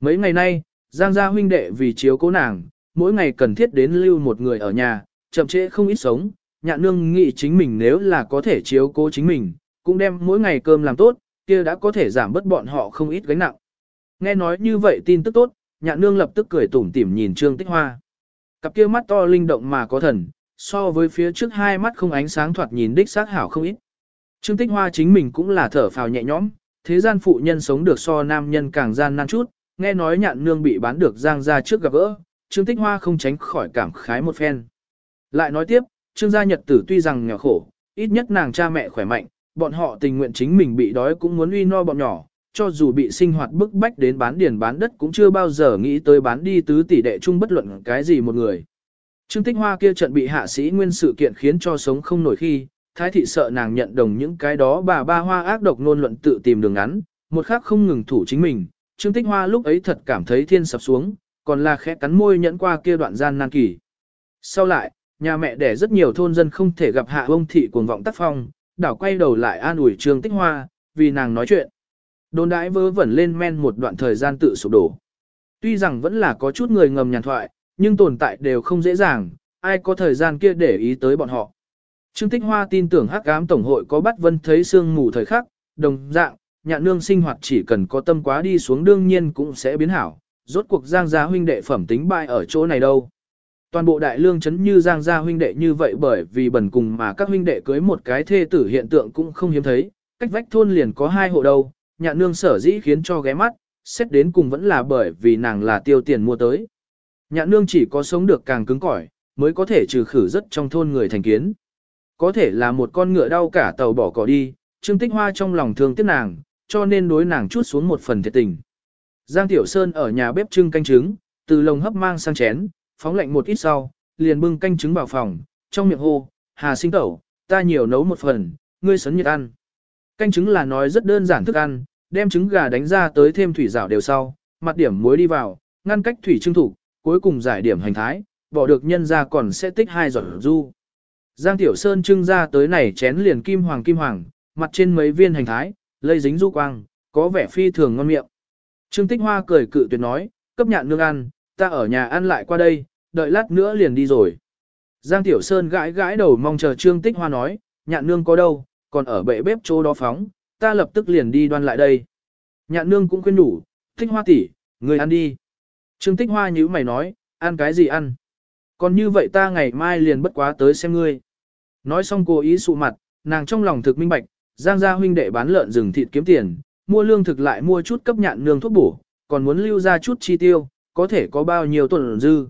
Mấy ngày nay, Giang gia huynh đệ vì chiếu cố nàng, mỗi ngày cần thiết đến lưu một người ở nhà, chậm trễ không ít sống, nhạn nương nghĩ chính mình nếu là có thể chiếu cố chính mình, cũng đem mỗi ngày cơm làm tốt, kia đã có thể giảm bớt bọn họ không ít gánh nặng. Nghe nói như vậy tin tức tốt, nhạn nương lập tức cười tủm tỉm nhìn Trương Tích Hoa. Cặp kia mắt to linh động mà có thần, so với phía trước hai mắt không ánh sáng thoạt nhìn đích xác hảo không ít. Trương Tích Hoa chính mình cũng là thở phào nhẹ nhõm, thế gian phụ nhân sống được so nam nhân càng gian nan chút, nghe nói nhạn nương bị bán được giang ra trước gặp gỡ, Trương Tích Hoa không tránh khỏi cảm khái một phen. Lại nói tiếp, Trương gia nhật tử tuy rằng nghèo khổ, ít nhất nàng cha mẹ khỏe mạnh, bọn họ tình nguyện chính mình bị đói cũng muốn uy no bọn nhỏ, cho dù bị sinh hoạt bức bách đến bán điền bán đất cũng chưa bao giờ nghĩ tới bán đi tứ tỷ đệ chung bất luận cái gì một người. Trương Tích Hoa kia trận bị hạ sĩ nguyên sự kiện khiến cho sống không nổi khi, thái thị sợ nàng nhận đồng những cái đó bà ba hoa ác độc nôn luận tự tìm đường ngắn, một khắc không ngừng thủ chính mình, Trương Tích Hoa lúc ấy thật cảm thấy thiên sập xuống, còn là khẽ cắn môi nhẫn qua kia đoạn gian nan kỳ. Sau lại, nhà mẹ đẻ rất nhiều thôn dân không thể gặp hạ ông thị cuồng vọng tác phong, đảo quay đầu lại an ủi Trương Tích Hoa, vì nàng nói chuyện. Đồn đãi vớ vẩn lên men một đoạn thời gian tự sụp đổ. Tuy rằng vẫn là có chút người ngầm nhàn thoại, nhưng tồn tại đều không dễ dàng, ai có thời gian kia để ý tới bọn họ. Trương Tích Hoa tin tưởng hắc ám tổng hội có bắt vân thấy sương mù thời khắc, đồng dạng, nhạn nương sinh hoạt chỉ cần có tâm quá đi xuống đương nhiên cũng sẽ biến hảo, rốt cuộc giang gia huynh đệ phẩm tính bại ở chỗ này đâu. Toàn bộ đại lương chấn như giang gia huynh đệ như vậy bởi vì bần cùng mà các huynh đệ cưới một cái thê tử hiện tượng cũng không hiếm thấy, cách vách thôn liền có hai hộ đâu, nhạn nương sở dĩ khiến cho ghé mắt, xét đến cùng vẫn là bởi vì nàng là tiêu tiền mua tới. Nhạn nương chỉ có sống được càng cứng cỏi, mới có thể trừ khử rất trong thôn người thành kiến. Có thể là một con ngựa đau cả tàu bỏ cỏ đi, Trương Tích Hoa trong lòng thương tiếc nàng, cho nên đối nàng chút xuống một phần thiệt tình. Giang Tiểu Sơn ở nhà bếp trưng canh trứng, từ lồng hấp mang sang chén, phóng lạnh một ít sau, liền bưng canh trứng vào phòng, trong miệng hô, Hà sinh tẩu, ta nhiều nấu một phần, ngươi sấn nhiệt ăn. Canh trứng là nói rất đơn giản thức ăn, đem trứng gà đánh ra tới thêm thủy rảo đều sau, mặt điểm muối đi vào, ngăn cách thủy trưng thủ, cuối cùng giải điểm hành thái, bỏ được nhân ra còn sẽ tích hai giọt du. Giang Tiểu Sơn trưng ra tới này chén liền kim hoàng kim hoàng, mặt trên mấy viên hành thái, lây dính du quang, có vẻ phi thường ngon miệng. Trương Tích Hoa cười cự tuyệt nói, cấp nhạn nương ăn, ta ở nhà ăn lại qua đây, đợi lát nữa liền đi rồi. Giang Tiểu Sơn gãi gãi đầu mong chờ Trương Tích Hoa nói, nhạn nương có đâu, còn ở bệ bếp chỗ đó phóng, ta lập tức liền đi đoan lại đây. Nhạn nương cũng khuyên đủ, Tích Hoa tỷ, người ăn đi. Trương Tích Hoa nhíu mày nói, ăn cái gì ăn? Còn như vậy ta ngày mai liền bất quá tới xem ngươi. Nói xong cô ý sụ mặt, nàng trong lòng thực minh bạch, Giang gia huynh đệ bán lợn rừng thịt kiếm tiền, mua lương thực lại mua chút cấp nhạn nương thuốc bổ, còn muốn lưu ra chút chi tiêu, có thể có bao nhiêu tuần dư.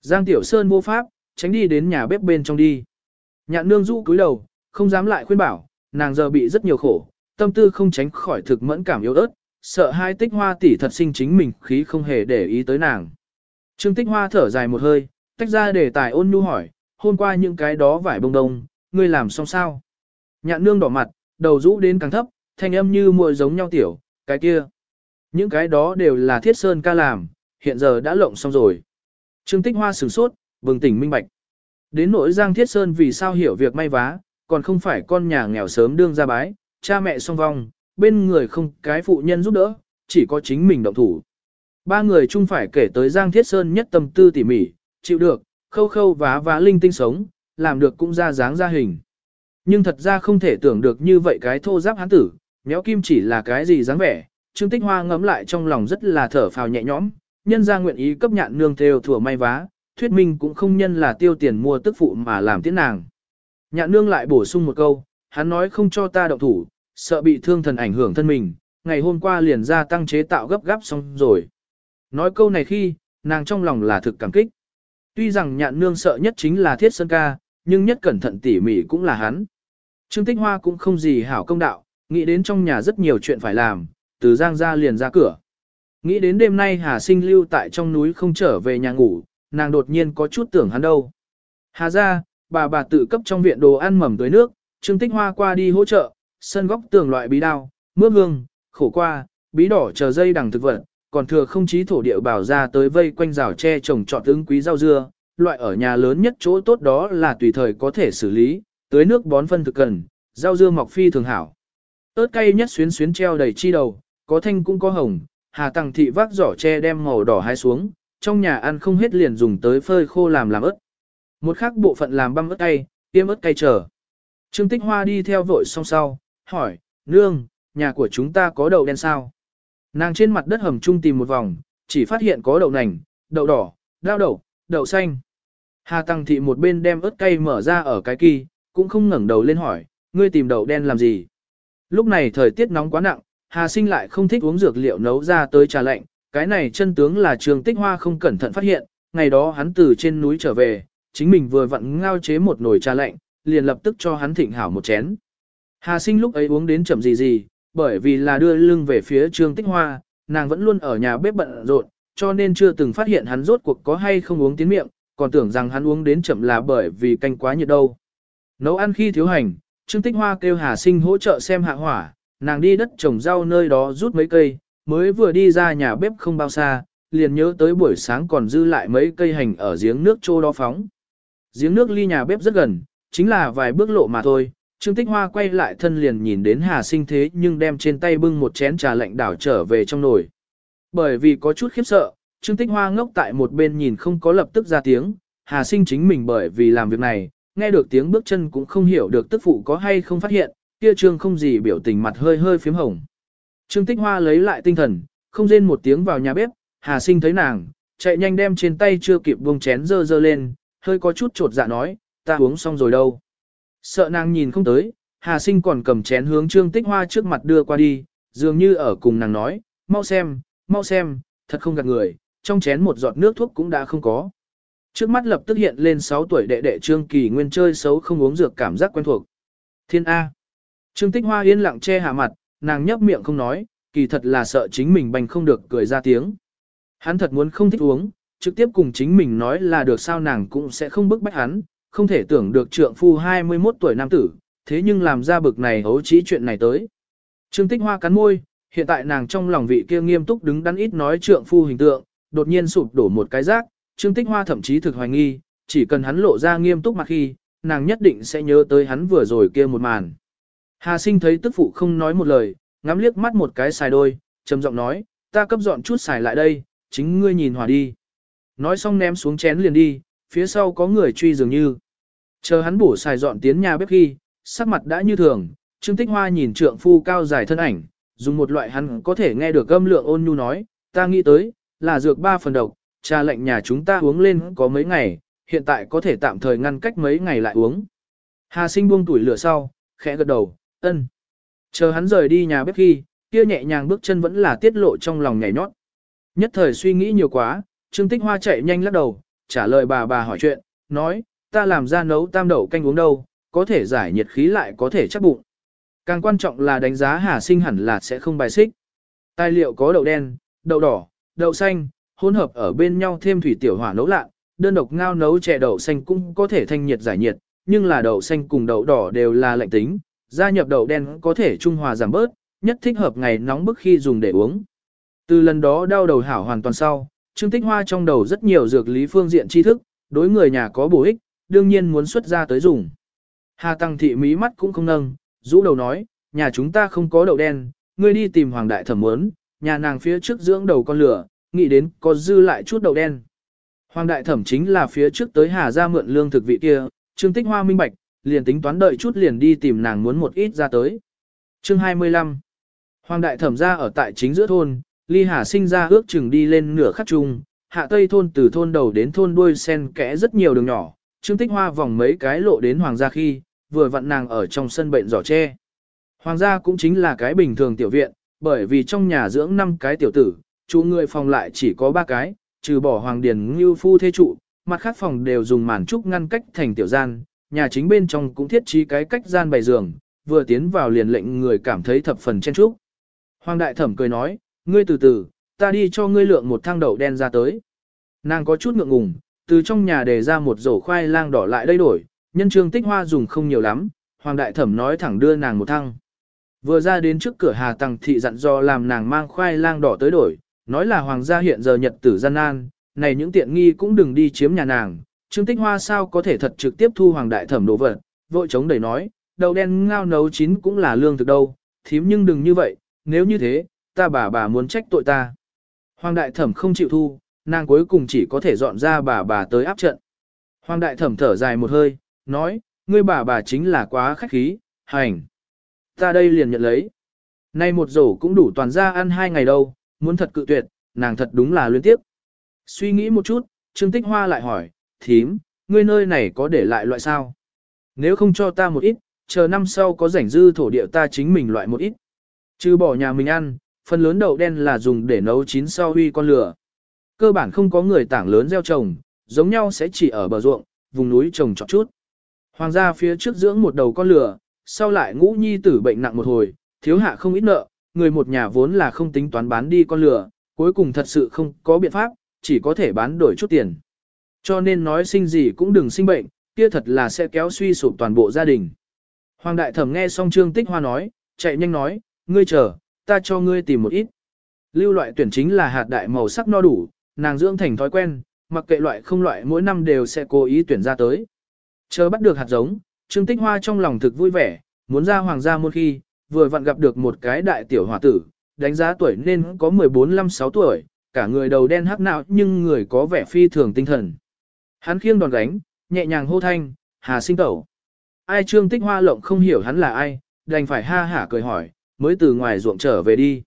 Giang Tiểu Sơn vô pháp, tránh đi đến nhà bếp bên trong đi. Nhạn nương rũ cúi đầu, không dám lại khuyên bảo, nàng giờ bị rất nhiều khổ, tâm tư không tránh khỏi thực mẫn cảm yếu ớt, sợ hai tích hoa tỷ thật sinh chính mình khí không hề để ý tới nàng. Trương tích hoa thở dài một hơi, tách ra để tài ôn nhu hỏi, hôm qua những cái đó vải bông đông, ngươi làm xong sao? Nhạn nương đỏ mặt, đầu rũ đến càng thấp, thanh âm như muội giống nhau tiểu, cái kia. Những cái đó đều là thiết sơn ca làm, hiện giờ đã lộng xong rồi. Trương Tích Hoa sửng sốt, bừng tỉnh minh bạch. Đến nỗi Giang Thiết Sơn vì sao hiểu việc may vá, còn không phải con nhà nghèo sớm đương ra bái, cha mẹ song vong, bên người không cái phụ nhân giúp đỡ, chỉ có chính mình động thủ. Ba người chung phải kể tới Giang Thiết Sơn nhất tâm tư tỉ mỉ, chịu được, khâu khâu vá vá linh tinh sống, làm được cũng ra dáng ra hình. Nhưng thật ra không thể tưởng được như vậy cái thô giáp hán tử, méo kim chỉ là cái gì dáng vẻ, Trương Tích Hoa ngấm lại trong lòng rất là thở phào nhẹ nhõm, nhân ra nguyện ý cấp nhạn nương theo thừa may vá, thuyết minh cũng không nhân là tiêu tiền mua tức phụ mà làm tiễn nàng. Nhạn nương lại bổ sung một câu, hắn nói không cho ta động thủ, sợ bị thương thần ảnh hưởng thân mình, ngày hôm qua liền ra tăng chế tạo gấp gáp xong rồi. Nói câu này khi, nàng trong lòng là thực cảm kích. Tuy rằng nhạn nương sợ nhất chính là thiết sơn ca, nhưng nhất cẩn thận tỉ mỉ cũng là hắn. Trương Tích Hoa cũng không gì hảo công đạo, nghĩ đến trong nhà rất nhiều chuyện phải làm, từ giang ra liền ra cửa. Nghĩ đến đêm nay Hà sinh lưu tại trong núi không trở về nhà ngủ, nàng đột nhiên có chút tưởng hắn đâu. Hà ra, bà bà tự cấp trong viện đồ ăn mầm tới nước, Trương Tích Hoa qua đi hỗ trợ, sân góc tường loại bí đao, mướp hương, khổ qua, bí đỏ chờ dây đằng thực vật, còn thừa không chí thổ địa bảo ra tới vây quanh rào tre trồng trọt ứng quý rau dưa, loại ở nhà lớn nhất chỗ tốt đó là tùy thời có thể xử lý, tưới nước bón phân thực cần, rau dưa mọc phi thường hảo. ớt cay nhất xuyến xuyến treo đầy chi đầu, có thanh cũng có hồng, hà tăng thị vác giỏ tre đem màu đỏ hai xuống, trong nhà ăn không hết liền dùng tới phơi khô làm làm ớt. Một khác bộ phận làm băm ớt cay, tiêm ớt cay chờ. Trương Tích Hoa đi theo vội song sau, hỏi, nương, nhà của chúng ta có đậu đen sao? Nàng trên mặt đất hầm trung tìm một vòng, chỉ phát hiện có đậu nành, đậu đỏ, đao đậu, đậu xanh. Hà Tăng Thị một bên đem ớt cay mở ra ở cái kỳ, cũng không ngẩng đầu lên hỏi, ngươi tìm đậu đen làm gì? Lúc này thời tiết nóng quá nặng, Hà Sinh lại không thích uống dược liệu nấu ra tới trà lạnh, cái này chân tướng là trường tích hoa không cẩn thận phát hiện, ngày đó hắn từ trên núi trở về, chính mình vừa vặn ngao chế một nồi trà lạnh, liền lập tức cho hắn thịnh hảo một chén. Hà Sinh lúc ấy uống đến chậm gì gì, bởi vì là đưa lưng về phía Trương Tích Hoa, nàng vẫn luôn ở nhà bếp bận rộn, cho nên chưa từng phát hiện hắn rốt cuộc có hay không uống tiến miệng, còn tưởng rằng hắn uống đến chậm là bởi vì canh quá nhiệt đâu. Nấu ăn khi thiếu hành, Trương Tích Hoa kêu Hà Sinh hỗ trợ xem hạ hỏa, nàng đi đất trồng rau nơi đó rút mấy cây, mới vừa đi ra nhà bếp không bao xa, liền nhớ tới buổi sáng còn dư lại mấy cây hành ở giếng nước trô đó phóng. Giếng nước ly nhà bếp rất gần, chính là vài bước lộ mà thôi, Trương Tích Hoa quay lại thân liền nhìn đến Hà Sinh thế nhưng đem trên tay bưng một chén trà lạnh đảo trở về trong nồi. Bởi vì có chút khiếp sợ, Trương Tích Hoa ngốc tại một bên nhìn không có lập tức ra tiếng, Hà Sinh chính mình bởi vì làm việc này, nghe được tiếng bước chân cũng không hiểu được tức phụ có hay không phát hiện, kia Trương không gì biểu tình mặt hơi hơi phím hồng. Trương Tích Hoa lấy lại tinh thần, không rên một tiếng vào nhà bếp, Hà Sinh thấy nàng, chạy nhanh đem trên tay chưa kịp buông chén dơ dơ lên, hơi có chút trột dạ nói, ta uống xong rồi đâu. Sợ nàng nhìn không tới, Hà Sinh còn cầm chén hướng Trương Tích Hoa trước mặt đưa qua đi, dường như ở cùng nàng nói, mau xem, mau xem, thật không gạt người, trong chén một giọt nước thuốc cũng đã không có. Trước mắt lập tức hiện lên 6 tuổi đệ đệ Trương Kỳ Nguyên chơi xấu không uống dược cảm giác quen thuộc. Thiên A. Trương Tích Hoa yên lặng che hạ mặt, nàng nhấp miệng không nói, kỳ thật là sợ chính mình bành không được cười ra tiếng. Hắn thật muốn không thích uống, trực tiếp cùng chính mình nói là được sao nàng cũng sẽ không bức bách hắn, không thể tưởng được trượng phu 21 tuổi nam tử, thế nhưng làm ra bực này hấu trí chuyện này tới. Trương Tích Hoa cắn môi, hiện tại nàng trong lòng vị kia nghiêm túc đứng đắn ít nói trượng phu hình tượng, đột nhiên sụp đổ một cái rác, Trương Tích Hoa thậm chí thực hoài nghi, chỉ cần hắn lộ ra nghiêm túc mặt khi, nàng nhất định sẽ nhớ tới hắn vừa rồi kia một màn. Hà sinh thấy tức phụ không nói một lời, ngắm liếc mắt một cái xài đôi, trầm giọng nói, ta cấp dọn chút xài lại đây, chính ngươi nhìn hòa đi. Nói xong ném xuống chén liền đi, phía sau có người truy dường như. Chờ hắn bổ xài dọn tiến nhà bếp khi, sắc mặt đã như thường, Trương Tích Hoa nhìn trượng phu cao dài thân ảnh, dùng một loại hắn có thể nghe được âm lượng ôn nhu nói, ta nghĩ tới, là dược ba phần độc, trà lệnh nhà chúng ta uống lên có mấy ngày, hiện tại có thể tạm thời ngăn cách mấy ngày lại uống. Hà sinh buông tuổi lửa sau, khẽ gật đầu, ân. Chờ hắn rời đi nhà bếp khi, kia nhẹ nhàng bước chân vẫn là tiết lộ trong lòng nhảy nhót. Nhất thời suy nghĩ nhiều quá, Trương Tích Hoa chạy nhanh lắc đầu, trả lời bà bà hỏi chuyện, nói, ta làm ra nấu tam đậu canh uống đâu, có thể giải nhiệt khí lại có thể chắc bụng. Càng quan trọng là đánh giá Hà Sinh hẳn là sẽ không bài xích. Tài liệu có đậu đen, đậu đỏ, đậu xanh, hỗn hợp ở bên nhau thêm thủy tiểu hỏa nấu lạ, đơn độc ngao nấu chè đậu xanh cũng có thể thanh nhiệt giải nhiệt, nhưng là đậu xanh cùng đậu đỏ đều là lạnh tính, gia nhập đậu đen có thể trung hòa giảm bớt, nhất thích hợp ngày nóng bức khi dùng để uống. Từ lần đó đau đầu hảo hoàn toàn sau, Trương Tích Hoa trong đầu rất nhiều dược lý phương diện tri thức, đối người nhà có bổ ích, đương nhiên muốn xuất ra tới dùng. Hà Tăng thị mí mắt cũng không nâng, rũ đầu nói, nhà chúng ta không có đậu đen, ngươi đi tìm hoàng đại thẩm muốn, nhà nàng phía trước dưỡng đầu con lửa, nghĩ đến có dư lại chút đậu đen. Hoàng đại thẩm chính là phía trước tới Hà ra mượn lương thực vị kia, Trương Tích Hoa minh bạch, liền tính toán đợi chút liền đi tìm nàng muốn một ít ra tới. Chương 25 Hoàng đại thẩm ra ở tại chính giữa thôn, ly hà sinh ra ước chừng đi lên nửa khắc chung, hạ tây thôn từ thôn đầu đến thôn đuôi sen kẽ rất nhiều đường nhỏ, Trương Tích Hoa vòng mấy cái lộ đến hoàng gia khi, vừa vặn nàng ở trong sân bệnh giỏ tre. Hoàng gia cũng chính là cái bình thường tiểu viện, bởi vì trong nhà dưỡng 5 cái tiểu tử, chủ người phòng lại chỉ có ba cái, trừ bỏ hoàng điền như phu thế trụ, mặt khác phòng đều dùng màn trúc ngăn cách thành tiểu gian, nhà chính bên trong cũng thiết trí cái cách gian bày giường, vừa tiến vào liền lệnh người cảm thấy thập phần chen trúc. Hoàng đại thẩm cười nói, ngươi từ từ, ta đi cho ngươi lượng một thang đậu đen ra tới. Nàng có chút ngượng ngùng, từ trong nhà đề ra một rổ khoai lang đỏ lại đây đổi, nhân trương tích hoa dùng không nhiều lắm, hoàng đại thẩm nói thẳng đưa nàng một thang. Vừa ra đến trước cửa Hà Tăng thị dặn do làm nàng mang khoai lang đỏ tới đổi, nói là hoàng gia hiện giờ nhật tử gian nan, này những tiện nghi cũng đừng đi chiếm nhà nàng, Trương Tích Hoa sao có thể thật trực tiếp thu hoàng đại thẩm đồ vật, vội chống đẩy nói, đầu đen ngao nấu chín cũng là lương thực đâu, thím nhưng đừng như vậy, nếu như thế, ta bà bà muốn trách tội ta. Hoàng đại thẩm không chịu thu, nàng cuối cùng chỉ có thể dọn ra bà bà tới áp trận. Hoàng đại thẩm thở dài một hơi, nói, ngươi bà bà chính là quá khách khí, hành. Ta đây liền nhận lấy. Nay một rổ cũng đủ toàn ra ăn hai ngày đâu, muốn thật cự tuyệt, nàng thật đúng là luyến tiếp. Suy nghĩ một chút, Trương Tích Hoa lại hỏi, thím, ngươi nơi này có để lại loại sao? Nếu không cho ta một ít, chờ năm sau có rảnh dư thổ địa ta chính mình loại một ít. Chứ bỏ nhà mình ăn, phần lớn đậu đen là dùng để nấu chín sau huy con lửa. Cơ bản không có người tảng lớn gieo trồng, giống nhau sẽ chỉ ở bờ ruộng, vùng núi trồng trọt chút. Hoàng gia phía trước dưỡng một đầu con lửa, sau lại ngũ nhi tử bệnh nặng một hồi, thiếu hạ không ít nợ, người một nhà vốn là không tính toán bán đi con lửa, cuối cùng thật sự không có biện pháp, chỉ có thể bán đổi chút tiền. Cho nên nói sinh gì cũng đừng sinh bệnh, kia thật là sẽ kéo suy sụp toàn bộ gia đình. Hoàng đại thẩm nghe xong Trương Tích Hoa nói, chạy nhanh nói, ngươi chờ, ta cho ngươi tìm một ít. Lưu loại tuyển chính là hạt đại màu sắc no đủ, nàng dưỡng thành thói quen, mặc kệ loại không loại mỗi năm đều sẽ cố ý tuyển ra tới. Chờ bắt được hạt giống, Trương Tích Hoa trong lòng thực vui vẻ, muốn ra hoàng gia một khi, vừa vặn gặp được một cái đại tiểu hòa tử, đánh giá tuổi nên có 14-16 tuổi, cả người đầu đen hắc nạo nhưng người có vẻ phi thường tinh thần. Hắn khiêng đòn gánh, nhẹ nhàng hô thanh, hà sinh tẩu. Ai trương tích hoa lộng không hiểu hắn là ai, đành phải ha hả cười hỏi, mới từ ngoài ruộng trở về đi.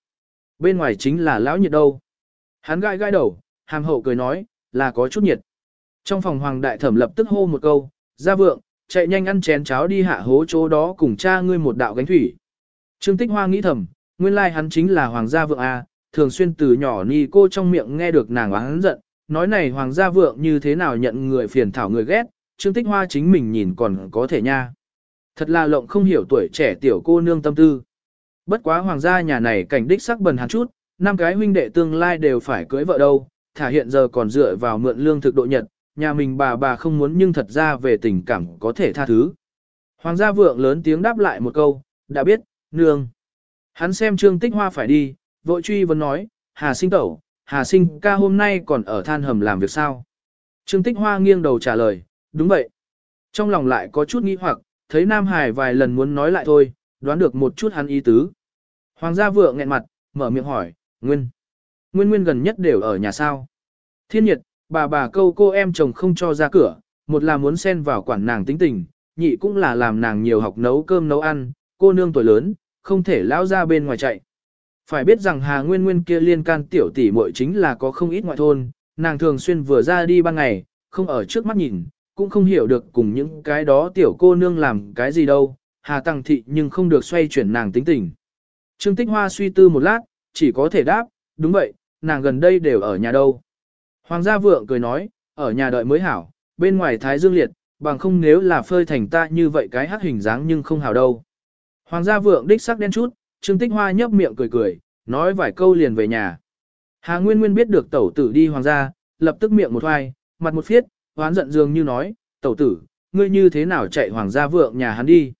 Bên ngoài chính là lão nhiệt đâu. Hắn gai gai đầu, hàm hậu cười nói, là có chút nhiệt. Trong phòng hoàng đại thẩm lập tức hô một câu, ra vượng, chạy nhanh ăn chén cháo đi hạ hố chỗ đó cùng cha ngươi một đạo gánh thủy. Trương tích hoa nghĩ thầm, nguyên lai hắn chính là hoàng gia vượng A, thường xuyên từ nhỏ ni cô trong miệng nghe được nàng oán giận, nói này hoàng gia vượng như thế nào nhận người phiền thảo người ghét, Trương Tích Hoa chính mình nhìn còn có thể nha. Thật là lộng không hiểu tuổi trẻ tiểu cô nương tâm tư. Bất quá hoàng gia nhà này cảnh đích sắc bần hắn chút, năm cái huynh đệ tương lai đều phải cưới vợ đâu, thả hiện giờ còn dựa vào mượn lương thực độ nhật, nhà mình bà bà không muốn nhưng thật ra về tình cảm có thể tha thứ. Hoàng gia vượng lớn tiếng đáp lại một câu, đã biết, nương. Hắn xem Trương Tích Hoa phải đi, vội truy vấn nói, Hà sinh tẩu, Hà sinh ca hôm nay còn ở than hầm làm việc sao? Trương Tích Hoa nghiêng đầu trả lời, đúng vậy. Trong lòng lại có chút nghi hoặc, thấy Nam Hải vài lần muốn nói lại thôi, đoán được một chút hắn ý tứ. Hoàng gia vượng nghẹn mặt, mở miệng hỏi, Nguyên. Nguyên Nguyên gần nhất đều ở nhà sao? Thiên nhiệt, bà bà câu cô em chồng không cho ra cửa, một là muốn xen vào quản nàng tính tình, nhị cũng là làm nàng nhiều học nấu cơm nấu ăn, cô nương tuổi lớn, không thể lão ra bên ngoài chạy. Phải biết rằng Hà Nguyên Nguyên kia liên can tiểu tỷ muội chính là có không ít ngoại thôn, nàng thường xuyên vừa ra đi ban ngày, không ở trước mắt nhìn, cũng không hiểu được cùng những cái đó tiểu cô nương làm cái gì đâu, Hà Tăng Thị nhưng không được xoay chuyển nàng tính tình. Trương Tích Hoa suy tư một lát, chỉ có thể đáp, đúng vậy, nàng gần đây đều ở nhà đâu. Hoàng gia vượng cười nói, ở nhà đợi mới hảo, bên ngoài thái dương liệt, bằng không nếu là phơi thành ta như vậy cái hát hình dáng nhưng không hảo đâu. Hoàng gia vượng đích sắc đen chút, Trương Tích Hoa nhấp miệng cười cười, nói vài câu liền về nhà. Hà Nguyên Nguyên biết được tẩu tử đi hoàng gia, lập tức miệng một hoài, mặt một phiết, hoán giận dường như nói, tẩu tử, ngươi như thế nào chạy hoàng gia vượng nhà hắn đi.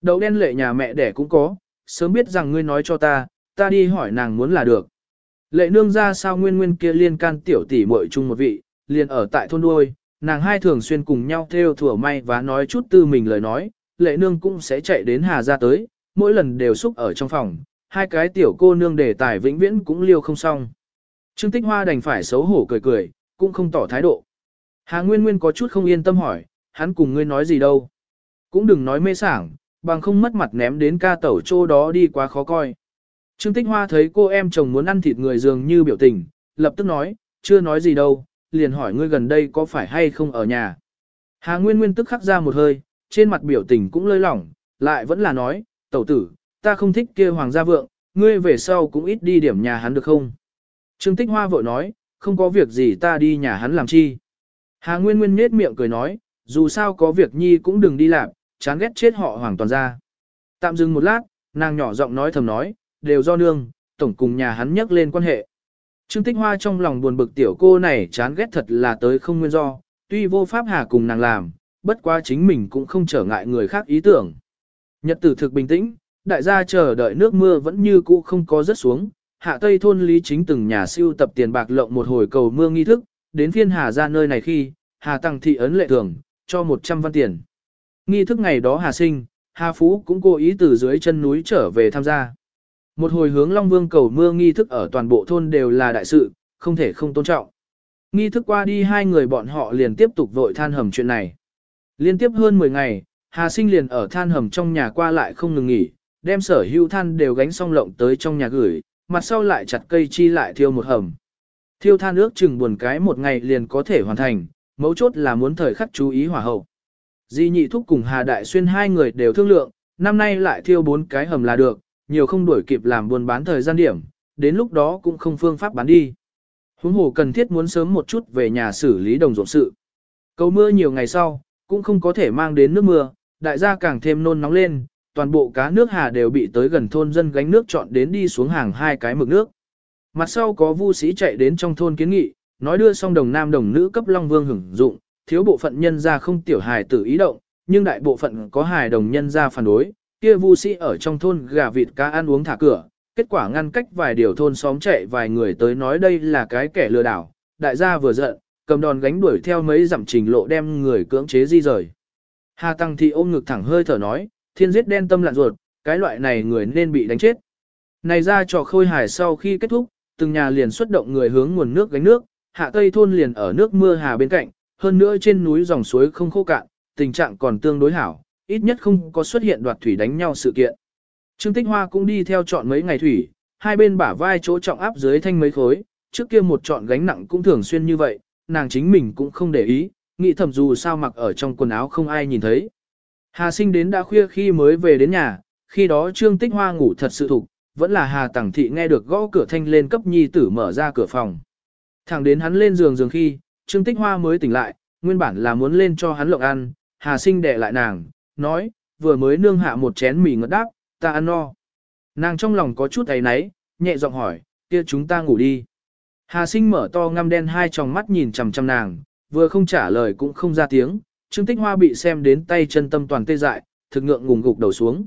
Đậu đen lệ nhà mẹ đẻ cũng có, sớm biết rằng ngươi nói cho ta, ta đi hỏi nàng muốn là được. Lệ nương ra sao nguyên nguyên kia liên can tiểu tỷ muội chung một vị, liền ở tại thôn đuôi, nàng hai thường xuyên cùng nhau theo thủa may và nói chút tư mình lời nói, lệ nương cũng sẽ chạy đến hà ra tới, mỗi lần đều xúc ở trong phòng, hai cái tiểu cô nương đề tài vĩnh viễn cũng liêu không xong. Trương Tích Hoa đành phải xấu hổ cười cười, cũng không tỏ thái độ. Hà Nguyên Nguyên có chút không yên tâm hỏi, hắn cùng ngươi nói gì đâu. Cũng đừng nói mê sảng, bằng không mất mặt ném đến ca tẩu chỗ đó đi quá khó coi. Trương Tích Hoa thấy cô em chồng muốn ăn thịt người dường như biểu tình, lập tức nói, chưa nói gì đâu, liền hỏi ngươi gần đây có phải hay không ở nhà. Hà Nguyên Nguyên tức khắc ra một hơi, trên mặt biểu tình cũng lơi lỏng, lại vẫn là nói, tẩu tử, ta không thích kia hoàng gia vượng, ngươi về sau cũng ít đi điểm nhà hắn được không? Trương Tích Hoa vội nói, không có việc gì ta đi nhà hắn làm chi. Hà Nguyên Nguyên nết miệng cười nói, dù sao có việc nhi cũng đừng đi làm, chán ghét chết họ hoàng toàn ra. Tạm dừng một lát, nàng nhỏ giọng nói thầm nói, đều do nương, tổng cùng nhà hắn nhắc lên quan hệ. Trương Tích Hoa trong lòng buồn bực tiểu cô này chán ghét thật là tới không nguyên do, tuy vô pháp hà cùng nàng làm, bất quá chính mình cũng không trở ngại người khác ý tưởng. Nhật tử thực bình tĩnh, đại gia chờ đợi nước mưa vẫn như cũ không có rớt xuống, hạ tây thôn lý chính từng nhà siêu tập tiền bạc lộng một hồi cầu mưa nghi thức, đến phiên hà ra nơi này khi, hà tăng thị ấn lệ thường, cho 100 văn tiền. Nghi thức ngày đó hà sinh, hà phú cũng cố ý từ dưới chân núi trở về tham gia. Một hồi hướng Long Vương cầu mưa nghi thức ở toàn bộ thôn đều là đại sự, không thể không tôn trọng. Nghi thức qua đi hai người bọn họ liền tiếp tục vội than hầm chuyện này. Liên tiếp hơn 10 ngày, Hà Sinh liền ở than hầm trong nhà qua lại không ngừng nghỉ, đem sở hữu than đều gánh xong lộng tới trong nhà gửi, mặt sau lại chặt cây chi lại thiêu một hầm. Thiêu than ước chừng buồn cái một ngày liền có thể hoàn thành, mấu chốt là muốn thời khắc chú ý hỏa hậu. Di nhị thúc cùng Hà Đại Xuyên hai người đều thương lượng, năm nay lại thiêu bốn cái hầm là được, nhiều không đuổi kịp làm buôn bán thời gian điểm, đến lúc đó cũng không phương pháp bán đi. Huống hồ cần thiết muốn sớm một chút về nhà xử lý đồng ruộng sự. Cầu mưa nhiều ngày sau, cũng không có thể mang đến nước mưa, đại gia càng thêm nôn nóng lên, toàn bộ cá nước hà đều bị tới gần thôn dân gánh nước chọn đến đi xuống hàng hai cái mực nước. Mặt sau có vu sĩ chạy đến trong thôn kiến nghị, nói đưa xong đồng nam đồng nữ cấp Long Vương hưởng dụng, thiếu bộ phận nhân gia không tiểu hài tử ý động, nhưng đại bộ phận có hài đồng nhân gia phản đối, kia vu sĩ ở trong thôn gà vịt cá ăn uống thả cửa, kết quả ngăn cách vài điều thôn xóm chạy vài người tới nói đây là cái kẻ lừa đảo, đại gia vừa giận, cầm đòn gánh đuổi theo mấy dặm trình lộ đem người cưỡng chế di rời. Hà Tăng Thị ôm ngực thẳng hơi thở nói, thiên giết đen tâm lạn ruột, cái loại này người nên bị đánh chết. Này ra trò khôi hài sau khi kết thúc, từng nhà liền xuất động người hướng nguồn nước gánh nước, hạ tây thôn liền ở nước mưa hà bên cạnh, hơn nữa trên núi dòng suối không khô cạn, tình trạng còn tương đối hảo, ít nhất không có xuất hiện đoạt thủy đánh nhau sự kiện. Trương Tích Hoa cũng đi theo chọn mấy ngày thủy, hai bên bả vai chỗ trọng áp dưới thanh mấy khối, trước kia một chọn gánh nặng cũng thường xuyên như vậy, nàng chính mình cũng không để ý, nghĩ thầm dù sao mặc ở trong quần áo không ai nhìn thấy. Hà sinh đến đã khuya khi mới về đến nhà, khi đó Trương Tích Hoa ngủ thật sự thục, vẫn là Hà Tẳng Thị nghe được gõ cửa thanh lên cấp nhi tử mở ra cửa phòng. Thẳng đến hắn lên giường giường khi, Trương Tích Hoa mới tỉnh lại, nguyên bản là muốn lên cho hắn lộng ăn, Hà sinh đẻ lại nàng, nói, vừa mới nương hạ một chén mì ngất đáp, ta ăn no. Nàng trong lòng có chút ấy náy, nhẹ giọng hỏi, kia chúng ta ngủ đi. Hà sinh mở to ngăm đen hai tròng mắt nhìn chằm chằm nàng, vừa không trả lời cũng không ra tiếng, Trương Tích Hoa bị xem đến tay chân tâm toàn tê dại, thực ngượng ngùng gục đầu xuống.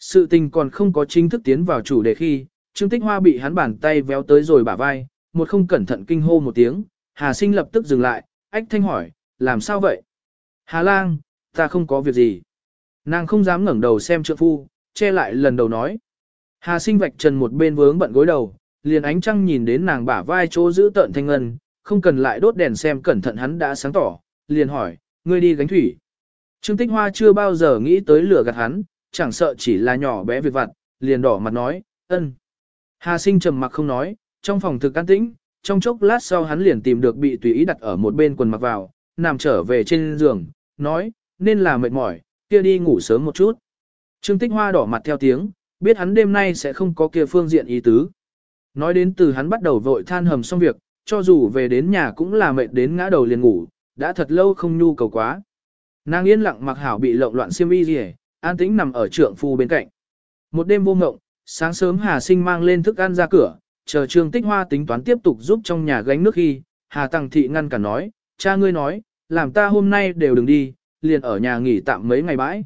Sự tình còn không có chính thức tiến vào chủ đề khi, Trương Tích Hoa bị hắn bàn tay véo tới rồi bả vai, một không cẩn thận kinh hô một tiếng, Hà Sinh lập tức dừng lại, ách thanh hỏi, làm sao vậy? Hà Lang, ta không có việc gì. Nàng không dám ngẩng đầu xem trượng phu, che lại lần đầu nói. Hà Sinh vạch trần một bên vướng bận gối đầu, liền ánh trăng nhìn đến nàng bả vai chỗ giữ tợn thanh ngân, không cần lại đốt đèn xem cẩn thận hắn đã sáng tỏ, liền hỏi, ngươi đi gánh thủy. Trương Tích Hoa chưa bao giờ nghĩ tới lửa gạt hắn, chẳng sợ chỉ là nhỏ bé việc vặt, liền đỏ mặt nói, ân. Hà sinh trầm mặc không nói, trong phòng thực an tĩnh, trong chốc lát sau hắn liền tìm được bị tùy ý đặt ở một bên quần mặc vào, nằm trở về trên giường, nói, nên là mệt mỏi, kia đi ngủ sớm một chút. Trương Tích Hoa đỏ mặt theo tiếng, biết hắn đêm nay sẽ không có kia phương diện ý tứ. Nói đến từ hắn bắt đầu vội than hầm xong việc, cho dù về đến nhà cũng là mệt đến ngã đầu liền ngủ, đã thật lâu không nhu cầu quá. Nàng yên lặng mặc hảo bị lộn loạn xiêm y gì, an tĩnh nằm ở trượng phu bên cạnh. Một đêm vô ngộng, sáng sớm Hà Sinh mang lên thức ăn ra cửa, chờ Trương Tích Hoa tính toán tiếp tục giúp trong nhà gánh nước khi, Hà Tăng Thị ngăn cả nói, cha ngươi nói, làm ta hôm nay đều đừng đi, liền ở nhà nghỉ tạm mấy ngày bãi.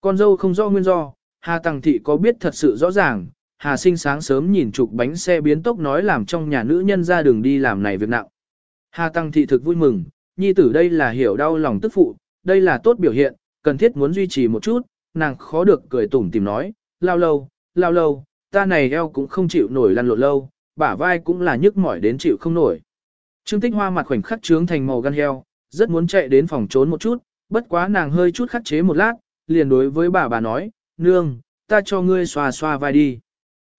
Con dâu không rõ nguyên do, Hà Tăng Thị có biết thật sự rõ ràng, Hà Sinh sáng sớm nhìn chục bánh xe biến tốc nói làm trong nhà nữ nhân ra đường đi làm này việc nặng. Hà Tăng thị thực vui mừng, nhi tử đây là hiểu đau lòng tức phụ, đây là tốt biểu hiện, cần thiết muốn duy trì một chút, nàng khó được cười tủm tìm nói, lao lâu, lao lâu, ta này eo cũng không chịu nổi lăn lộn lâu, bả vai cũng là nhức mỏi đến chịu không nổi. Trương Tích Hoa mặt khoảnh khắc trướng thành màu gan heo, rất muốn chạy đến phòng trốn một chút, bất quá nàng hơi chút khắc chế một lát, liền đối với bà bà nói, nương, ta cho ngươi xoa xoa vai đi.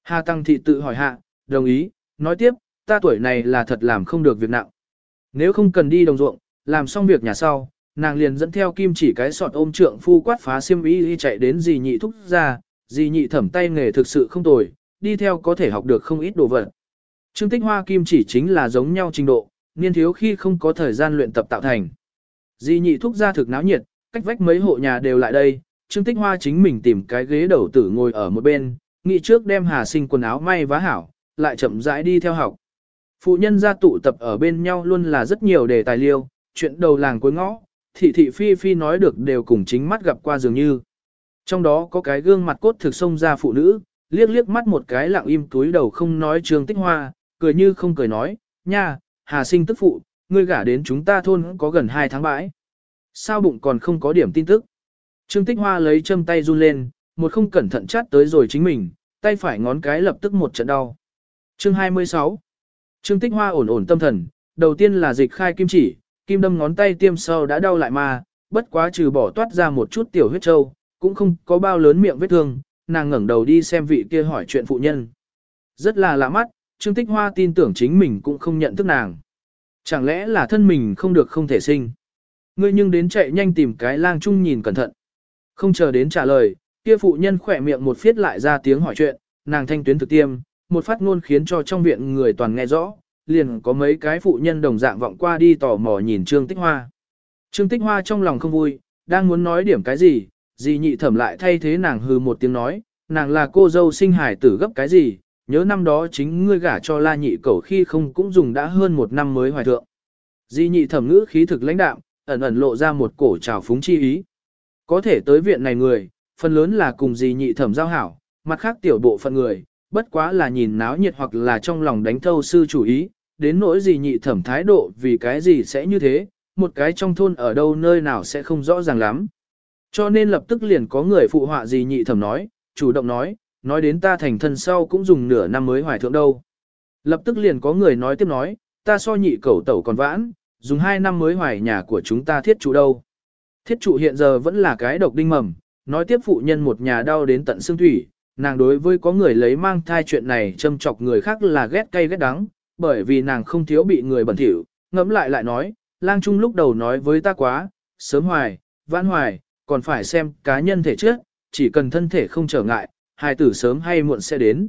Hà Tăng Thị tự hỏi hạ, đồng ý, nói tiếp, ta tuổi này là thật làm không được việc nặng. Nếu không cần đi đồng ruộng, làm xong việc nhà sau, nàng liền dẫn theo kim chỉ cái sọt ôm trượng phu quát phá xiêm y chạy đến dì nhị thúc ra, dì nhị thẩm tay nghề thực sự không tồi, đi theo có thể học được không ít đồ vật. Trương tích hoa kim chỉ chính là giống nhau trình độ, niên thiếu khi không có thời gian luyện tập tạo thành. Dì nhị thúc ra thực náo nhiệt, cách vách mấy hộ nhà đều lại đây, Trương tích hoa chính mình tìm cái ghế đầu tử ngồi ở một bên, nghĩ trước đem hà sinh quần áo may vá hảo, lại chậm rãi đi theo học. Phụ nhân gia tụ tập ở bên nhau luôn là rất nhiều đề tài liêu, chuyện đầu làng cuối ngõ, thị thị phi phi nói được đều cùng chính mắt gặp qua dường như. Trong đó có cái gương mặt cốt thực xông ra phụ nữ, liếc liếc mắt một cái lặng im túi đầu không nói trương tích hoa, cười như không cười nói, nha, hà sinh tức phụ, ngươi gả đến chúng ta thôn có gần 2 tháng bãi. Sao bụng còn không có điểm tin tức? Trương tích hoa lấy châm tay run lên, một không cẩn thận chát tới rồi chính mình, tay phải ngón cái lập tức một trận đau. Chương 26 Trương tích hoa ổn ổn tâm thần, đầu tiên là dịch khai kim chỉ, kim đâm ngón tay tiêm sâu đã đau lại mà, bất quá trừ bỏ toát ra một chút tiểu huyết trâu, cũng không có bao lớn miệng vết thương, nàng ngẩng đầu đi xem vị kia hỏi chuyện phụ nhân. Rất là lạ mắt, Trương Tích Hoa tin tưởng chính mình cũng không nhận thức nàng. Chẳng lẽ là thân mình không được không thể sinh. Ngươi nhưng đến chạy nhanh tìm cái lang chung nhìn cẩn thận. Không chờ đến trả lời, kia phụ nhân khỏe miệng một phiết lại ra tiếng hỏi chuyện, nàng thanh tuyến thực tiêm, một phát ngôn khiến cho trong viện người toàn nghe rõ, liền có mấy cái phụ nhân đồng dạng vọng qua đi tò mò nhìn Trương Tích Hoa. Trương Tích Hoa trong lòng không vui, đang muốn nói điểm cái gì, dì nhị thẩm lại thay thế nàng hư một tiếng nói, nàng là cô dâu sinh hải tử gấp cái gì, nhớ năm đó chính ngươi gả cho la nhị cẩu khi không cũng dùng đã hơn một năm mới hoài thượng. Di nhị thẩm ngữ khí thực lãnh đạm, ẩn ẩn lộ ra một cổ trào phúng chi ý. Có thể tới viện này người, phần lớn là cùng gì nhị thẩm giao hảo, mặt khác tiểu bộ phận người, bất quá là nhìn náo nhiệt hoặc là trong lòng đánh thâu sư chủ ý, đến nỗi gì nhị thẩm thái độ vì cái gì sẽ như thế, một cái trong thôn ở đâu nơi nào sẽ không rõ ràng lắm. Cho nên lập tức liền có người phụ họa gì nhị thẩm nói, chủ động nói, nói đến ta thành thân sau cũng dùng nửa năm mới hoài thượng đâu. Lập tức liền có người nói tiếp nói, ta so nhị cẩu tẩu còn vãn, dùng hai năm mới hoài nhà của chúng ta thiết trụ đâu. Thiết trụ hiện giờ vẫn là cái độc đinh mầm, nói tiếp phụ nhân một nhà đau đến tận xương thủy, nàng đối với có người lấy mang thai chuyện này châm chọc người khác là ghét cay ghét đắng, bởi vì nàng không thiếu bị người bẩn thỉu, ngẫm lại lại nói, lang trung lúc đầu nói với ta quá, sớm hoài, vãn hoài, còn phải xem cá nhân thể trước, chỉ cần thân thể không trở ngại, hài tử sớm hay muộn sẽ đến.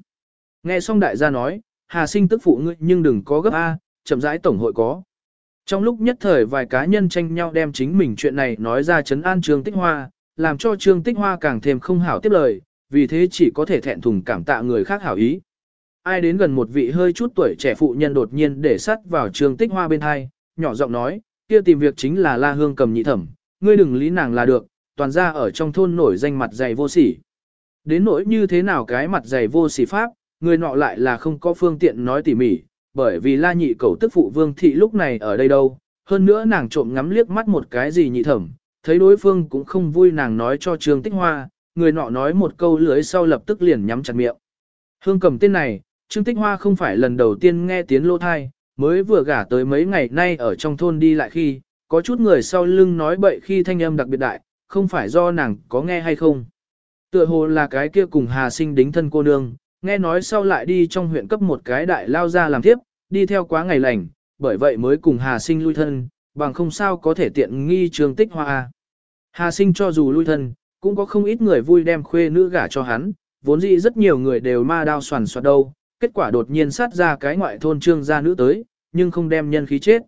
Nghe xong đại gia nói, hà sinh tức phụ ngươi nhưng đừng có gấp A, chậm rãi tổng hội có. Trong lúc nhất thời vài cá nhân tranh nhau đem chính mình chuyện này nói ra chấn an trường Tích Hoa, làm cho Trương Tích Hoa càng thêm không hảo tiếp lời, vì thế chỉ có thể thẹn thùng cảm tạ người khác hảo ý. Ai đến gần một vị hơi chút tuổi trẻ phụ nhân đột nhiên để sắt vào Trương Tích Hoa bên hai, nhỏ giọng nói, kia tìm việc chính là La Hương cầm nhị thẩm, ngươi đừng lý nàng là được, toàn ra ở trong thôn nổi danh mặt dày vô sỉ. Đến nỗi như thế nào cái mặt dày vô sỉ pháp, người nọ lại là không có phương tiện nói tỉ mỉ, bởi vì la nhị cầu tức phụ vương thị lúc này ở đây đâu, hơn nữa nàng trộm ngắm liếc mắt một cái gì nhị thẩm, thấy đối phương cũng không vui nàng nói cho Trương Tích Hoa, người nọ nói một câu lưới sau lập tức liền nhắm chặt miệng. Hương cầm tên này, Trương Tích Hoa không phải lần đầu tiên nghe tiếng lô thai, mới vừa gả tới mấy ngày nay ở trong thôn đi lại khi, có chút người sau lưng nói bậy khi thanh âm đặc biệt đại, không phải do nàng có nghe hay không. Tựa hồ là cái kia cùng Hà Sinh đính thân cô nương, nghe nói sau lại đi trong huyện cấp một cái đại lao ra làm tiếp, đi theo quá ngày lành, bởi vậy mới cùng Hà Sinh lui thân, bằng không sao có thể tiện nghi Trương Tích Hoa. Hà Sinh cho dù lui thân, cũng có không ít người vui đem khuê nữ gả cho hắn, vốn dĩ rất nhiều người đều ma đao soàn soạt đâu, kết quả đột nhiên sát ra cái ngoại thôn trương gia nữ tới, nhưng không đem nhân khí chết.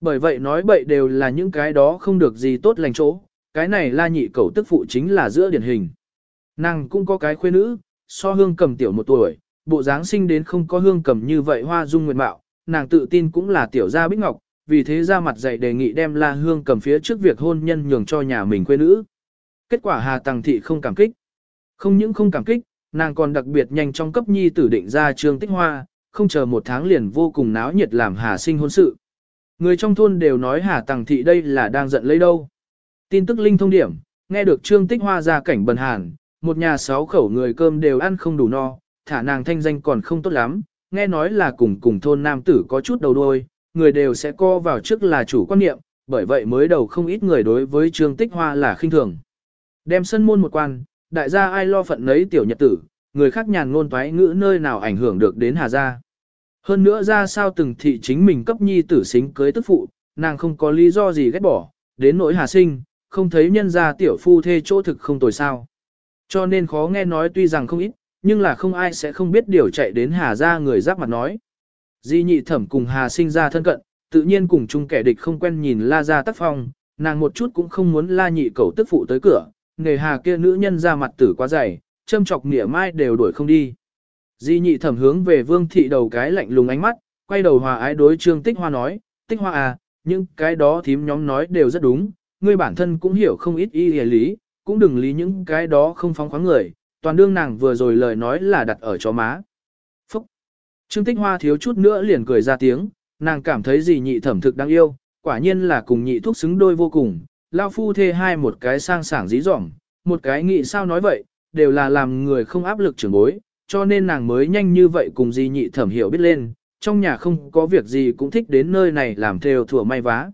Bởi vậy nói bậy đều là những cái đó không được gì tốt lành chỗ, cái này la nhị cầu tức phụ chính là giữa điển hình. Nàng cũng có cái khuê nữ, so hương cầm tiểu một tuổi, bộ dáng sinh đến không có hương cầm như vậy hoa dung nguyệt mạo, nàng tự tin cũng là tiểu gia bích ngọc, vì thế ra mặt dạy đề nghị đem la hương cầm phía trước việc hôn nhân nhường cho nhà mình quê nữ. Kết quả Hà Tằng Thị không cảm kích. Không những không cảm kích, nàng còn đặc biệt nhanh trong cấp nhi tử định ra trương tích hoa, không chờ một tháng liền vô cùng náo nhiệt làm Hà sinh hôn sự. Người trong thôn đều nói Hà Tằng Thị đây là đang giận lấy đâu. Tin tức linh thông điểm, nghe được trương tích hoa ra cảnh bần hàn, một nhà sáu khẩu người cơm đều ăn không đủ no, thả nàng thanh danh còn không tốt lắm, nghe nói là cùng cùng thôn nam tử có chút đầu đuôi, người đều sẽ co vào trước là chủ quan niệm, bởi vậy mới đầu không ít người đối với trương tích hoa là khinh thường. Đem sân môn một quan, đại gia ai lo phận nấy tiểu nhật tử, người khác nhàn ngôn toái ngữ nơi nào ảnh hưởng được đến Hà Gia. Hơn nữa ra sao từng thị chính mình cấp nhi tử xính cưới tức phụ, nàng không có lý do gì ghét bỏ, đến nỗi Hà Sinh, không thấy nhân gia tiểu phu thê chỗ thực không tồi sao. Cho nên khó nghe nói tuy rằng không ít, nhưng là không ai sẽ không biết điều chạy đến Hà Gia người giáp mặt nói. Di nhị thẩm cùng Hà Sinh ra thân cận, tự nhiên cùng chung kẻ địch không quen nhìn La ra tác phong, nàng một chút cũng không muốn La nhị cầu tức phụ tới cửa, nghề Hà kia nữ nhân ra mặt tử quá dày, châm chọc nỉa mai đều đuổi không đi. Di nhị thẩm hướng về vương thị đầu cái lạnh lùng ánh mắt, quay đầu hòa ái đối trương tích hoa nói, tích hoa à, những cái đó thím nhóm nói đều rất đúng, ngươi bản thân cũng hiểu không ít y lý, cũng đừng lý những cái đó không phóng khoáng người, toàn đương nàng vừa rồi lời nói là đặt ở chó má. Trương tích hoa thiếu chút nữa liền cười ra tiếng, nàng cảm thấy gì nhị thẩm thực đáng yêu, quả nhiên là cùng nhị thuốc xứng đôi vô cùng, lao phu thê hai một cái sang sảng dí dỏm, một cái nghị sao nói vậy, đều là làm người không áp lực trưởng bối, cho nên nàng mới nhanh như vậy cùng di nhị thẩm hiểu biết lên, trong nhà không có việc gì cũng thích đến nơi này làm theo thừa may vá.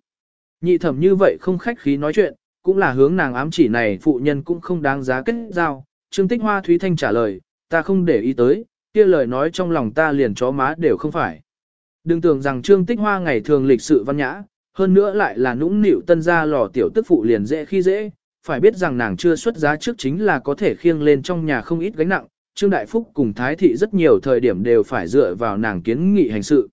Nhị thẩm như vậy không khách khí nói chuyện, cũng là hướng nàng ám chỉ này phụ nhân cũng không đáng giá kết giao. Trương Tích Hoa Thúy Thanh trả lời, ta không để ý tới, kia lời nói trong lòng ta liền chó má đều không phải. Đừng tưởng rằng Trương Tích Hoa ngày thường lịch sự văn nhã, hơn nữa lại là nũng nịu tân gia lò tiểu tức phụ liền dễ khi dễ, phải biết rằng nàng chưa xuất giá trước chính là có thể khiêng lên trong nhà không ít gánh nặng, Trương Đại Phúc cùng Thái Thị rất nhiều thời điểm đều phải dựa vào nàng kiến nghị hành sự.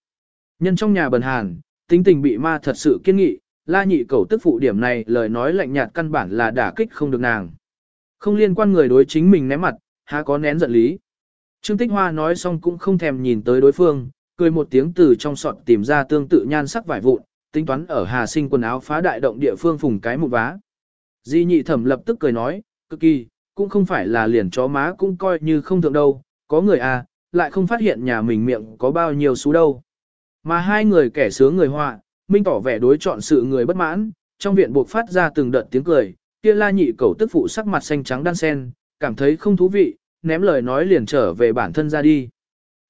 Nhân trong nhà bần hàn, tính tình bị ma thật sự kiên nghị, la nhị cầu tức phụ điểm này lời nói lạnh nhạt căn bản là đả kích không được nàng. Không liên quan người đối chính mình ném mặt, há có nén giận lý. Trương Tích Hoa nói xong cũng không thèm nhìn tới đối phương, cười một tiếng từ trong sọt tìm ra tương tự nhan sắc vải vụn, tính toán ở Hà Sinh quần áo phá đại động địa phương phùng cái một vá. Di nhị thẩm lập tức cười nói, cực kỳ, cũng không phải là liền chó má cũng coi như không thượng đâu, có người à, lại không phát hiện nhà mình miệng có bao nhiêu xú đâu. Mà hai người kẻ sướng người họa, minh tỏ vẻ đối chọn sự người bất mãn, trong viện buộc phát ra từng đợt tiếng cười, kia la nhị cầu tức phụ sắc mặt xanh trắng đan sen, cảm thấy không thú vị, ném lời nói liền trở về bản thân ra đi.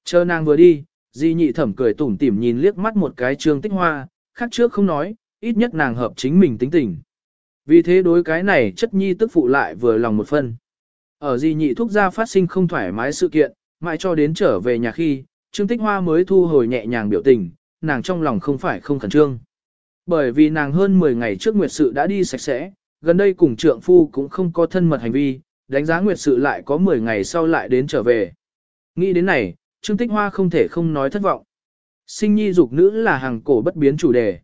Chờ nàng vừa đi, di nhị thẩm cười tủm tỉm nhìn liếc mắt một cái trương tích hoa, khác trước không nói, ít nhất nàng hợp chính mình tính tình. Vì thế đối cái này chất nhi tức phụ lại vừa lòng một phân. Ở di nhị thúc gia phát sinh không thoải mái sự kiện, mãi cho đến trở về nhà khi, Trương Tích Hoa mới thu hồi nhẹ nhàng biểu tình, nàng trong lòng không phải không khẩn trương. Bởi vì nàng hơn 10 ngày trước nguyệt sự đã đi sạch sẽ, gần đây cùng trượng phu cũng không có thân mật hành vi, đánh giá nguyệt sự lại có 10 ngày sau lại đến trở về. Nghĩ đến này, Trương Tích Hoa không thể không nói thất vọng. Sinh nhi dục nữ là hàng cổ bất biến chủ đề.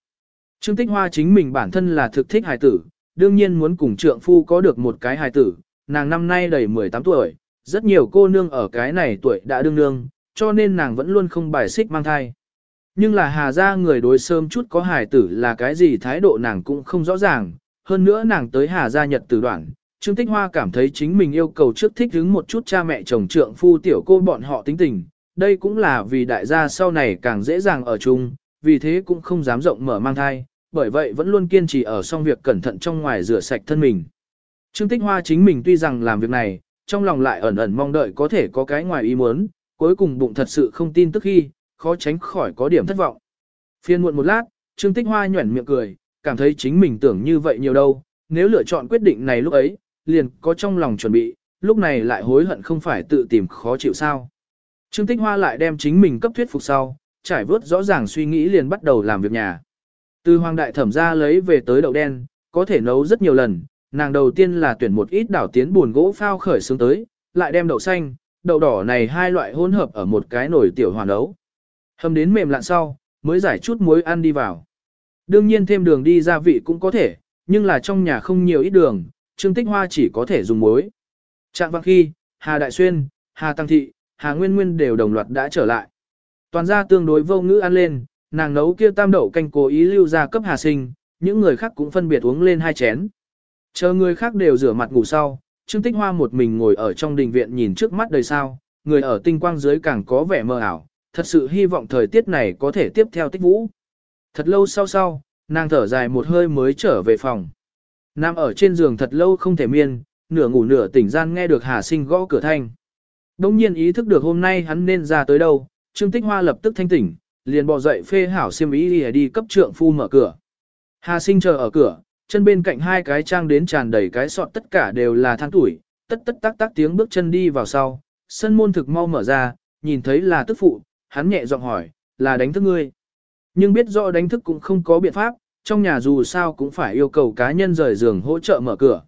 Trương Tích Hoa chính mình bản thân là thực thích hài tử, đương nhiên muốn cùng trượng phu có được một cái hài tử, nàng năm nay đầy 18 tuổi, rất nhiều cô nương ở cái này tuổi đã đương nương, cho nên nàng vẫn luôn không bài xích mang thai. Nhưng là hà ra người đối sớm chút có hài tử là cái gì thái độ nàng cũng không rõ ràng, hơn nữa nàng tới hà gia nhật tử đoạn. Trương Tích Hoa cảm thấy chính mình yêu cầu trước thích hứng một chút cha mẹ chồng trượng phu tiểu cô bọn họ tính tình, đây cũng là vì đại gia sau này càng dễ dàng ở chung, vì thế cũng không dám rộng mở mang thai, bởi vậy vẫn luôn kiên trì ở xong việc cẩn thận trong ngoài rửa sạch thân mình. Trương Tích Hoa chính mình tuy rằng làm việc này, trong lòng lại ẩn ẩn mong đợi có thể có cái ngoài ý muốn, cuối cùng bụng thật sự không tin tức khi, khó tránh khỏi có điểm thất vọng. Phiên muộn một lát, Trương Tích Hoa nhuẩn miệng cười, cảm thấy chính mình tưởng như vậy nhiều đâu, nếu lựa chọn quyết định này lúc ấy, liền có trong lòng chuẩn bị, lúc này lại hối hận không phải tự tìm khó chịu sao. Trương Tích Hoa lại đem chính mình cấp thuyết phục sau, trải vớt rõ ràng suy nghĩ liền bắt đầu làm việc nhà. Từ hoàng đại thẩm ra lấy về tới đậu đen, có thể nấu rất nhiều lần, nàng đầu tiên là tuyển một ít đảo tiến buồn gỗ phao khởi xuống tới, lại đem đậu xanh, đậu đỏ này hai loại hỗn hợp ở một cái nồi tiểu hoàn nấu. Hầm đến mềm lạn sau, mới giải chút muối ăn đi vào. Đương nhiên thêm đường đi gia vị cũng có thể, nhưng là trong nhà không nhiều ít đường, Trương Tích Hoa chỉ có thể dùng muối. Trạng vang khi, Hà Đại Xuyên, Hà Tăng Thị, Hà Nguyên Nguyên đều đồng loạt đã trở lại. Toàn gia tương đối vô ngữ ăn lên, nàng nấu kia tam đậu canh cố ý lưu ra cấp Hà Sinh, những người khác cũng phân biệt uống lên hai chén. Chờ người khác đều rửa mặt ngủ sau, Trương Tích Hoa một mình ngồi ở trong đình viện nhìn trước mắt đời sao, người ở tinh quang dưới càng có vẻ mơ ảo, thật sự hy vọng thời tiết này có thể tiếp theo tích vũ. Thật lâu sau sau, nàng thở dài một hơi mới trở về phòng. Nam ở trên giường thật lâu không thể miên, nửa ngủ nửa tỉnh gian nghe được Hà Sinh gõ cửa thanh. Đông nhiên ý thức được hôm nay hắn nên ra tới đâu, Trương Tích Hoa lập tức thanh tỉnh, liền bò dậy phê hảo xiêm ý đi, đi cấp trượng phu mở cửa. Hà Sinh chờ ở cửa, chân bên cạnh hai cái trang đến tràn đầy cái sọt tất cả đều là than tuổi, tất tất tác tác tiếng bước chân đi vào sau, sân môn thực mau mở ra, nhìn thấy là tức phụ, hắn nhẹ giọng hỏi, là đánh thức ngươi. Nhưng biết rõ đánh thức cũng không có biện pháp, trong nhà dù sao cũng phải yêu cầu cá nhân rời giường hỗ trợ mở cửa.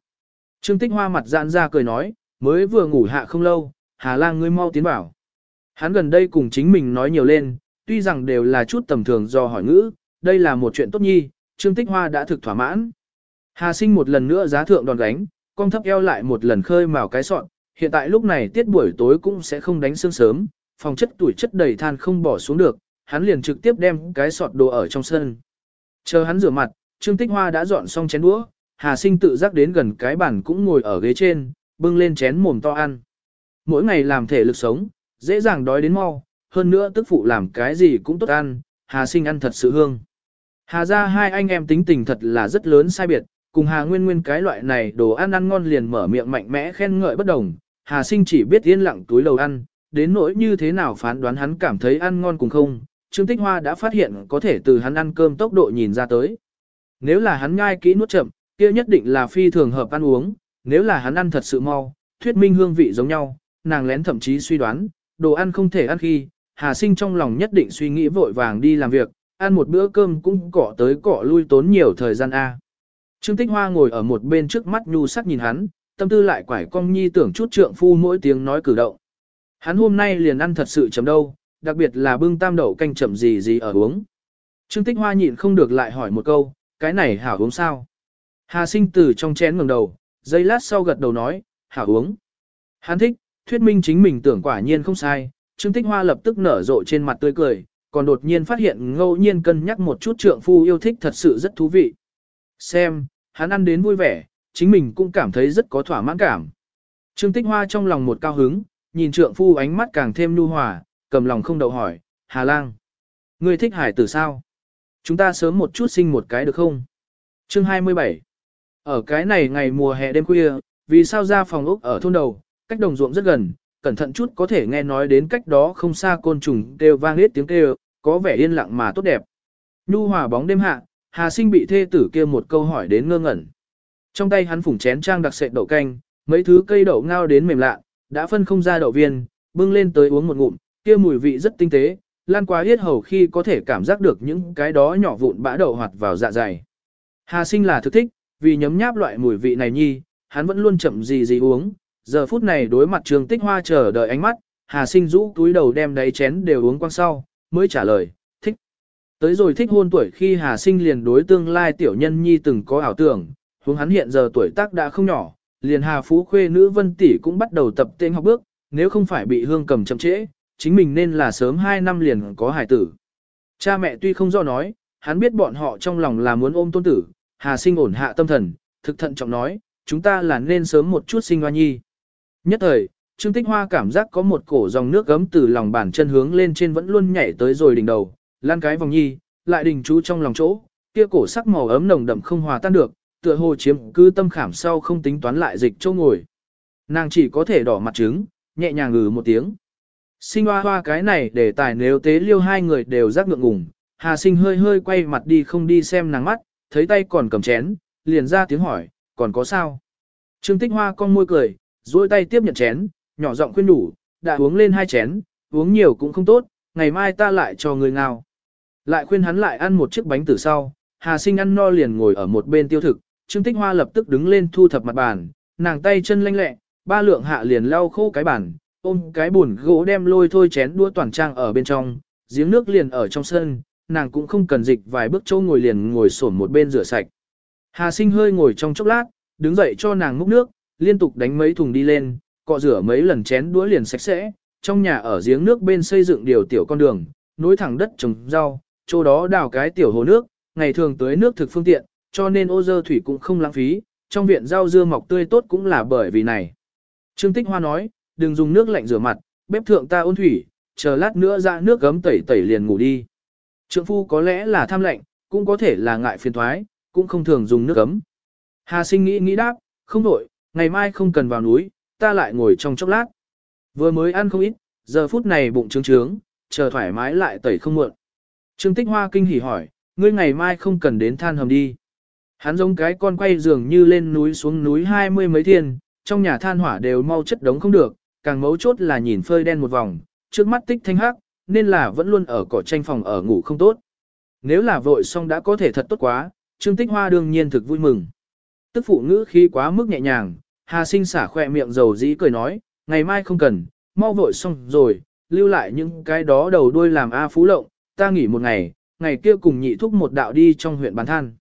Trương Tích Hoa mặt giãn ra cười nói, mới vừa ngủ hạ không lâu, Hà Lang ngươi mau tiến vào. Hắn gần đây cùng chính mình nói nhiều lên, tuy rằng đều là chút tầm thường do hỏi ngữ, đây là một chuyện tốt nhi, Trương Tích Hoa đã thực thỏa mãn. Hà sinh một lần nữa giá thượng đòn gánh, con thấp eo lại một lần khơi mào cái sọn, hiện tại lúc này tiết buổi tối cũng sẽ không đánh sương sớm, phòng chất tuổi chất đầy than không bỏ xuống được, hắn liền trực tiếp đem cái sọt đồ ở trong sân. Chờ hắn rửa mặt, Trương Tích Hoa đã dọn xong chén đũa, Hà Sinh tự giác đến gần cái bàn cũng ngồi ở ghế trên, bưng lên chén mồm to ăn. Mỗi ngày làm thể lực sống, dễ dàng đói đến mau, hơn nữa tức phụ làm cái gì cũng tốt ăn, Hà Sinh ăn thật sự hương. Hà ra hai anh em tính tình thật là rất lớn sai biệt, cùng Hà Nguyên Nguyên cái loại này đồ ăn ăn ngon liền mở miệng mạnh mẽ khen ngợi bất đồng, Hà Sinh chỉ biết yên lặng túi lầu ăn, đến nỗi như thế nào phán đoán hắn cảm thấy ăn ngon cùng không, Trương Tích Hoa đã phát hiện có thể từ hắn ăn cơm tốc độ nhìn ra tới. Nếu là hắn nhai kỹ nuốt chậm, kia nhất định là phi thường hợp ăn uống, nếu là hắn ăn thật sự mau, thuyết minh hương vị giống nhau, nàng lén thậm chí suy đoán, đồ ăn không thể ăn khi, Hà Sinh trong lòng nhất định suy nghĩ vội vàng đi làm việc, ăn một bữa cơm cũng cọ tới cọ lui tốn nhiều thời gian a. Trương Tích Hoa ngồi ở một bên trước mắt nhu sắc nhìn hắn, tâm tư lại quải cong nhi tưởng chút trượng phu mỗi tiếng nói cử động. Hắn hôm nay liền ăn thật sự chấm đâu, đặc biệt là bưng tam đậu canh chậm gì gì ở uống. Trương Tích Hoa nhịn không được lại hỏi một câu, cái này hảo uống sao? Hà sinh từ trong chén ngẩng đầu, giây lát sau gật đầu nói, hảo uống. Hắn thích, thuyết minh chính mình tưởng quả nhiên không sai, Trương Tích Hoa lập tức nở rộ trên mặt tươi cười, còn đột nhiên phát hiện ngẫu nhiên cân nhắc một chút trượng phu yêu thích thật sự rất thú vị. Xem, hắn ăn đến vui vẻ, chính mình cũng cảm thấy rất có thỏa mãn cảm. Trương Tích Hoa trong lòng một cao hứng, nhìn trượng phu ánh mắt càng thêm nhu hòa, cầm lòng không đậu hỏi, Hà Lang, ngươi thích hải tử sao? Chúng ta sớm một chút sinh một cái được không? Chương 27 Ở cái này ngày mùa hè đêm khuya, vì sao ra phòng ốc ở thôn đầu, cách đồng ruộng rất gần, cẩn thận chút có thể nghe nói đến cách đó không xa côn trùng kêu vang hết tiếng kêu, có vẻ yên lặng mà tốt đẹp. Nhu hòa bóng đêm hạ, Hà Sinh bị thê tử kia một câu hỏi đến ngơ ngẩn. Trong tay hắn phủng chén trang đặc sệt đậu canh, mấy thứ cây đậu ngao đến mềm lạ, đã phân không ra đậu viên, bưng lên tới uống một ngụm, kia mùi vị rất tinh tế, lan qua yết hầu khi có thể cảm giác được những cái đó nhỏ vụn bã đậu hoạt vào dạ dày. Hà Sinh là thực thích, vì nhấm nháp loại mùi vị này nhi, hắn vẫn luôn chậm gì gì uống, giờ phút này đối mặt trường tích hoa chờ đợi ánh mắt, Hà Sinh rũ túi đầu đem đáy chén đều uống quang sau, mới trả lời, thích. Tới rồi thích hôn tuổi khi Hà Sinh liền đối tương lai tiểu nhân nhi từng có ảo tưởng, hướng hắn hiện giờ tuổi tác đã không nhỏ, liền Hà Phú Khuê nữ Vân Tỷ cũng bắt đầu tập tên học bước, nếu không phải bị hương cầm chậm trễ, chính mình nên là sớm 2 năm liền có hải tử. Cha mẹ tuy không do nói, hắn biết bọn họ trong lòng là muốn ôm tôn tử, Hà Sinh ổn hạ tâm thần, thực thận trọng nói, chúng ta là nên sớm một chút sinh hoa nhi. Nhất thời, Trương Tích Hoa cảm giác có một cổ dòng nước gấm từ lòng bàn chân hướng lên trên vẫn luôn nhảy tới rồi đỉnh đầu, lan cái vòng nhi, lại đình chú trong lòng chỗ, kia cổ sắc màu ấm nồng đậm không hòa tan được, tựa hồ chiếm cứ tâm khảm sau không tính toán lại dịch châu ngồi. Nàng chỉ có thể đỏ mặt trứng, nhẹ nhàng ngừ một tiếng. Sinh hoa hoa cái này để tài nếu tế liêu hai người đều rắc ngượng ngùng, Hà sinh hơi hơi quay mặt đi không đi xem nàng mắt, thấy tay còn cầm chén, liền ra tiếng hỏi, còn có sao? Trương Tích Hoa con môi cười, duỗi tay tiếp nhận chén, nhỏ giọng khuyên đủ, đã uống lên hai chén, uống nhiều cũng không tốt, ngày mai ta lại cho người ngao. Lại khuyên hắn lại ăn một chiếc bánh từ sau, Hà sinh ăn no liền ngồi ở một bên tiêu thực, Trương Tích Hoa lập tức đứng lên thu thập mặt bàn, nàng tay chân lanh lẹ, ba lượng hạ liền lau khô cái bàn, ôm cái buồn gỗ đem lôi thôi chén đua toàn trang ở bên trong, giếng nước liền ở trong sân, nàng cũng không cần dịch vài bước châu ngồi liền ngồi sổn một bên rửa sạch. Hà sinh hơi ngồi trong chốc lát, đứng dậy cho nàng múc nước, liên tục đánh mấy thùng đi lên, cọ rửa mấy lần chén đũa liền sạch sẽ, trong nhà ở giếng nước bên xây dựng điều tiểu con đường, nối thẳng đất trồng rau, chỗ đó đào cái tiểu hồ nước, ngày thường tưới nước thực phương tiện, cho nên ô dơ thủy cũng không lãng phí, trong viện rau dưa mọc tươi tốt cũng là bởi vì này. Trương Tích Hoa nói, đừng dùng nước lạnh rửa mặt, bếp thượng ta ôn thủy, chờ lát nữa ra nước gấm tẩy tẩy liền ngủ đi. Trượng phu có lẽ là tham lạnh, cũng có thể là ngại phiền thoái, cũng không thường dùng nước gấm. Hà sinh nghĩ nghĩ đáp, không đổi, ngày mai không cần vào núi, ta lại ngồi trong chốc lát. Vừa mới ăn không ít, giờ phút này bụng trướng trướng, chờ thoải mái lại tẩy không muộn. Trương Tích Hoa kinh hỉ hỏi, ngươi ngày mai không cần đến than hầm đi. Hắn giống cái con quay dường như lên núi xuống núi hai mươi mấy thiên, trong nhà than hỏa đều mau chất đống không được, càng mấu chốt là nhìn phơi đen một vòng, trước mắt tích thanh hắc, nên là vẫn luôn ở cỏ tranh phòng ở ngủ không tốt. Nếu là vội xong đã có thể thật tốt quá, Trương Tích Hoa đương nhiên thực vui mừng. Tức phụ ngữ khi quá mức nhẹ nhàng, Hà sinh xả khoe miệng dầu dĩ cười nói, ngày mai không cần, mau vội xong rồi, lưu lại những cái đó đầu đuôi làm A Phú Lộng, ta nghỉ một ngày, ngày kia cùng nhị thúc một đạo đi trong huyện bán than.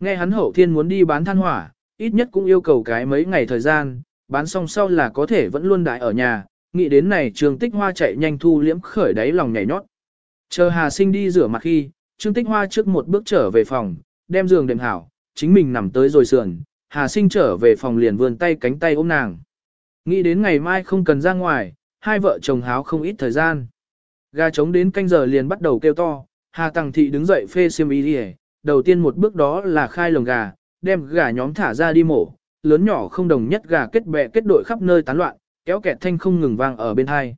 Nghe hắn hậu thiên muốn đi bán than hỏa, ít nhất cũng yêu cầu cái mấy ngày thời gian, bán xong sau là có thể vẫn luôn đại ở nhà, nghĩ đến này trường tích hoa chạy nhanh thu liễm khởi đáy lòng nhảy nhót. Chờ Hà sinh đi rửa mặt khi, Trương Tích Hoa trước một bước trở về phòng, đem giường đệm hảo, chính mình nằm tới rồi sườn, Hà sinh trở về phòng liền vươn tay cánh tay ôm nàng. Nghĩ đến ngày mai không cần ra ngoài, hai vợ chồng háo không ít thời gian. Gà trống đến canh giờ liền bắt đầu kêu to, Hà Tăng Thị đứng dậy phê xiêm y đi đầu tiên một bước đó là khai lồng gà, đem gà nhóm thả ra đi mổ, lớn nhỏ không đồng nhất gà kết bè kết đội khắp nơi tán loạn, kéo kẹt thanh không ngừng vang ở bên hai.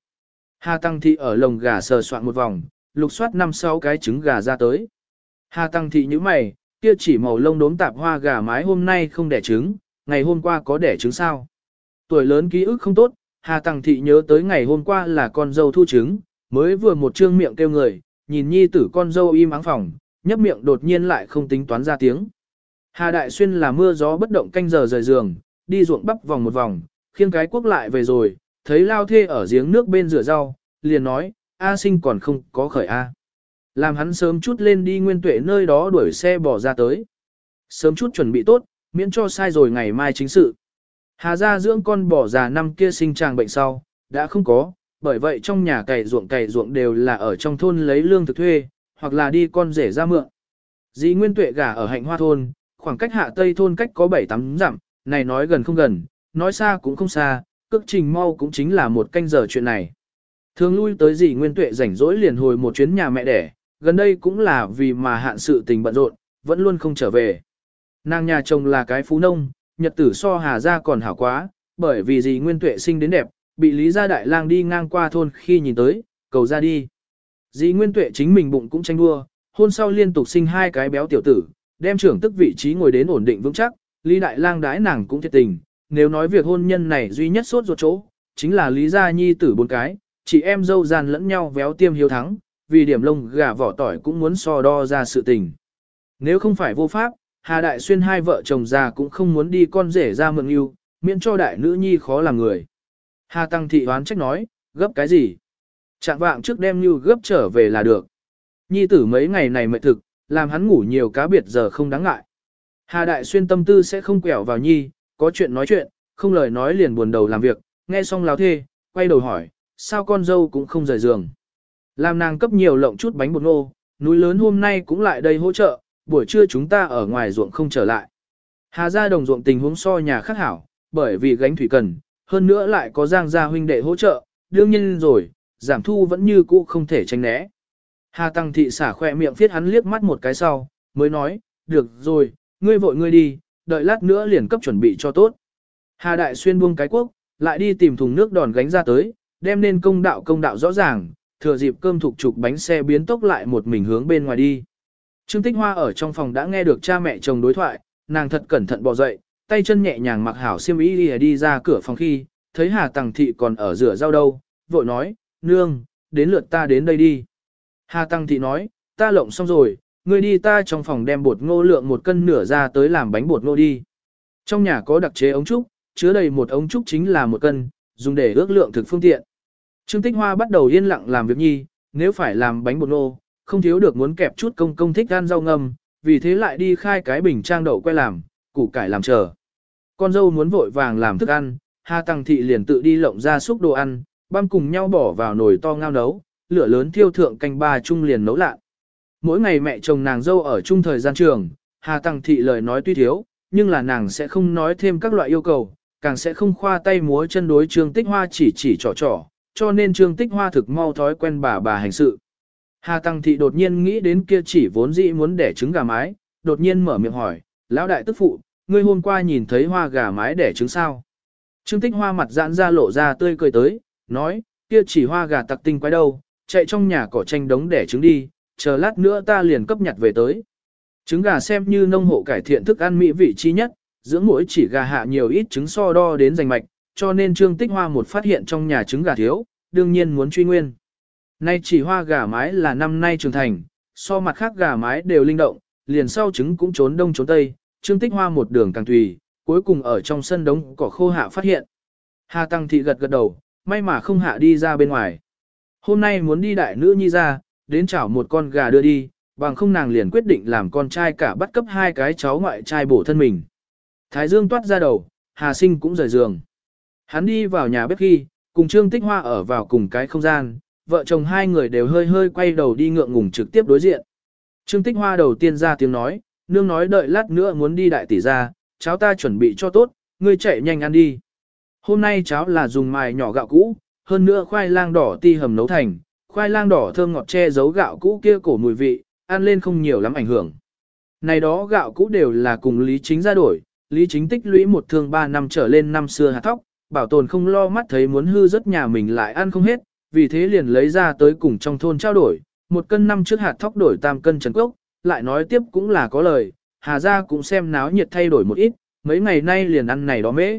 Hà Tăng Thị ở lồng gà sờ soạn một vòng, lục soát năm sáu cái trứng gà ra tới. Hà Tăng Thị như mày, kia chỉ màu lông đốm tạp hoa gà mái hôm nay không đẻ trứng, ngày hôm qua có đẻ trứng sao. Tuổi lớn ký ức không tốt, Hà Tăng Thị nhớ tới ngày hôm qua là con dâu thu trứng, mới vừa một trương miệng kêu người, nhìn nhi tử con dâu im áng phòng, nhấp miệng đột nhiên lại không tính toán ra tiếng. Hà Đại Xuyên là mưa gió bất động canh giờ rời giường, đi ruộng bắp vòng một vòng, khiêng cái quốc lại về rồi, thấy lao thê ở giếng nước bên rửa rau, liền nói, A sinh còn không có khởi A. Làm hắn sớm chút lên đi nguyên tuệ nơi đó đuổi xe bỏ ra tới. Sớm chút chuẩn bị tốt, miễn cho sai rồi ngày mai chính sự. Hà gia dưỡng con bỏ già năm kia sinh tràng bệnh sau, đã không có, bởi vậy trong nhà cày ruộng cày ruộng đều là ở trong thôn lấy lương thực thuê, hoặc là đi con rể ra mượn. Dĩ Nguyên Tuệ gả ở hạnh hoa thôn, khoảng cách hạ tây thôn cách có 7-8 dặm, này nói gần không gần, nói xa cũng không xa, cước trình mau cũng chính là một canh giờ chuyện này. Thường lui tới dì Nguyên Tuệ rảnh rỗi liền hồi một chuyến nhà mẹ đẻ, gần đây cũng là vì mà hạn sự tình bận rộn, vẫn luôn không trở về. Nàng nhà chồng là cái phú nông, nhật tử so hà ra còn hảo quá, bởi vì dì Nguyên Tuệ sinh đến đẹp, bị Lý Gia Đại Lang đi ngang qua thôn khi nhìn tới, cầu ra đi. Dì Nguyên Tuệ chính mình bụng cũng tranh đua, hôn sau liên tục sinh hai cái béo tiểu tử, đem trưởng tức vị trí ngồi đến ổn định vững chắc, Lý Đại Lang đái nàng cũng thiệt tình, nếu nói việc hôn nhân này duy nhất sốt ruột chỗ, chính là Lý Gia Nhi tử bốn cái, chị em dâu gian lẫn nhau véo tiêm hiếu thắng, vì điểm lông gà vỏ tỏi cũng muốn so đo ra sự tình. Nếu không phải vô pháp, Hà Đại Xuyên hai vợ chồng già cũng không muốn đi con rể ra mượn yêu, miễn cho đại nữ nhi khó làm người. Hà Tăng Thị hoán trách nói, gấp cái gì? Trạng vạng trước đem như gấp trở về là được. Nhi tử mấy ngày này mệt thực, làm hắn ngủ nhiều cá biệt giờ không đáng ngại. Hà Đại Xuyên tâm tư sẽ không quẹo vào Nhi, có chuyện nói chuyện, không lời nói liền buồn đầu làm việc, nghe xong láo thê, quay đầu hỏi, sao con dâu cũng không rời giường. Làm nàng cấp nhiều lộng chút bánh bột nô, núi lớn hôm nay cũng lại đây hỗ trợ, buổi trưa chúng ta ở ngoài ruộng không trở lại. Hà gia đồng ruộng tình huống so nhà khác hảo, bởi vì gánh thủy cần, hơn nữa lại có giang gia huynh đệ hỗ trợ, đương nhiên rồi, giảm thu vẫn như cũ không thể tránh né. Hà Tăng thị xả khỏe miệng phiết hắn liếc mắt một cái sau, mới nói, được rồi, ngươi vội ngươi đi, đợi lát nữa liền cấp chuẩn bị cho tốt. Hà Đại Xuyên buông cái quốc, lại đi tìm thùng nước đòn gánh ra tới, đem nên công đạo công đạo rõ ràng, thừa dịp cơm thục trục bánh xe biến tốc lại một mình hướng bên ngoài đi. Trương Tích Hoa ở trong phòng đã nghe được cha mẹ chồng đối thoại, nàng thật cẩn thận bò dậy, tay chân nhẹ nhàng mặc hảo xiêm y đi, đi ra cửa phòng khi, thấy Hà Tăng Thị còn ở rửa rau đâu, vội nói, nương, đến lượt ta đến đây đi. Hà Tăng Thị nói, ta lộng xong rồi, ngươi đi ta trong phòng đem bột ngô lượng một cân nửa ra tới làm bánh bột ngô đi. Trong nhà có đặc chế ống trúc, chứa đầy một ống trúc chính là một cân, dùng để ước lượng thực phương tiện. Trương Tích Hoa bắt đầu yên lặng làm việc nhi, nếu phải làm bánh bột ngô, không thiếu được muốn kẹp chút công công thích ăn rau ngâm, vì thế lại đi khai cái bình trang đậu quay làm, củ cải làm chờ. Con dâu muốn vội vàng làm thức ăn, Hà Tăng Thị liền tự đi lộng ra xúc đồ ăn, băm cùng nhau bỏ vào nồi to ngao nấu, lửa lớn thiêu thượng canh ba chung liền nấu lạ. Mỗi ngày mẹ chồng nàng dâu ở chung thời gian trường, Hà Tăng Thị lời nói tuy thiếu, nhưng là nàng sẽ không nói thêm các loại yêu cầu, càng sẽ không khoa tay múa chân đối Trương Tích Hoa chỉ chỉ trò trò, cho nên Trương Tích Hoa thực mau thói quen bà bà hành sự. Hà Tăng Thị đột nhiên nghĩ đến kia chỉ vốn dĩ muốn đẻ trứng gà mái, đột nhiên mở miệng hỏi, lão đại tức phụ, ngươi hôm qua nhìn thấy hoa gà mái đẻ trứng sao? Trương Tích Hoa mặt giãn ra lộ ra tươi cười tới, nói, kia chỉ hoa gà tặc tinh quái đâu, chạy trong nhà cỏ tranh đống đẻ trứng đi, chờ lát nữa ta liền cấp nhặt về tới. Trứng gà xem như nông hộ cải thiện thức ăn mỹ vị chi nhất, dưỡng mỗi chỉ gà hạ nhiều ít trứng so đo đến giành mạch, cho nên Trương Tích Hoa một phát hiện trong nhà trứng gà thiếu, đương nhiên muốn truy nguyên. Nay chỉ hoa gà mái là năm nay trưởng thành, so mặt khác gà mái đều linh động, liền sau trứng cũng trốn đông trốn tây, Trương Tích Hoa một đường càng tùy, cuối cùng ở trong sân đống cỏ khô hạ phát hiện. Hà Tăng Thị gật gật đầu, may mà không hạ đi ra bên ngoài. Hôm nay muốn đi đại nữ nhi ra, đến chảo một con gà đưa đi, bằng không nàng liền quyết định làm con trai cả bắt cấp hai cái cháu ngoại trai bổ thân mình. Thái Dương toát ra đầu, Hà Sinh cũng rời giường. Hắn đi vào nhà bếp khi, cùng Trương Tích Hoa ở vào cùng cái không gian, vợ chồng hai người đều hơi hơi quay đầu đi ngượng ngùng trực tiếp đối diện. Trương Tích Hoa đầu tiên ra tiếng nói, nương nói đợi lát nữa muốn đi đại tỷ ra, cháu ta chuẩn bị cho tốt, ngươi chạy nhanh ăn đi. Hôm nay cháu là dùng mài nhỏ gạo cũ, hơn nữa khoai lang đỏ ti hầm nấu thành, khoai lang đỏ thơm ngọt che giấu gạo cũ kia cổ mùi vị, ăn lên không nhiều lắm ảnh hưởng. Này đó gạo cũ đều là cùng Lý Chính ra đổi, Lý Chính tích lũy một thương ba năm trở lên năm xưa hạt thóc, bảo tồn không lo mắt thấy muốn hư rất nhà mình lại ăn không hết, vì thế liền lấy ra tới cùng trong thôn trao đổi, một cân năm trước hạt thóc đổi tam cân trần cốc, lại nói tiếp cũng là có lời, Hà gia cũng xem náo nhiệt thay đổi một ít, mấy ngày nay liền ăn này đó mễ.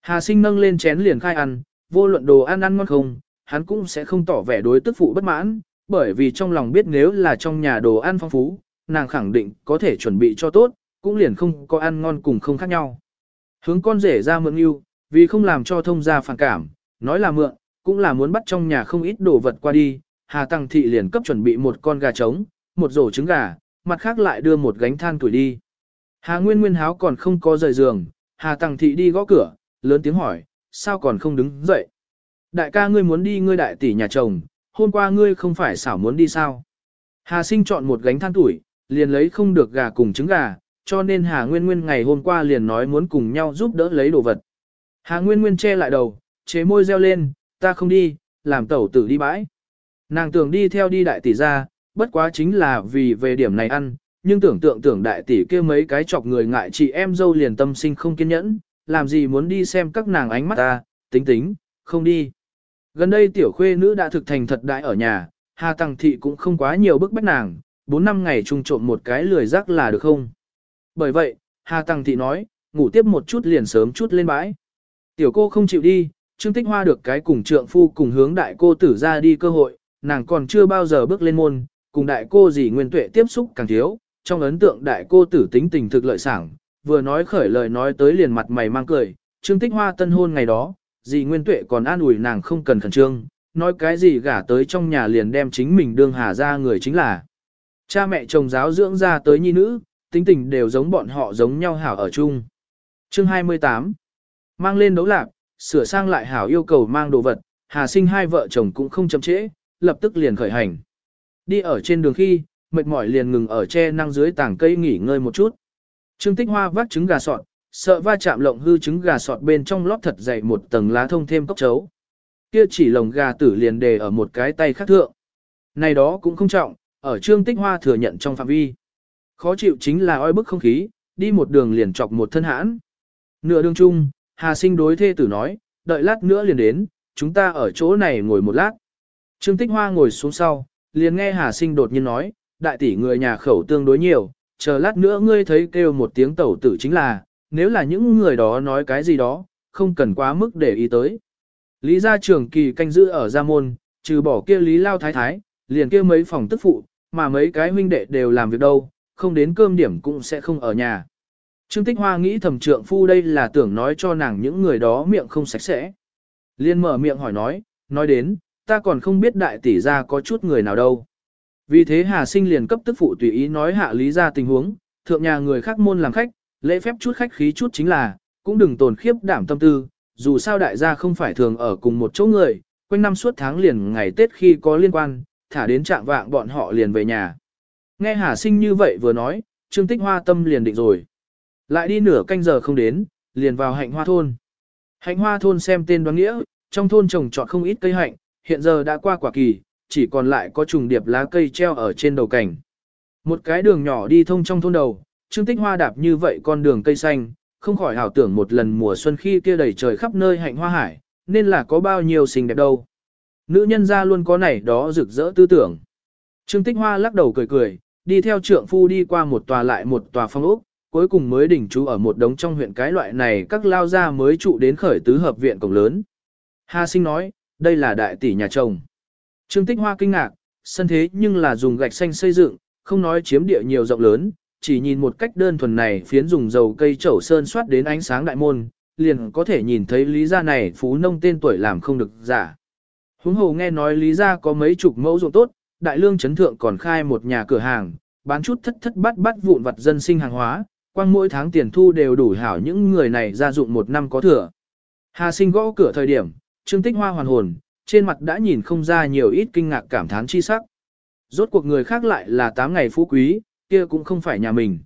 Hà sinh nâng lên chén liền khai ăn, vô luận đồ ăn ăn ngon không, hắn cũng sẽ không tỏ vẻ đối tức phụ bất mãn, bởi vì trong lòng biết nếu là trong nhà đồ ăn phong phú, nàng khẳng định có thể chuẩn bị cho tốt, cũng liền không có ăn ngon cùng không khác nhau. Hướng con rể ra mượn yêu, vì không làm cho thông gia phản cảm, nói là mượn, cũng là muốn bắt trong nhà không ít đồ vật qua đi, Hà Tăng Thị liền cấp chuẩn bị một con gà trống, một rổ trứng gà, mặt khác lại đưa một gánh than tuổi đi. Hà Nguyên Nguyên háo còn không có rời giường, Hà Tăng Thị đi gõ cửa, lớn tiếng hỏi, sao còn không đứng dậy? Đại ca ngươi muốn đi ngươi đại tỷ nhà chồng, hôm qua ngươi không phải xảo muốn đi sao? Hà sinh chọn một gánh than tuổi, liền lấy không được gà cùng trứng gà, cho nên Hà Nguyên Nguyên ngày hôm qua liền nói muốn cùng nhau giúp đỡ lấy đồ vật. Hà Nguyên Nguyên che lại đầu, chế môi reo lên, ta không đi, làm tẩu tử đi bãi. Nàng tưởng đi theo đi đại tỷ ra, bất quá chính là vì về điểm này ăn, nhưng tưởng tượng tưởng đại tỷ kia mấy cái chọc người ngại chị em dâu liền tâm sinh không kiên nhẫn, làm gì muốn đi xem các nàng ánh mắt ta, tính tính, không đi. Gần đây tiểu khuê nữ đã thực thành thật đại ở nhà, Hà Tăng Thị cũng không quá nhiều bức bách nàng, 4 năm ngày chung trộm một cái lười rác là được không? Bởi vậy, Hà Tăng Thị nói, ngủ tiếp một chút liền sớm chút lên bãi. Tiểu cô không chịu đi, Trương Tích Hoa được cái cùng trượng phu cùng hướng đại cô tử ra đi cơ hội, nàng còn chưa bao giờ bước lên môn, cùng đại cô gì nguyên tuệ tiếp xúc càng thiếu, trong ấn tượng đại cô tử tính tình thực lợi sảng, vừa nói khởi lời nói tới liền mặt mày mang cười, Trương Tích Hoa tân hôn ngày đó, dì Nguyên Tuệ còn an ủi nàng không cần khẩn trương, nói cái gì gả tới trong nhà liền đem chính mình đương hà ra người chính là. Cha mẹ chồng giáo dưỡng ra tới nhi nữ, tính tình đều giống bọn họ giống nhau hảo ở chung. Chương 28 Mang lên đấu lạc, sửa sang lại hảo yêu cầu mang đồ vật, hà sinh hai vợ chồng cũng không chậm trễ, lập tức liền khởi hành. Đi ở trên đường khi, mệt mỏi liền ngừng ở che năng dưới tảng cây nghỉ ngơi một chút. Trương Tích Hoa vác trứng gà sọt, sợ va chạm lộng hư trứng gà sọt bên trong lót thật dày một tầng lá thông thêm cốc chấu. Kia chỉ lồng gà tử liền đề ở một cái tay khác thượng. Này đó cũng không trọng, ở Trương Tích Hoa thừa nhận trong phạm vi. Khó chịu chính là oi bức không khí, đi một đường liền chọc một thân hãn. Nửa đường chung, Hà Sinh đối thê tử nói, đợi lát nữa liền đến, chúng ta ở chỗ này ngồi một lát. Trương Tích Hoa ngồi xuống sau, liền nghe Hà Sinh đột nhiên nói, đại tỷ người nhà khẩu tương đối nhiều, chờ lát nữa ngươi thấy kêu một tiếng tẩu tử chính là, nếu là những người đó nói cái gì đó, không cần quá mức để ý tới. Lý gia trưởng kỳ canh giữ ở gia môn, trừ bỏ kia Lý Lao Thái Thái, liền kia mấy phòng tức phụ, mà mấy cái huynh đệ đều làm việc đâu, không đến cơm điểm cũng sẽ không ở nhà. Trương Tích Hoa nghĩ thầm trượng phu đây là tưởng nói cho nàng những người đó miệng không sạch sẽ. Liên mở miệng hỏi nói, nói đến, ta còn không biết đại tỷ gia có chút người nào đâu. Vì thế Hà Sinh liền cấp tức phụ tùy ý nói hạ lý ra tình huống, thượng nhà người khác môn làm khách, lễ phép chút khách khí chút chính là, cũng đừng tồn khiếp đảm tâm tư, dù sao đại gia không phải thường ở cùng một chỗ người, quanh năm suốt tháng liền ngày Tết khi có liên quan, thả đến trạng vạng bọn họ liền về nhà. Nghe Hà Sinh như vậy vừa nói, Trương Tích Hoa tâm liền định rồi. Lại đi nửa canh giờ không đến, liền vào hạnh hoa thôn. Hạnh hoa thôn xem tên đoán nghĩa, trong thôn trồng trọt không ít cây hạnh, hiện giờ đã qua quả kỳ, chỉ còn lại có trùng điệp lá cây treo ở trên đầu cảnh. Một cái đường nhỏ đi thông trong thôn đầu, Trương Tích Hoa đạp như vậy con đường cây xanh, không khỏi hảo tưởng một lần mùa xuân khi kia đầy trời khắp nơi hạnh hoa hải, nên là có bao nhiêu xinh đẹp đâu. Nữ nhân ra luôn có này đó rực rỡ tư tưởng. Trương Tích Hoa lắc đầu cười cười, đi theo trượng phu đi qua một tòa lại một tòa phong ốc, cuối cùng mới đỉnh trú ở một đống trong huyện cái loại này các lao gia mới trụ đến khởi tứ hợp viện cổng lớn. Hà sinh nói, đây là đại tỷ nhà chồng. Trương Tích Hoa kinh ngạc, sân thế nhưng là dùng gạch xanh xây dựng, không nói chiếm địa nhiều rộng lớn, chỉ nhìn một cách đơn thuần này phiến dùng dầu cây chậu sơn soát đến ánh sáng đại môn, liền có thể nhìn thấy lý gia này phú nông tên tuổi làm không được giả. Huống hồ nghe nói lý gia có mấy chục mẫu ruộng tốt, đại lương chấn thượng còn khai một nhà cửa hàng, bán chút thất thất bát bát vụn vặt dân sinh hàng hóa, quang mỗi tháng tiền thu đều đủ hảo những người này ra dụng một năm có thừa. Hà sinh gõ cửa thời điểm, Trương Tích Hoa hoàn hồn, trên mặt đã nhìn không ra nhiều ít kinh ngạc cảm thán chi sắc. Rốt cuộc người khác lại là 8 ngày phú quý, kia cũng không phải nhà mình.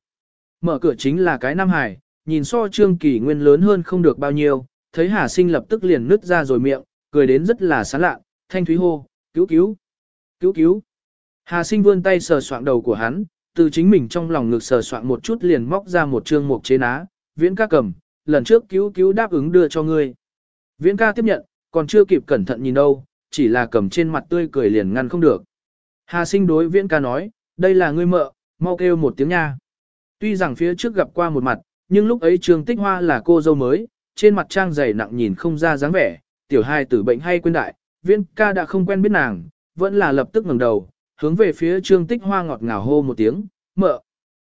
Mở cửa chính là cái Nam Hải, nhìn so Trương Kỳ Nguyên lớn hơn không được bao nhiêu, thấy Hà Sinh lập tức liền nứt ra rồi miệng, cười đến rất là sán lạ, thanh thúy hô, cứu cứu, cứu cứu. Hà Sinh vươn tay sờ soạng đầu của hắn, từ chính mình trong lòng ngực sờ soạng một chút liền móc ra một trương mục chế ná, viễn ca cầm, lần trước cứu cứu đáp ứng đưa cho ngươi. Viễn ca tiếp nhận, còn chưa kịp cẩn thận nhìn đâu, chỉ là cầm trên mặt tươi cười liền ngăn không được. Hà sinh đối viễn ca nói, đây là ngươi mợ, mau kêu một tiếng nha. Tuy rằng phía trước gặp qua một mặt, nhưng lúc ấy Trương Tích Hoa là cô dâu mới, trên mặt trang dày nặng nhìn không ra dáng vẻ, tiểu hai tử bệnh hay quên đại, viễn ca đã không quen biết nàng, vẫn là lập tức ngẩng đầu, hướng về phía Trương Tích Hoa ngọt ngào hô một tiếng, mợ.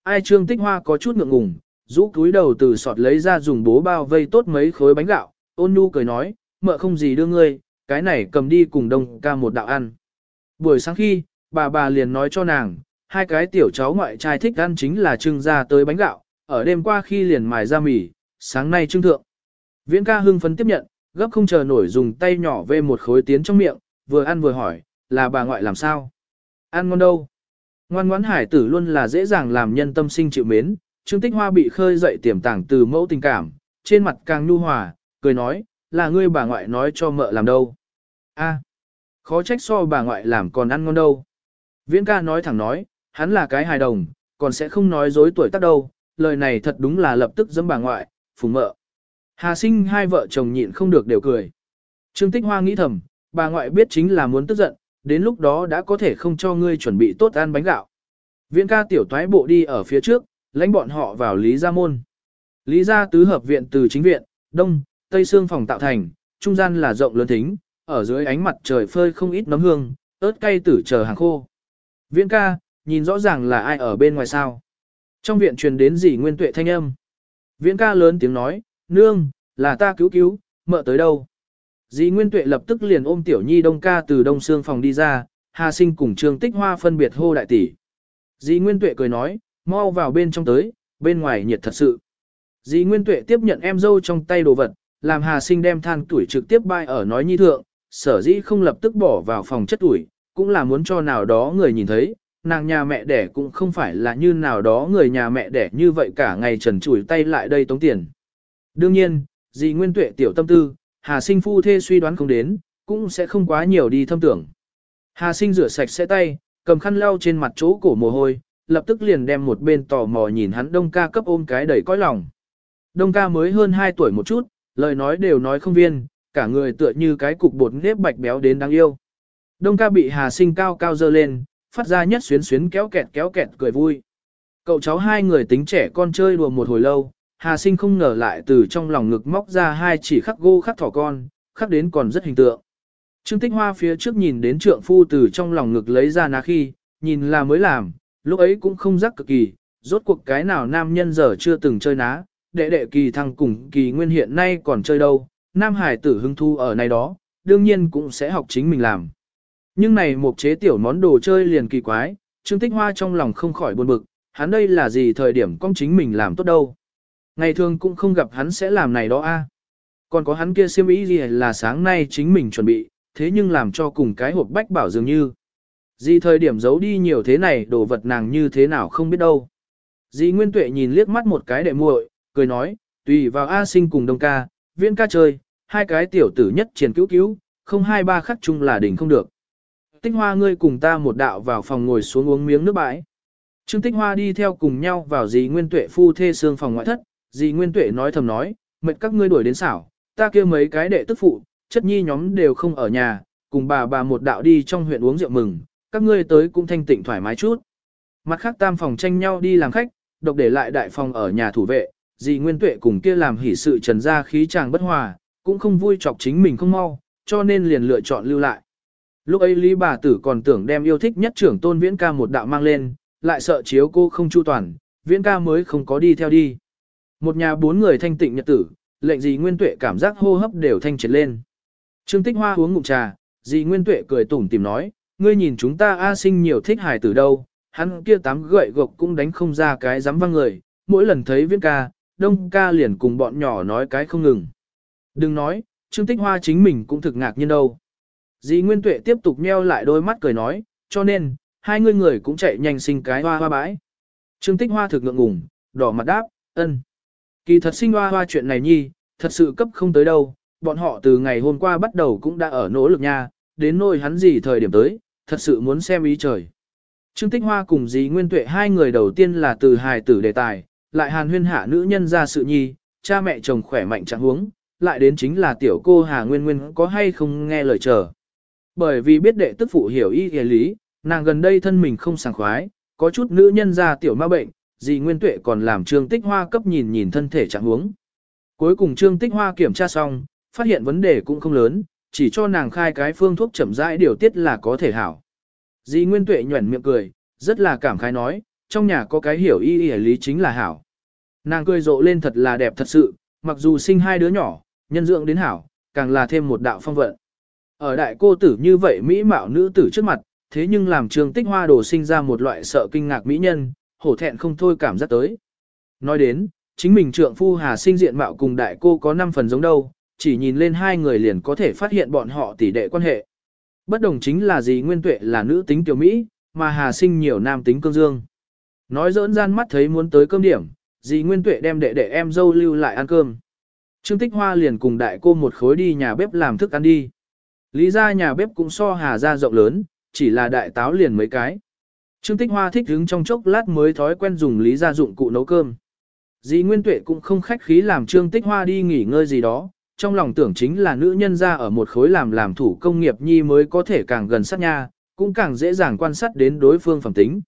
Ai Trương Tích Hoa có chút ngượng ngùng, rũ túi đầu từ sọt lấy ra dùng bố bao vây tốt mấy khối bánh gạo, ôn nhu cười nói, mợ không gì đưa ngươi, cái này cầm đi cùng đông ca một đạo ăn. Buổi sáng khi, bà bà liền nói cho nàng, hai cái tiểu cháu ngoại trai thích ăn chính là trưng ra tới bánh gạo, ở đêm qua khi liền mài ra mì, sáng nay trưng thượng. Viễn ca hưng phấn tiếp nhận, gấp không chờ nổi dùng tay nhỏ về một khối tiến trong miệng, vừa ăn vừa hỏi, là bà ngoại làm sao? Ăn ngon đâu? Ngoan ngoãn hải tử luôn là dễ dàng làm nhân tâm sinh chịu mến, Trương Tích Hoa bị khơi dậy tiềm tàng từ mẫu tình cảm, trên mặt càng nhu hòa, cười nói, là ngươi bà ngoại nói cho mợ làm đâu. A, khó trách so bà ngoại làm còn ăn ngon đâu. Viễn ca nói thẳng nói, hắn là cái hài đồng, còn sẽ không nói dối tuổi tác đâu, lời này thật đúng là lập tức dẫm bà ngoại, phùng mợ. Hà sinh hai vợ chồng nhịn không được đều cười. Trương Tích Hoa nghĩ thầm, bà ngoại biết chính là muốn tức giận, đến lúc đó đã có thể không cho ngươi chuẩn bị tốt ăn bánh gạo. Viễn ca tiểu toái bộ đi ở phía trước, lãnh bọn họ vào Lý Gia Môn. Lý Gia tứ hợp viện từ chính viện, đông, tây xương phòng tạo thành, trung gian là rộng lớn thính, ở dưới ánh mặt trời phơi không ít nấm hương, ớt cay tử chờ hàng khô. Viễn ca, nhìn rõ ràng là ai ở bên ngoài sao. Trong viện truyền đến dì nguyên tuệ thanh âm. Viễn ca lớn tiếng nói, nương, là ta cứu cứu, mợ tới đâu. Dì Nguyên Tuệ lập tức liền ôm Tiểu Nhi Đông ca từ đông xương phòng đi ra, Hà Sinh cùng Trương Tích Hoa phân biệt hô đại tỷ. Dì Nguyên Tuệ cười nói, mau vào bên trong tới, bên ngoài nhiệt thật sự. Dì Nguyên Tuệ tiếp nhận em dâu trong tay đồ vật, làm Hà Sinh đem than tuổi trực tiếp bay ở nói nhi thượng, sở dĩ không lập tức bỏ vào phòng chất tuổi, cũng là muốn cho nào đó người nhìn thấy, nàng nhà mẹ đẻ cũng không phải là như nào đó người nhà mẹ đẻ như vậy cả ngày trần chủi tay lại đây tống tiền. Đương nhiên, dì Nguyên Tuệ tiểu tâm tư, Hà sinh phu thê suy đoán không đến, cũng sẽ không quá nhiều đi thâm tưởng. Hà sinh rửa sạch sẽ tay, cầm khăn lau trên mặt chỗ cổ mồ hôi, lập tức liền đem một bên tò mò nhìn hắn đông ca cấp ôm cái đầy cõi lòng. Đông ca mới hơn 2 tuổi một chút, lời nói đều nói không viên, cả người tựa như cái cục bột nếp bạch béo đến đáng yêu. Đông ca bị hà sinh cao cao dơ lên, phát ra nhất xuyến xuyến kéo kẹt kéo kẹt cười vui. Cậu cháu hai người tính trẻ con chơi đùa một hồi lâu, Hà sinh không ngờ lại từ trong lòng ngực móc ra hai chỉ khắc gô khắc thỏ con, khắc đến còn rất hình tượng. Trương Tích Hoa phía trước nhìn đến trượng phu từ trong lòng ngực lấy ra ná khi, nhìn là mới làm, lúc ấy cũng không rắc cực kỳ, rốt cuộc cái nào nam nhân giờ chưa từng chơi ná, đệ đệ kỳ thăng cùng kỳ nguyên hiện nay còn chơi đâu, nam hải tử hưng thu ở này đó, đương nhiên cũng sẽ học chính mình làm. Nhưng này một chế tiểu món đồ chơi liền kỳ quái, Trương Tích Hoa trong lòng không khỏi buồn bực, hắn đây là gì thời điểm con chính mình làm tốt đâu. Ngày thường cũng không gặp hắn sẽ làm này đó a. Còn có hắn kia siêm ý gì là sáng nay chính mình chuẩn bị, thế nhưng làm cho cùng cái hộp bách bảo dường như. Gì thời điểm giấu đi nhiều thế này đồ vật nàng như thế nào không biết đâu. Dì Nguyên Tuệ nhìn liếc mắt một cái đệ muội, cười nói, tùy vào A sinh cùng đông ca, viễn ca chơi, hai cái tiểu tử nhất triển cứu cứu, không hai ba khắc chung là đỉnh không được. Tích hoa ngươi cùng ta một đạo vào phòng ngồi xuống uống miếng nước bãi. Trương Tích Hoa đi theo cùng nhau vào dì Nguyên Tuệ phu thê xương phòng ngoại thất, dì Nguyên Tuệ nói thầm nói, mệt các ngươi đuổi đến xảo, ta kêu mấy cái đệ tức phụ, chất nhi nhóm đều không ở nhà, cùng bà bà một đạo đi trong huyện uống rượu mừng, các ngươi tới cũng thanh tịnh thoải mái chút. Mặt khác tam phòng tranh nhau đi làm khách, độc để lại đại phòng ở nhà thủ vệ, dì Nguyên Tuệ cùng kia làm hỉ sự trần ra khí chàng bất hòa, cũng không vui chọc chính mình không mau, cho nên liền lựa chọn lưu lại. Lúc ấy Lý bà tử còn tưởng đem yêu thích nhất trưởng tôn viễn ca một đạo mang lên, lại sợ chiếu cô không chu toàn, viễn ca mới không có đi theo đi. Một nhà bốn người thanh tịnh nhật tử, lệnh dì Nguyên Tuệ cảm giác hô hấp đều thanh triệt lên. Trương Tích Hoa uống ngụm trà, dì Nguyên Tuệ cười tủm tìm nói, ngươi nhìn chúng ta A sinh nhiều thích hài Tử đâu, hắn kia tám gậy gộc cũng đánh không ra cái dám văng người, mỗi lần thấy viễn ca, đông ca liền cùng bọn nhỏ nói cái không ngừng. Đừng nói, Trương Tích Hoa chính mình cũng thực ngạc nhiên đâu. Dì Nguyên Tuệ tiếp tục nheo lại đôi mắt cười nói, cho nên, hai người người cũng chạy nhanh sinh cái hoa hoa bãi. Trương Tích Hoa thực ngượng ngùng, đỏ mặt đáp, ân. Kỳ thật sinh hoa hoa chuyện này nhi, thật sự cấp không tới đâu, bọn họ từ ngày hôm qua bắt đầu cũng đã ở nỗ lực nha, đến nỗi hắn gì thời điểm tới, thật sự muốn xem ý trời. Trương Tích Hoa cùng dì Nguyên Tuệ hai người đầu tiên là từ hài tử đề tài, lại hàn huyên hạ nữ nhân ra sự nhi, cha mẹ chồng khỏe mạnh chẳng huống, lại đến chính là tiểu cô Hà Nguyên Nguyên có hay không nghe lời chờ. Bởi vì biết đệ tức phụ hiểu y nghĩa lý, nàng gần đây thân mình không sảng khoái, có chút nữ nhân ra tiểu ma bệnh, dì Nguyên Tuệ còn làm Trương Tích Hoa cấp nhìn nhìn thân thể trạng huống. Cuối cùng Trương Tích Hoa kiểm tra xong, phát hiện vấn đề cũng không lớn, chỉ cho nàng khai cái phương thuốc chậm rãi điều tiết là có thể hảo. Dì Nguyên Tuệ nhuẩn miệng cười, rất là cảm khái nói, trong nhà có cái hiểu y y lý chính là hảo. Nàng cười rộ lên thật là đẹp thật sự, mặc dù sinh hai đứa nhỏ, nhân dưỡng đến hảo, càng là thêm một đạo phong vận. Ở đại cô tử như vậy mỹ mạo nữ tử trước mặt, thế nhưng làm trường tích hoa đồ sinh ra một loại sợ kinh ngạc mỹ nhân, hổ thẹn không thôi cảm giác tới. Nói đến, chính mình trượng phu hà sinh diện mạo cùng đại cô có 5 phần giống đâu, chỉ nhìn lên hai người liền có thể phát hiện bọn họ tỷ đệ quan hệ. Bất đồng chính là gì nguyên tuệ là nữ tính tiểu Mỹ, mà hà sinh nhiều nam tính cương dương. Nói dỡn gian mắt thấy muốn tới cơm điểm, dì Nguyên Tuệ đem đệ đệ em dâu lưu lại ăn cơm. Trương Tích Hoa liền cùng đại cô một khối đi nhà bếp làm thức ăn đi. Lý ra nhà bếp cũng so hà ra rộng lớn, chỉ là đại táo liền mấy cái. Trương Tích Hoa thích hứng trong chốc lát mới thói quen dùng lý gia dụng cụ nấu cơm. Dì Nguyên Tuệ cũng không khách khí làm Trương Tích Hoa đi nghỉ ngơi gì đó, trong lòng tưởng chính là nữ nhân ra ở một khối làm làm thủ công nghiệp nhi mới có thể càng gần sát nha, cũng càng dễ dàng quan sát đến đối phương phẩm tính.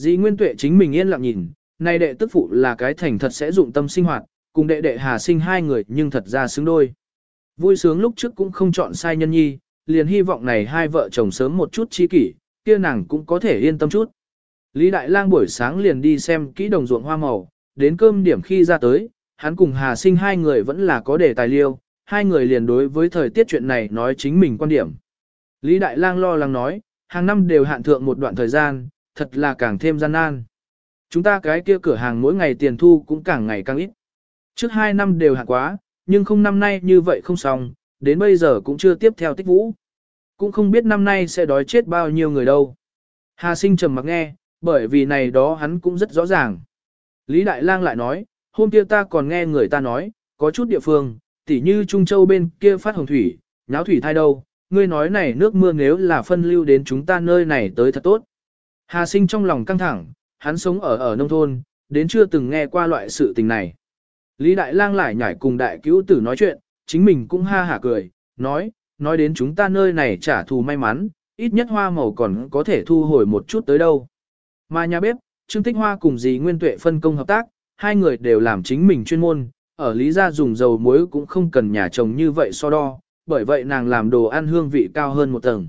Dì Nguyên Tuệ chính mình yên lặng nhìn, nay đệ tức phụ là cái thành thật sẽ dụng tâm sinh hoạt, cùng đệ đệ Hà sinh hai người nhưng thật ra xứng đôi. Vui sướng lúc trước cũng không chọn sai nhân nhi, liền hy vọng này hai vợ chồng sớm một chút chi kỷ, kia nàng cũng có thể yên tâm chút. Lý Đại Lang buổi sáng liền đi xem kỹ đồng ruộng hoa màu, đến cơm điểm khi ra tới, hắn cùng Hà Sinh hai người vẫn là có đề tài liêu, hai người liền đối với thời tiết chuyện này nói chính mình quan điểm. Lý Đại Lang lo lắng nói, hàng năm đều hạn thượng một đoạn thời gian, thật là càng thêm gian nan. Chúng ta cái kia cửa hàng mỗi ngày tiền thu cũng càng ngày càng ít. Trước hai năm đều hạn quá, nhưng không năm nay như vậy không xong, đến bây giờ cũng chưa tiếp theo tích vũ. Cũng không biết năm nay sẽ đói chết bao nhiêu người đâu. Hà sinh trầm mặc nghe, bởi vì này đó hắn cũng rất rõ ràng. Lý Đại Lang lại nói, hôm kia ta còn nghe người ta nói, có chút địa phương, tỉ như Trung Châu bên kia phát hồng thủy, nháo thủy thai đâu, ngươi nói này nước mưa nếu là phân lưu đến chúng ta nơi này tới thật tốt. Hà sinh trong lòng căng thẳng, hắn sống ở ở nông thôn, đến chưa từng nghe qua loại sự tình này. Lý Đại Lang lại nhảy cùng đại cứu tử nói chuyện, chính mình cũng ha hả cười, nói, nói đến chúng ta nơi này trả thù may mắn, ít nhất hoa màu còn có thể thu hồi một chút tới đâu. Mà nhà bếp, Trương Tích Hoa cùng dì Nguyên Tuệ phân công hợp tác, hai người đều làm chính mình chuyên môn, ở Lý gia dùng dầu muối cũng không cần nhà chồng như vậy so đo, bởi vậy nàng làm đồ ăn hương vị cao hơn một tầng.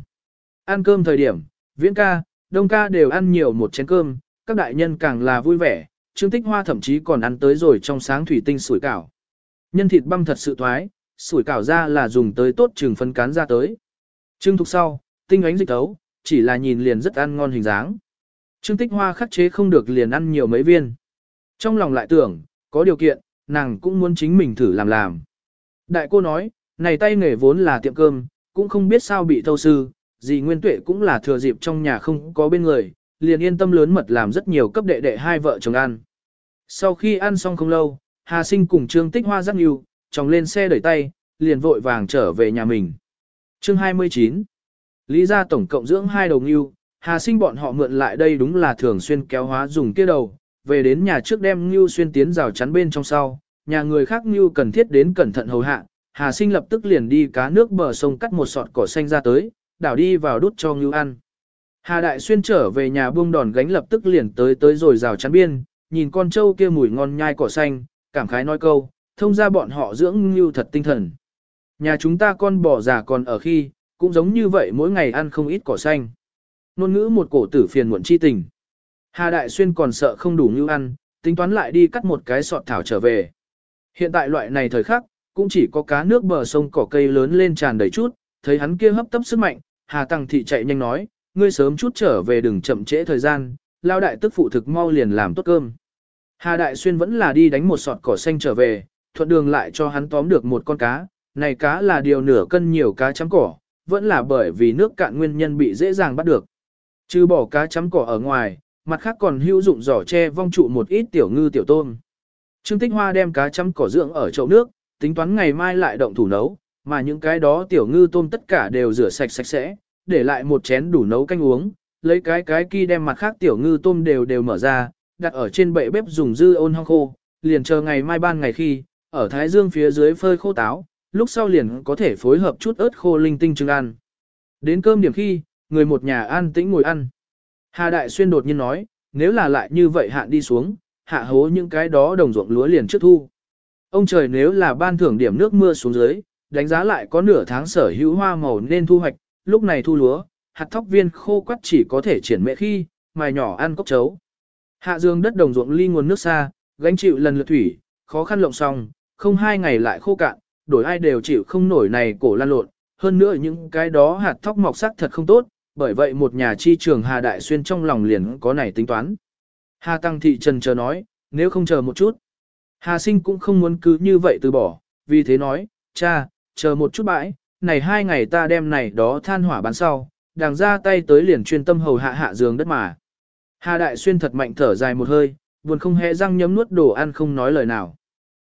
Ăn cơm thời điểm, viễn ca, đông ca đều ăn nhiều một chén cơm, các đại nhân càng là vui vẻ, Trương Tích Hoa thậm chí còn ăn tới rồi trong sáng thủy tinh sủi cảo. Nhân thịt băm thật sự thoái, sủi cảo ra là dùng tới tốt trường phân cán ra tới. trương thục sau, tinh ánh dịch tấu, chỉ là nhìn liền rất ăn ngon hình dáng. Trương Tích Hoa khắc chế không được liền ăn nhiều mấy viên. Trong lòng lại tưởng, có điều kiện, nàng cũng muốn chính mình thử làm làm. Đại cô nói, này tay nghề vốn là tiệm cơm, cũng không biết sao bị thâu sư, Dì nguyên tuệ cũng là thừa dịp trong nhà không có bên người, liền yên tâm lớn mật làm rất nhiều cấp đệ đệ hai vợ chồng ăn. Sau khi ăn xong không lâu, Hà Sinh cùng Trương Tích Hoa rất nhiều, chồng lên xe đẩy tay, liền vội vàng trở về nhà mình. Chương 29 Lý gia tổng cộng dưỡng hai đầu ngưu, Hà Sinh bọn họ mượn lại đây đúng là thường xuyên kéo hóa dùng kia đầu, về đến nhà trước đem ngưu xuyên tiến rào chắn bên trong sau, nhà người khác ngưu cần thiết đến cẩn thận hầu hạ, Hà Sinh lập tức liền đi cá nước bờ sông cắt một sọt cỏ xanh ra tới, đảo đi vào đút cho ngưu ăn. Hà Đại Xuyên trở về nhà buông đòn gánh lập tức liền tới tới rồi rào chắn biên, nhìn con trâu kia mùi ngon nhai cỏ xanh, cảm khái nói câu, thông ra bọn họ dưỡng ngưu thật tinh thần. Nhà chúng ta con bò già còn ở khi, cũng giống như vậy mỗi ngày ăn không ít cỏ xanh. Nôn ngữ một cổ tử phiền muộn chi tình. Hà Đại Xuyên còn sợ không đủ ngưu ăn, tính toán lại đi cắt một cái sọt thảo trở về. Hiện tại loại này thời khắc, cũng chỉ có cá nước bờ sông cỏ cây lớn lên tràn đầy chút, thấy hắn kia hấp tấp sức mạnh, Hà Tăng Thị chạy nhanh nói, ngươi sớm chút trở về đừng chậm trễ thời gian, lao đại tức phụ thực mau liền làm tốt cơm. Hà Đại Xuyên vẫn là đi đánh một sọt cỏ xanh trở về, thuận đường lại cho hắn tóm được một con cá, này cá là điều nửa cân nhiều cá chấm cỏ, vẫn là bởi vì nước cạn nguyên nhân bị dễ dàng bắt được. Chứ bỏ cá chấm cỏ ở ngoài, mặt khác còn hữu dụng giỏ tre vong trụ một ít tiểu ngư tiểu tôm. Trương Tích Hoa đem cá chấm cỏ dưỡng ở chậu nước, tính toán ngày mai lại động thủ nấu, mà những cái đó tiểu ngư tôm tất cả đều rửa sạch sạch sẽ, để lại một chén đủ nấu canh uống, lấy cái cái kia đem mặt khác tiểu ngư tôm đều đều mở ra, đặt ở trên bệ bếp dùng dư ôn hong khô, liền chờ ngày mai ban ngày khi, ở thái dương phía dưới phơi khô táo, lúc sau liền có thể phối hợp chút ớt khô linh tinh trưng ăn. Đến cơm điểm khi, người một nhà an tĩnh ngồi ăn. Hà Đại Xuyên đột nhiên nói, nếu là lại như vậy hạn đi xuống, hạ hố những cái đó đồng ruộng lúa liền trước thu. Ông trời nếu là ban thưởng điểm nước mưa xuống dưới, đánh giá lại có nửa tháng sở hữu hoa màu nên thu hoạch, lúc này thu lúa, hạt thóc viên khô quắt chỉ có thể triển mẹ khi, mài nhỏ ăn cốc chấu. Hạ dương đất đồng ruộng ly nguồn nước xa, gánh chịu lần lượt thủy, khó khăn lộng xong, không hai ngày lại khô cạn, đổi ai đều chịu không nổi này cổ lan lộn, hơn nữa những cái đó hạt thóc mọc sắc thật không tốt, bởi vậy một nhà chi trường Hà Đại Xuyên trong lòng liền có này tính toán. Hà Tăng Thị Trần chờ nói, nếu không chờ một chút. Hà Sinh cũng không muốn cứ như vậy từ bỏ, vì thế nói, cha, chờ một chút bãi, này hai ngày ta đem này đó than hỏa bán sau, đàng ra tay tới liền chuyên tâm hầu hạ hạ giường đất mà. Hà Đại Xuyên thật mạnh thở dài một hơi, buồn không hề răng nhấm nuốt đồ ăn không nói lời nào.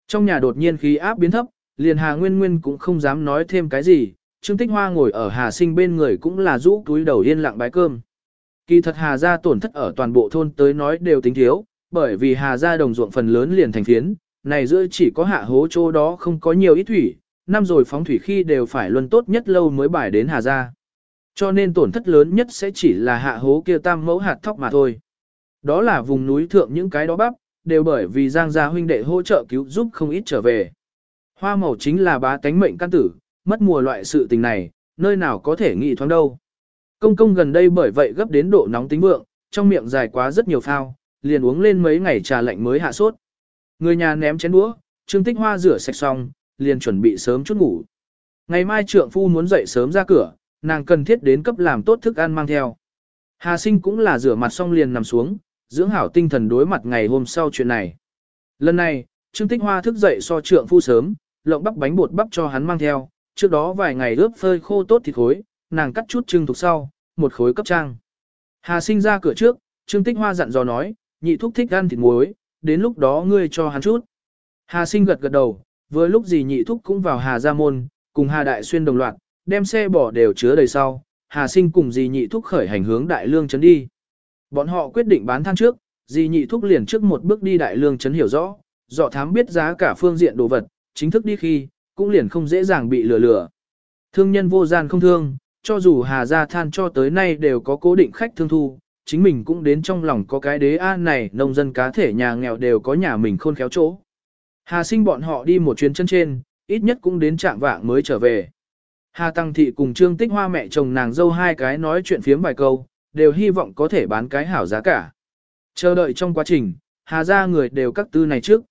Trong nhà đột nhiên khí áp biến thấp, liền Hà Nguyên Nguyên cũng không dám nói thêm cái gì, Trương Tích Hoa ngồi ở Hà Sinh bên người cũng là rũ túi đầu yên lặng bái cơm. Kỳ thật Hà gia tổn thất ở toàn bộ thôn tới nói đều tính thiếu, bởi vì Hà gia đồng ruộng phần lớn liền thành phiến, này giữa chỉ có hạ hố chỗ đó không có nhiều ít thủy, năm rồi phóng thủy khi đều phải luân tốt nhất lâu mới bài đến Hà gia. Cho nên tổn thất lớn nhất sẽ chỉ là hạ hố kia tam mẫu hạt thóc mà thôi. Đó là vùng núi thượng những cái đó bắp, đều bởi vì Giang gia huynh đệ hỗ trợ cứu giúp không ít trở về. Hoa màu chính là bá tánh mệnh căn tử, mất mùa loại sự tình này, nơi nào có thể nghĩ thoáng đâu. Công công gần đây bởi vậy gấp đến độ nóng tính vượng, trong miệng dài quá rất nhiều phao, liền uống lên mấy ngày trà lạnh mới hạ sốt. Người nhà ném chén đũa, Trương Tích Hoa rửa sạch xong, liền chuẩn bị sớm chút ngủ. Ngày mai trượng phu muốn dậy sớm ra cửa, nàng cần thiết đến cấp làm tốt thức ăn mang theo. Hà sinh cũng là rửa mặt xong liền nằm xuống, dưỡng hảo tinh thần đối mặt ngày hôm sau chuyện này. Lần này, Trương Tích Hoa thức dậy so trượng phu sớm, lộng bắp bánh bột bắp cho hắn mang theo, trước đó vài ngày ướp phơi khô tốt thịt khối, nàng cắt chút trưng thuộc sau, một khối cấp trang. Hà sinh ra cửa trước, Trương Tích Hoa dặn dò nói, nhị thúc thích ăn thịt muối, đến lúc đó ngươi cho hắn chút. Hà sinh gật gật đầu, vừa lúc gì nhị thúc cũng vào Hà Gia Môn, cùng Hà Đại Xuyên đồng loạt, đem xe bỏ đều chứa đầy sau, Hà sinh cùng dì nhị thúc khởi hành hướng Đại Lương Trấn đi. Bọn họ quyết định bán than trước, dì nhị thúc liền trước một bước đi Đại Lương Trấn hiểu rõ, dọ thám biết giá cả phương diện đồ vật, chính thức đi khi, cũng liền không dễ dàng bị lừa lừa. Thương nhân vô gian không thương, cho dù Hà Gia than cho tới nay đều có cố định khách thương thu, chính mình cũng đến trong lòng có cái đế an này, nông dân cá thể nhà nghèo đều có nhà mình khôn khéo chỗ. Hà sinh bọn họ đi một chuyến chân trên, ít nhất cũng đến trạng vạng mới trở về. Hà Tăng Thị cùng Trương Tích Hoa mẹ chồng nàng dâu hai cái nói chuyện phiếm vài câu, đều hy vọng có thể bán cái hảo giá cả. Chờ đợi trong quá trình, Hà ra người đều các tư này trước.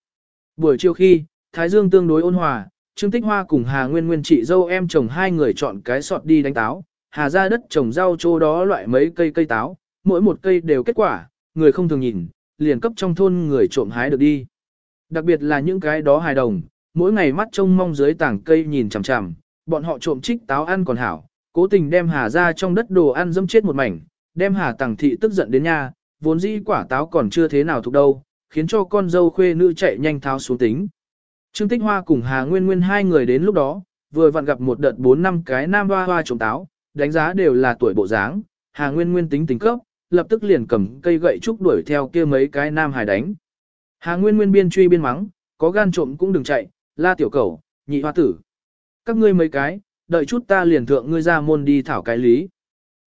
Buổi chiều khi, Thái Dương tương đối ôn hòa, Trương Tích Hoa cùng Hà Nguyên Nguyên chị dâu em chồng hai người chọn cái sọt đi đánh táo, Hà ra đất trồng rau chỗ đó loại mấy cây cây táo, mỗi một cây đều kết quả, người không thường nhìn, liền cấp trong thôn người trộm hái được đi. Đặc biệt là những cái đó hài đồng, mỗi ngày mắt trông mong dưới tảng cây nhìn chằm chằm, bọn họ trộm trích táo ăn còn hảo, cố tình đem Hà ra trong đất đồ ăn dâm chết một mảnh, đem Hà tàng thị tức giận đến nhà, vốn dĩ quả táo còn chưa thế nào thuộc đâu, khiến cho con dâu khuê nữ chạy nhanh tháo xuống tính. Trương Tích Hoa cùng Hà Nguyên Nguyên hai người đến lúc đó, vừa vặn gặp một đợt 4 năm cái nam hoa hoa trồng táo, đánh giá đều là tuổi bộ dáng, Hà Nguyên Nguyên tính tính cấp, lập tức liền cầm cây gậy trúc đuổi theo kia mấy cái nam hải đánh. Hà Nguyên Nguyên biên truy biên mắng, có gan trộm cũng đừng chạy, la tiểu cẩu, nhị hoa tử. Các ngươi mấy cái, đợi chút ta liền thượng ngươi ra môn đi thảo cái lý.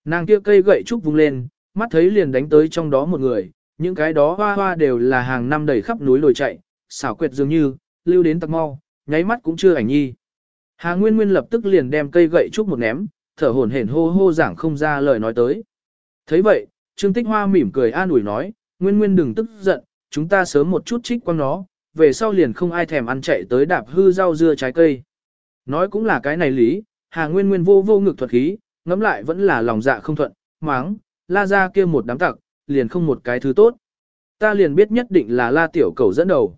Nàng kia cây gậy trúc vung lên, mắt thấy liền đánh tới trong đó một người, những cái đó hoa hoa đều là hàng năm đầy khắp núi lồi chạy, xảo quyệt dường như, lưu đến tặc mau, nháy mắt cũng chưa ảnh nhi. Hà Nguyên Nguyên lập tức liền đem cây gậy trúc một ném, thở hổn hển hô hô giảng không ra lời nói tới. thấy vậy, Trương Tích Hoa mỉm cười an ủi nói, Nguyên Nguyên đừng tức giận, chúng ta sớm một chút trích quăng nó, về sau liền không ai thèm ăn chạy tới đạp hư rau dưa trái cây. Nói cũng là cái này lý, Hà Nguyên Nguyên vô vô ngực thuật khí, ngẫm lại vẫn là lòng dạ không thuận, máng, la ra kia một đám tặc, liền không một cái thứ tốt. Ta liền biết nhất định là la tiểu cầu dẫn đầu.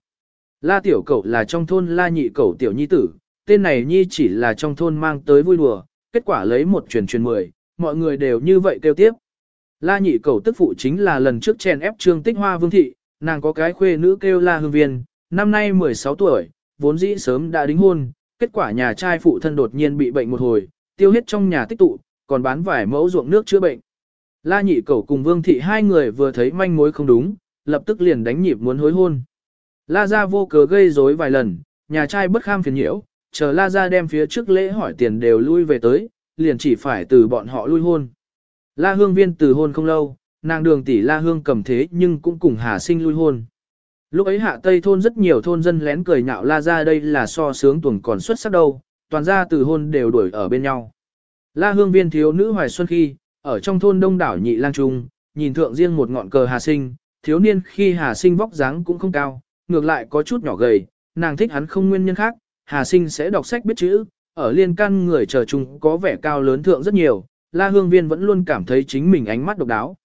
La tiểu cầu là trong thôn la nhị cầu tiểu nhi tử, tên này nhi chỉ là trong thôn mang tới vui đùa, kết quả lấy một truyền truyền mười, mọi người đều như vậy kêu tiếp. La nhị cầu tức phụ chính là lần trước chèn ép trương tích hoa vương thị, nàng có cái khuê nữ kêu la hương viên, năm nay 16 tuổi, vốn dĩ sớm đã đính hôn, kết quả nhà trai phụ thân đột nhiên bị bệnh một hồi, tiêu hết trong nhà tích tụ, còn bán vài mẫu ruộng nước chữa bệnh. La nhị cầu cùng vương thị hai người vừa thấy manh mối không đúng, lập tức liền đánh nhịp muốn hối hôn. La gia vô cớ gây rối vài lần, nhà trai bất kham phiền nhiễu, chờ La gia đem phía trước lễ hỏi tiền đều lui về tới, liền chỉ phải từ bọn họ lui hôn. La hương viên từ hôn không lâu, nàng đường tỷ La hương cầm thế nhưng cũng cùng Hà sinh lui hôn. Lúc ấy hạ tây thôn rất nhiều thôn dân lén cười nhạo La ra đây là so sướng tuần còn xuất sắc đâu, toàn ra từ hôn đều đuổi ở bên nhau. La hương viên thiếu nữ hoài xuân khi, ở trong thôn đông đảo nhị lang trung, nhìn thượng riêng một ngọn cờ Hà sinh, thiếu niên khi Hà sinh vóc dáng cũng không cao, ngược lại có chút nhỏ gầy, nàng thích hắn không nguyên nhân khác, Hà sinh sẽ đọc sách biết chữ, ở liên căn người chờ chung có vẻ cao lớn thượng rất nhiều, La Hương Viên vẫn luôn cảm thấy chính mình ánh mắt độc đáo.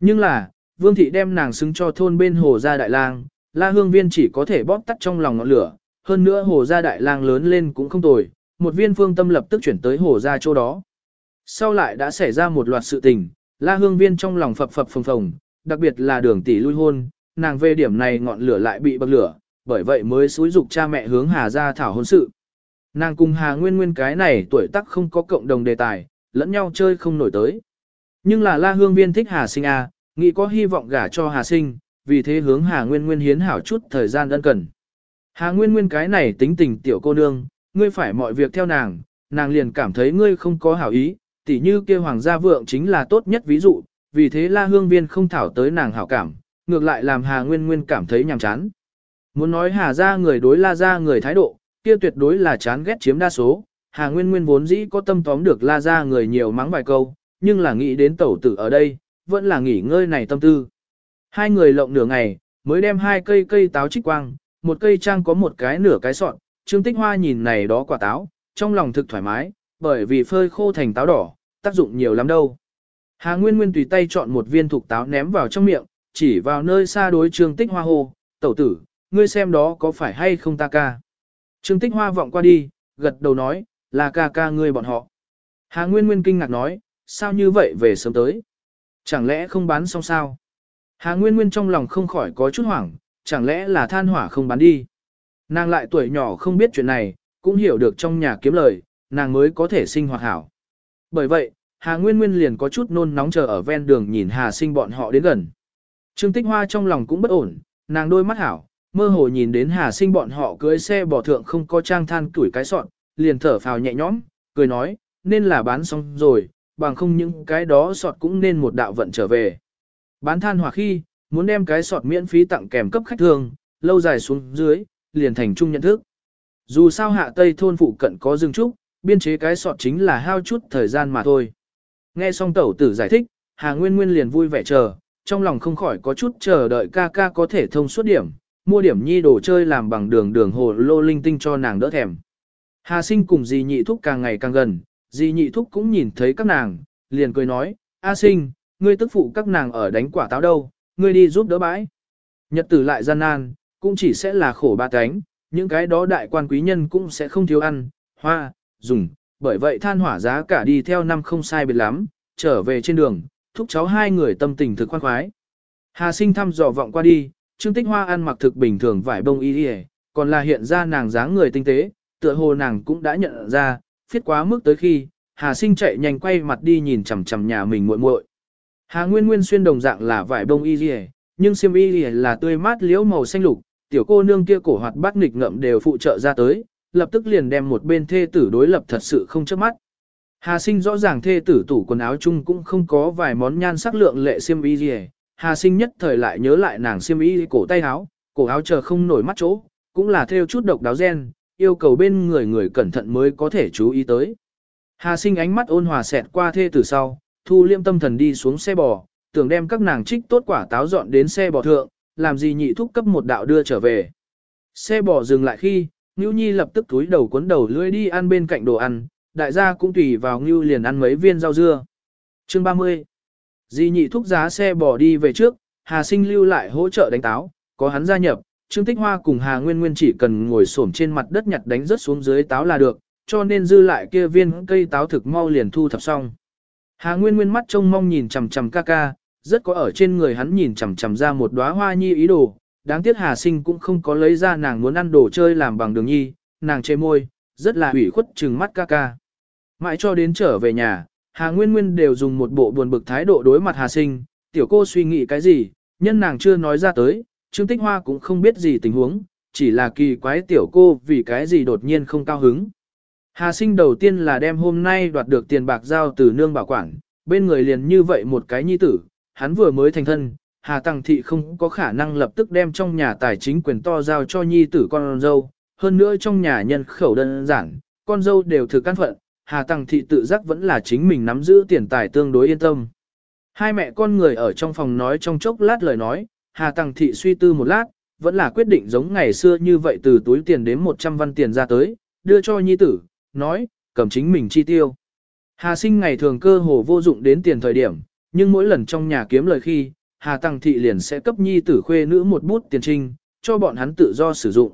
Nhưng là, Vương Thị đem nàng xứng cho thôn bên Hồ Gia Đại Lang, La Hương Viên chỉ có thể bóp tắt trong lòng ngọn lửa, hơn nữa Hồ Gia Đại Lang lớn lên cũng không tồi, một viên phương tâm lập tức chuyển tới Hồ Gia chỗ đó. Sau lại đã xảy ra một loạt sự tình, La Hương Viên trong lòng phập phập phồng phồng, đặc biệt là đường tỷ lui hôn, nàng về điểm này ngọn lửa lại bị bậc lửa, bởi vậy mới xúi dục cha mẹ hướng Hà gia thảo hôn sự. Nàng cùng Hà Nguyên Nguyên cái này tuổi tác không có cộng đồng đề tài, lẫn nhau chơi không nổi tới. Nhưng là La Hương Viên thích Hà Sinh A, nghĩ có hy vọng gả cho Hà Sinh, vì thế hướng Hà Nguyên Nguyên hiến hảo chút thời gian ân cần. Hà Nguyên Nguyên cái này tính tình tiểu cô nương, ngươi phải mọi việc theo nàng, nàng liền cảm thấy ngươi không có hảo ý, tỉ như kia hoàng gia vượng chính là tốt nhất ví dụ, vì thế La Hương Viên không thảo tới nàng hảo cảm, ngược lại làm Hà Nguyên Nguyên cảm thấy nhàm chán. Muốn nói Hà gia người đối La gia người thái độ, kia tuyệt đối là chán ghét chiếm đa số, Hà Nguyên Nguyên vốn dĩ có tâm tóm được La gia người nhiều mắng vài câu, nhưng là nghĩ đến tẩu tử ở đây, vẫn là nghỉ ngơi này tâm tư. Hai người lộng nửa ngày, mới đem hai cây cây táo trích quang, một cây trang có một cái nửa cái sọn, Trương Tích Hoa nhìn này đó quả táo, trong lòng thực thoải mái, bởi vì phơi khô thành táo đỏ, tác dụng nhiều lắm đâu. Hà Nguyên Nguyên tùy tay chọn một viên thục táo ném vào trong miệng, chỉ vào nơi xa đối Trương Tích Hoa hô, tẩu tử, ngươi xem đó có phải hay không ta ca. Trương Tích Hoa vọng qua đi, gật đầu nói, là ca ca ngươi bọn họ. Hà Nguyên Nguyên kinh ngạc nói, sao như vậy về sớm tới? Chẳng lẽ không bán xong sao? Hà Nguyên Nguyên trong lòng không khỏi có chút hoảng, chẳng lẽ là than hỏa không bán đi? Nàng lại tuổi nhỏ không biết chuyện này, cũng hiểu được trong nhà kiếm lời, nàng mới có thể sinh hoạt hảo. Bởi vậy, Hà Nguyên Nguyên liền có chút nôn nóng chờ ở ven đường nhìn Hà sinh bọn họ đến gần. Trương Tích Hoa trong lòng cũng bất ổn, nàng đôi mắt hảo, mơ hồ nhìn đến Hà sinh bọn họ cưới xe bỏ thượng không có trang than tuổi cái sọn, liền thở phào nhẹ nhõm, cười nói, nên là bán xong rồi, bằng không những cái đó sọt cũng nên một đạo vận trở về. Bán than hỏa khi, muốn đem cái sọt miễn phí tặng kèm cấp khách thường, lâu dài xuống dưới, liền thành chung nhận thức. Dù sao hạ tây thôn phụ cận có rừng trúc, biên chế cái sọt chính là hao chút thời gian mà thôi. Nghe xong tẩu tử giải thích, Hà Nguyên Nguyên liền vui vẻ chờ, trong lòng không khỏi có chút chờ đợi ca ca có thể thông suốt điểm, mua điểm nhi đồ chơi làm bằng đường đường hồ lô linh tinh cho nàng đỡ thèm. Hà sinh cùng dì nhị thúc càng ngày càng gần, dì nhị thúc cũng nhìn thấy các nàng, liền cười nói, A sinh, ngươi tức phụ các nàng ở đánh quả táo đâu, ngươi đi giúp đỡ bãi. Nhật tử lại gian nan, cũng chỉ sẽ là khổ ba cánh, những cái đó đại quan quý nhân cũng sẽ không thiếu ăn, hoa, dùng, bởi vậy than hỏa giá cả đi theo năm không sai biệt lắm, trở về trên đường, thúc cháu hai người tâm tình thực khoan khoái. Hà sinh thăm dò vọng qua đi, Trương Tích Hoa ăn mặc thực bình thường vải bông y y, còn là hiện ra nàng dáng người tinh tế, tựa hồ nàng cũng đã nhận ra, phiết quá mức tới khi, Hà Sinh chạy nhanh quay mặt đi nhìn chằm chằm nhà mình muội muội. Hà Nguyên Nguyên xuyên đồng dạng là vải bông y liễu, nhưng xiêm y liễu là tươi mát liễu màu xanh lục, tiểu cô nương kia cổ hoạt bát nghịch ngậm đều phụ trợ ra tới, lập tức liền đem một bên thê tử đối lập thật sự không chớp mắt. Hà Sinh rõ ràng thê tử tủ quần áo chung cũng không có vài món nhan sắc lượng lệ xiêm y liễu, Hà Sinh nhất thời lại nhớ lại nàng xiêm y cổ tay áo, cổ áo chờ không nổi mắt chỗ, cũng là theo chút độc đáo gen, yêu cầu bên người người cẩn thận mới có thể chú ý tới. Hà sinh ánh mắt ôn hòa xẹt qua thê từ sau, thu liêm tâm thần đi xuống xe bò, tưởng đem các nàng trích tốt quả táo dọn đến xe bò thượng, làm gì nhị thúc cấp một đạo đưa trở về. Xe bò dừng lại khi, Ngưu Nhi lập tức túi đầu cuốn đầu lưỡi đi ăn bên cạnh đồ ăn, đại gia cũng tùy vào Ngưu liền ăn mấy viên rau dưa. Chương 30 Di nhị thúc giá xe bò đi về trước, Hà sinh lưu lại hỗ trợ đánh táo, có hắn gia nhập, Trương Tích Hoa cùng Hà Nguyên Nguyên chỉ cần ngồi xổm trên mặt đất nhặt đánh rớt xuống dưới táo là được, cho nên dư lại kia viên cây táo thực mau liền thu thập xong. Hà Nguyên Nguyên mắt trông mong nhìn chằm chằm ca ca, rất có ở trên người hắn nhìn chằm chằm ra một đóa hoa nhi ý đồ, đáng tiếc Hà Sinh cũng không có lấy ra nàng muốn ăn đồ chơi làm bằng đường nhi, nàng chê môi, rất là hủy khuất trừng mắt ca ca. Mãi cho đến trở về nhà, Hà Nguyên Nguyên đều dùng một bộ buồn bực thái độ đối mặt Hà Sinh, tiểu cô suy nghĩ cái gì, nhân nàng chưa nói ra tới, Trương Tích Hoa cũng không biết gì tình huống, chỉ là kỳ quái tiểu cô vì cái gì đột nhiên không cao hứng. Hà sinh đầu tiên là đem hôm nay đoạt được tiền bạc giao từ nương bảo quản, bên người liền như vậy một cái nhi tử, hắn vừa mới thành thân, Hà Tăng Thị không có khả năng lập tức đem trong nhà tài chính quyền to giao cho nhi tử con dâu, hơn nữa trong nhà nhân khẩu đơn giản, con dâu đều thực căn phận, Hà Tăng Thị tự giác vẫn là chính mình nắm giữ tiền tài tương đối yên tâm. Hai mẹ con người ở trong phòng nói trong chốc lát lời nói, Hà Tăng Thị suy tư một lát, vẫn là quyết định giống ngày xưa như vậy từ túi tiền đến 100 văn tiền ra tới, đưa cho nhi tử, nói, cầm chính mình chi tiêu. Hà sinh ngày thường cơ hồ vô dụng đến tiền thời điểm, nhưng mỗi lần trong nhà kiếm lời khi, Hà Tăng Thị liền sẽ cấp nhi tử khuê nữ một bút tiền trinh, cho bọn hắn tự do sử dụng.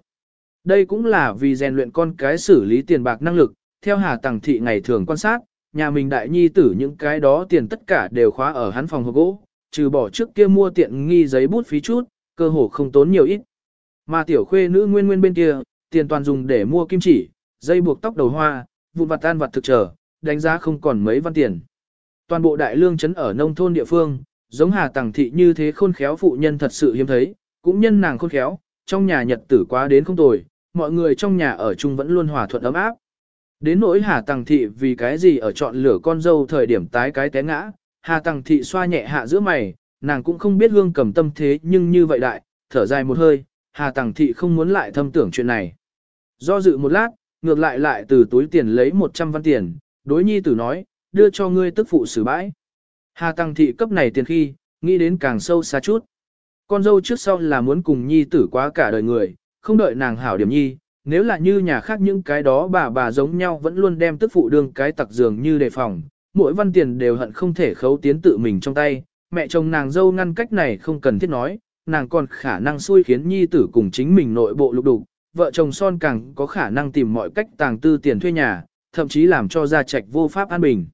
Đây cũng là vì rèn luyện con cái xử lý tiền bạc năng lực, theo Hà Tăng Thị ngày thường quan sát, nhà mình đại nhi tử những cái đó tiền tất cả đều khóa ở hắn phòng hộp gỗ, trừ bỏ trước kia mua tiện nghi giấy bút phí chút, cơ hồ không tốn nhiều ít. Mà tiểu khuê nữ nguyên nguyên bên kia, tiền toàn dùng để mua kim chỉ, dây buộc tóc đầu hoa, vụn vặt tan vặt thực trở, đánh giá không còn mấy văn tiền. Toàn bộ đại lương trấn ở nông thôn địa phương, giống Hà Tằng thị như thế khôn khéo phụ nhân thật sự hiếm thấy, cũng nhân nàng khôn khéo, trong nhà nhật tử quá đến không tồi, mọi người trong nhà ở chung vẫn luôn hòa thuận ấm áp. Đến nỗi Hà Tằng thị vì cái gì ở chọn lửa con dâu thời điểm tái cái té ngã, Hà Tằng thị xoa nhẹ hạ giữa mày, nàng cũng không biết hương cầm tâm thế nhưng như vậy đại, thở dài một hơi, Hà Tằng thị không muốn lại thâm tưởng chuyện này. Do dự một lát, ngược lại lại từ túi tiền lấy 100 văn tiền, đối nhi tử nói, đưa cho ngươi tức phụ xử bãi. Hà Tăng thị cấp này tiền khi, nghĩ đến càng sâu xa chút. Con dâu trước sau là muốn cùng nhi tử quá cả đời người, không đợi nàng hảo điểm nhi, nếu là như nhà khác những cái đó bà bà giống nhau vẫn luôn đem tức phụ đương cái tặc giường như đề phòng, mỗi văn tiền đều hận không thể khấu tiến tự mình trong tay, mẹ chồng nàng dâu ngăn cách này không cần thiết nói, nàng còn khả năng xui khiến nhi tử cùng chính mình nội bộ lục đục, vợ chồng son càng có khả năng tìm mọi cách tàng tư tiền thuê nhà, thậm chí làm cho gia trạch vô pháp an bình.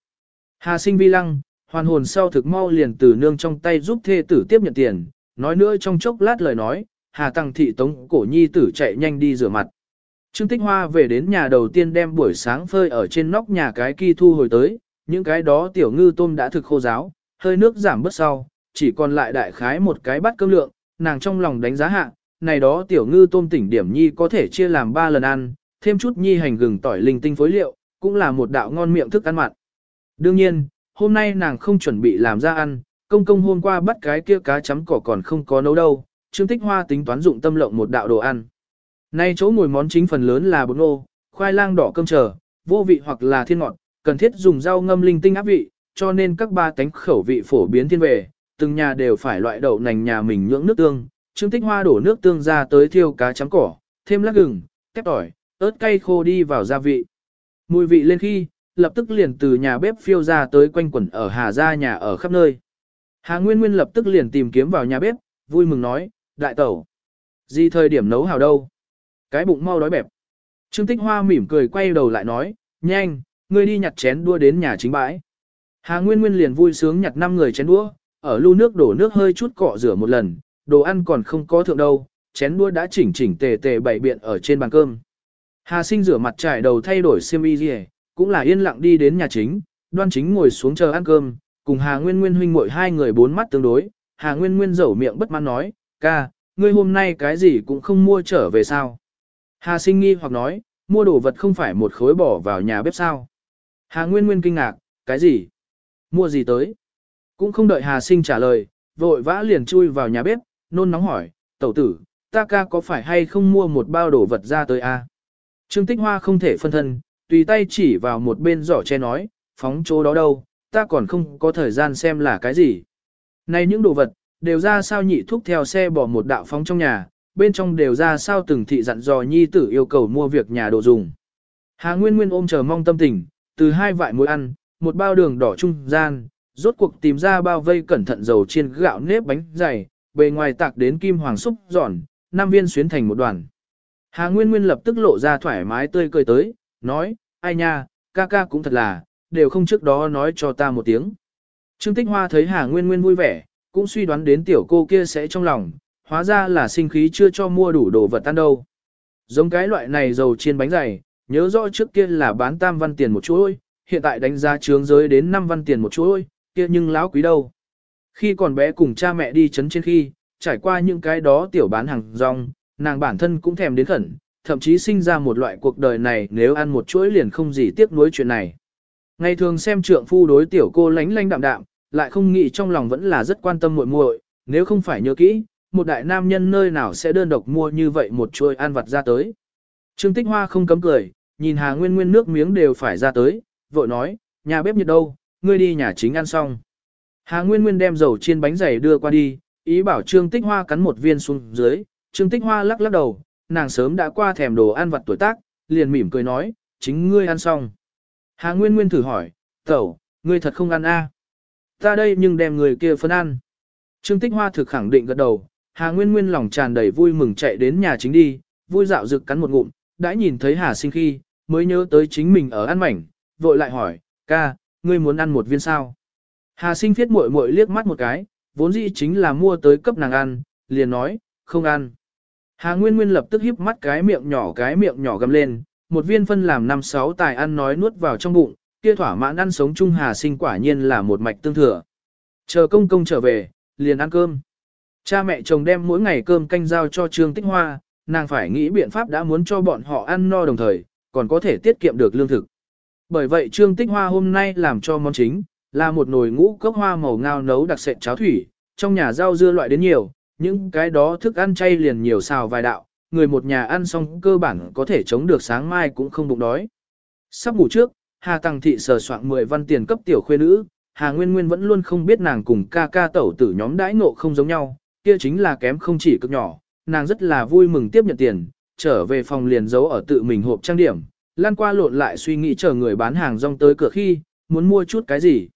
Hà sinh vi lăng, hoàn hồn sau thực mau liền từ nương trong tay giúp thê tử tiếp nhận tiền, nói nữa trong chốc lát lời nói, Hà Tăng thị tống cổ nhi tử chạy nhanh đi rửa mặt. Trương Tích Hoa về đến nhà đầu tiên đem buổi sáng phơi ở trên nóc nhà cái kỳ thu hồi tới, những cái đó tiểu ngư tôm đã thực khô giáo, hơi nước giảm bớt sau, chỉ còn lại đại khái một cái bát cơm lượng, nàng trong lòng đánh giá hạ, này đó tiểu ngư tôm tỉnh điểm nhi có thể chia làm 3 lần ăn, thêm chút nhi hành gừng tỏi linh tinh phối liệu, cũng là một đạo ngon miệng thức ăn mặn. Đương nhiên, hôm nay nàng không chuẩn bị làm ra ăn, công công hôm qua bắt cái kia cá chấm cỏ còn không có nấu đâu, Trương Tích Hoa tính toán dụng tâm lộng một đạo đồ ăn. Nay chỗ ngồi món chính phần lớn là bột ngô, khoai lang đỏ cơm trở, vô vị hoặc là thiên ngọt, cần thiết dùng rau ngâm linh tinh áp vị, cho nên các ba tánh khẩu vị phổ biến thiên về, từng nhà đều phải loại đậu nành nhà mình nhưỡng nước tương, Trương Tích Hoa đổ nước tương ra tới thiêu cá chấm cỏ, thêm lát gừng, tép tỏi, ớt cay khô đi vào gia vị. Mùi vị lên khi, lập tức liền từ nhà bếp phiêu ra tới quanh quẩn ở Hà gia nhà ở khắp nơi. Hà Nguyên Nguyên lập tức liền tìm kiếm vào nhà bếp, vui mừng nói, đại tẩu. Gì thời điểm nấu hào đâu? Cái bụng mau đói bẹp. Trương Tích Hoa mỉm cười quay đầu lại nói, nhanh, ngươi đi nhặt chén đua đến nhà chính bãi. Hà Nguyên Nguyên liền vui sướng nhặt năm người chén đũa, ở lu nước đổ nước hơi chút cọ rửa một lần, đồ ăn còn không có thượng đâu, chén đũa đã chỉnh chỉnh tề tề bày biện ở trên bàn cơm. Hà sinh rửa mặt trải đầu thay đổi xiêm y gì, cũng là yên lặng đi đến nhà chính, đoan chính ngồi xuống chờ ăn cơm, cùng Hà Nguyên Nguyên huynh muội hai người bốn mắt tương đối, Hà Nguyên Nguyên rầu miệng bất mãn nói, ca, ngươi hôm nay cái gì cũng không mua trở về sao. Hà sinh nghi hoặc nói, mua đồ vật không phải một khối bỏ vào nhà bếp sao. Hà Nguyên Nguyên kinh ngạc, cái gì? Mua gì tới? Cũng không đợi Hà sinh trả lời, vội vã liền chui vào nhà bếp, nôn nóng hỏi, tẩu tử, ta ca có phải hay không mua một bao đồ vật ra tới a? À? Trương Tích Hoa không thể phân thân, tùy tay chỉ vào một bên giỏ che nói, phóng chỗ đó đâu, ta còn không có thời gian xem là cái gì. Này những đồ vật, đều ra sao nhị thúc theo xe bỏ một đạo phóng trong nhà, bên trong đều ra sao từng thị dặn dò nhi tử yêu cầu mua việc nhà đồ dùng. Hà Nguyên Nguyên ôm chờ mong tâm tình, từ hai vại muối ăn, một bao đường đỏ trung gian, rốt cuộc tìm ra bao vây cẩn thận dầu chiên gạo nếp bánh dày, bề ngoài tạc đến kim hoàng xúc giòn, năm viên xuyến thành một đoàn. Hà Nguyên Nguyên lập tức lộ ra thoải mái tươi cười tới, nói, ai nha, ca ca cũng thật là, đều không trước đó nói cho ta một tiếng. Trương Tích Hoa thấy Hà Nguyên Nguyên vui vẻ, cũng suy đoán đến tiểu cô kia sẽ trong lòng, hóa ra là sinh khí chưa cho mua đủ đồ vật ăn đâu. Giống cái loại này dầu chiên bánh dày, nhớ rõ trước kia là bán tam văn tiền một chuỗi, hiện tại đánh giá trướng giới đến 5 văn tiền một chuỗi, kia nhưng lão quý đâu. Khi còn bé cùng cha mẹ đi chấn trên khi, trải qua những cái đó tiểu bán hàng rong, nàng bản thân cũng thèm đến khẩn, thậm chí sinh ra một loại cuộc đời này nếu ăn một chuỗi liền không gì tiếc nuối chuyện này. Ngày thường xem trượng phu đối tiểu cô lánh lánh đạm đạm, lại không nghĩ trong lòng vẫn là rất quan tâm muội muội, nếu không phải nhớ kỹ, một đại nam nhân nơi nào sẽ đơn độc mua như vậy một chuỗi ăn vặt ra tới. Trương Tích Hoa không cấm cười, nhìn Hà Nguyên Nguyên nước miếng đều phải ra tới, vội nói, nhà bếp nhiệt đâu, ngươi đi nhà chính ăn xong. Hà Nguyên Nguyên đem dầu chiên bánh dày đưa qua đi, ý bảo Trương Tích Hoa cắn một viên xuống dưới, Trương Tích Hoa lắc lắc đầu, nàng sớm đã qua thèm đồ ăn vặt tuổi tác, liền mỉm cười nói, chính ngươi ăn xong. Hà Nguyên Nguyên thử hỏi, tẩu, ngươi thật không ăn a? À? Ta đây nhưng đem người kia phân ăn. Trương Tích Hoa thực khẳng định gật đầu, Hà Nguyên Nguyên lòng tràn đầy vui mừng chạy đến nhà chính đi, vui dạo rực cắn một ngụm, đã nhìn thấy Hà sinh khi, mới nhớ tới chính mình ở ăn mảnh, vội lại hỏi, ca, ngươi muốn ăn một viên sao? Hà sinh phiết muội muội liếc mắt một cái, vốn dĩ chính là mua tới cấp nàng ăn, liền nói, không ăn. Hà Nguyên Nguyên lập tức híp mắt cái miệng nhỏ cái miệng nhỏ gầm lên, một viên phân làm năm sáu tài ăn nói nuốt vào trong bụng, kia thỏa mãn ăn sống chung Hà sinh quả nhiên là một mạch tương thừa. Chờ công công trở về, liền ăn cơm. Cha mẹ chồng đem mỗi ngày cơm canh giao cho Trương Tích Hoa, nàng phải nghĩ biện pháp đã muốn cho bọn họ ăn no đồng thời, còn có thể tiết kiệm được lương thực. Bởi vậy Trương Tích Hoa hôm nay làm cho món chính, là một nồi ngũ cốc hoa màu ngao nấu đặc sệt cháo thủy, trong nhà rau dưa loại đến nhiều, những cái đó thức ăn chay liền nhiều xào vài đạo, người một nhà ăn xong cơ bản có thể chống được sáng mai cũng không bụng đói. Sắp ngủ trước, Hà Tăng Thị sờ soạn 10 văn tiền cấp tiểu khuê nữ, Hà Nguyên Nguyên vẫn luôn không biết nàng cùng ca ca tẩu tử nhóm đãi ngộ không giống nhau, kia chính là kém không chỉ cực nhỏ, nàng rất là vui mừng tiếp nhận tiền, trở về phòng liền giấu ở tự mình hộp trang điểm, lan qua lộn lại suy nghĩ chờ người bán hàng rong tới cửa khi, muốn mua chút cái gì.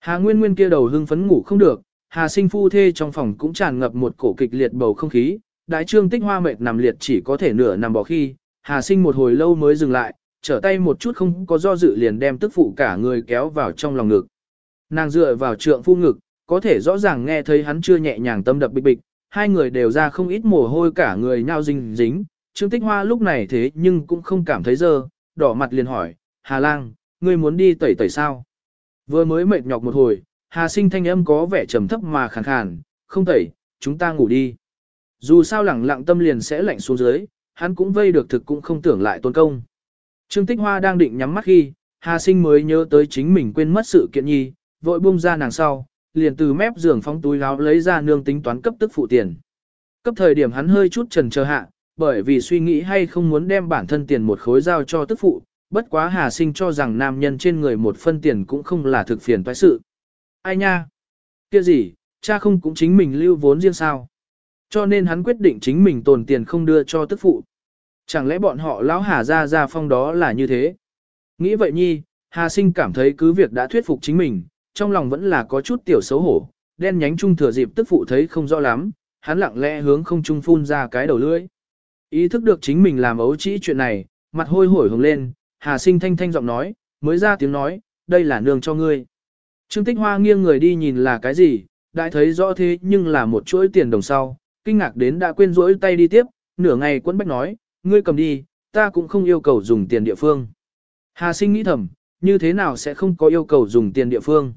Hà Nguyên Nguyên kia đầu hưng phấn ngủ không được, Hà sinh phu thê trong phòng cũng tràn ngập một cổ kịch liệt bầu không khí, đại trương tích hoa mệt nằm liệt chỉ có thể nửa nằm bỏ khi, Hà sinh một hồi lâu mới dừng lại, trở tay một chút không có do dự liền đem tức phụ cả người kéo vào trong lòng ngực. Nàng dựa vào trượng phu ngực, có thể rõ ràng nghe thấy hắn chưa nhẹ nhàng tâm đập bịch bịch, hai người đều ra không ít mồ hôi cả người nhau dính dính. Trương Tích Hoa lúc này thế nhưng cũng không cảm thấy dơ, đỏ mặt liền hỏi, Hà Lang, ngươi muốn đi tẩy tẩy sao? Vừa mới mệt nhọc một hồi, Hà sinh thanh âm có vẻ trầm thấp mà khàn khàn, không tẩy, chúng ta ngủ đi. Dù sao lẳng lặng tâm liền sẽ lạnh xuống dưới, hắn cũng vây được thực cũng không tưởng lại tôn công. Trương Tích Hoa đang định nhắm mắt khi, Hà sinh mới nhớ tới chính mình quên mất sự kiện nhi, vội buông ra nàng sau, liền từ mép giường phóng túi gáo lấy ra nương tính toán cấp tức phụ tiền. Cấp thời điểm hắn hơi chút trần chờ hạ, bởi vì suy nghĩ hay không muốn đem bản thân tiền một khối giao cho tức phụ, bất quá Hà Sinh cho rằng nam nhân trên người một phân tiền cũng không là thực phiền toái sự. Ai nha? Kia gì, cha không cũng chính mình lưu vốn riêng sao? Cho nên hắn quyết định chính mình tồn tiền không đưa cho tức phụ. Chẳng lẽ bọn họ lão Hà ra ra phong đó là như thế? Nghĩ vậy nhi, Hà Sinh cảm thấy cứ việc đã thuyết phục chính mình, trong lòng vẫn là có chút tiểu xấu hổ, đen nhánh trung thừa dịp tức phụ thấy không rõ lắm, hắn lặng lẽ hướng không trung phun ra cái đầu lưỡi. Ý thức được chính mình làm ấu trĩ chuyện này, mặt hôi hổi hồng lên, Hà Sinh thanh thanh giọng nói, mới ra tiếng nói, đây là nương cho ngươi. Trương Tích Hoa nghiêng người đi nhìn là cái gì, đại thấy rõ thế nhưng là một chuỗi tiền đồng sau, kinh ngạc đến đã quên rỗi tay đi tiếp, nửa ngày quấn bách nói, ngươi cầm đi, ta cũng không yêu cầu dùng tiền địa phương. Hà sinh nghĩ thầm, như thế nào sẽ không có yêu cầu dùng tiền địa phương.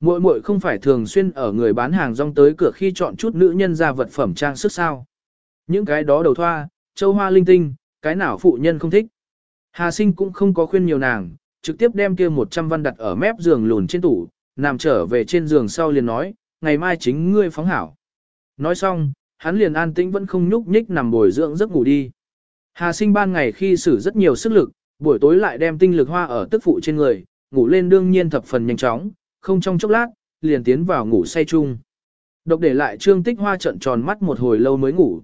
Muội muội không phải thường xuyên ở người bán hàng rong tới cửa khi chọn chút nữ nhân ra vật phẩm trang sức sao. Những cái đó đầu thoa, châu hoa linh tinh, cái nào phụ nhân không thích. Hà sinh cũng không có khuyên nhiều nàng, trực tiếp đem kia 100 văn đặt ở mép giường lùn trên tủ, nằm trở về trên giường sau liền nói, ngày mai chính ngươi phóng hảo. Nói xong, hắn liền an tĩnh vẫn không nhúc nhích nằm bồi dưỡng giấc ngủ đi. Hà sinh ban ngày khi sử rất nhiều sức lực, buổi tối lại đem tinh lực hoa ở tức phụ trên người, ngủ lên đương nhiên thập phần nhanh chóng, không trong chốc lát, liền tiến vào ngủ say chung. Độc để lại trương tích hoa trận tròn mắt một hồi lâu mới ngủ.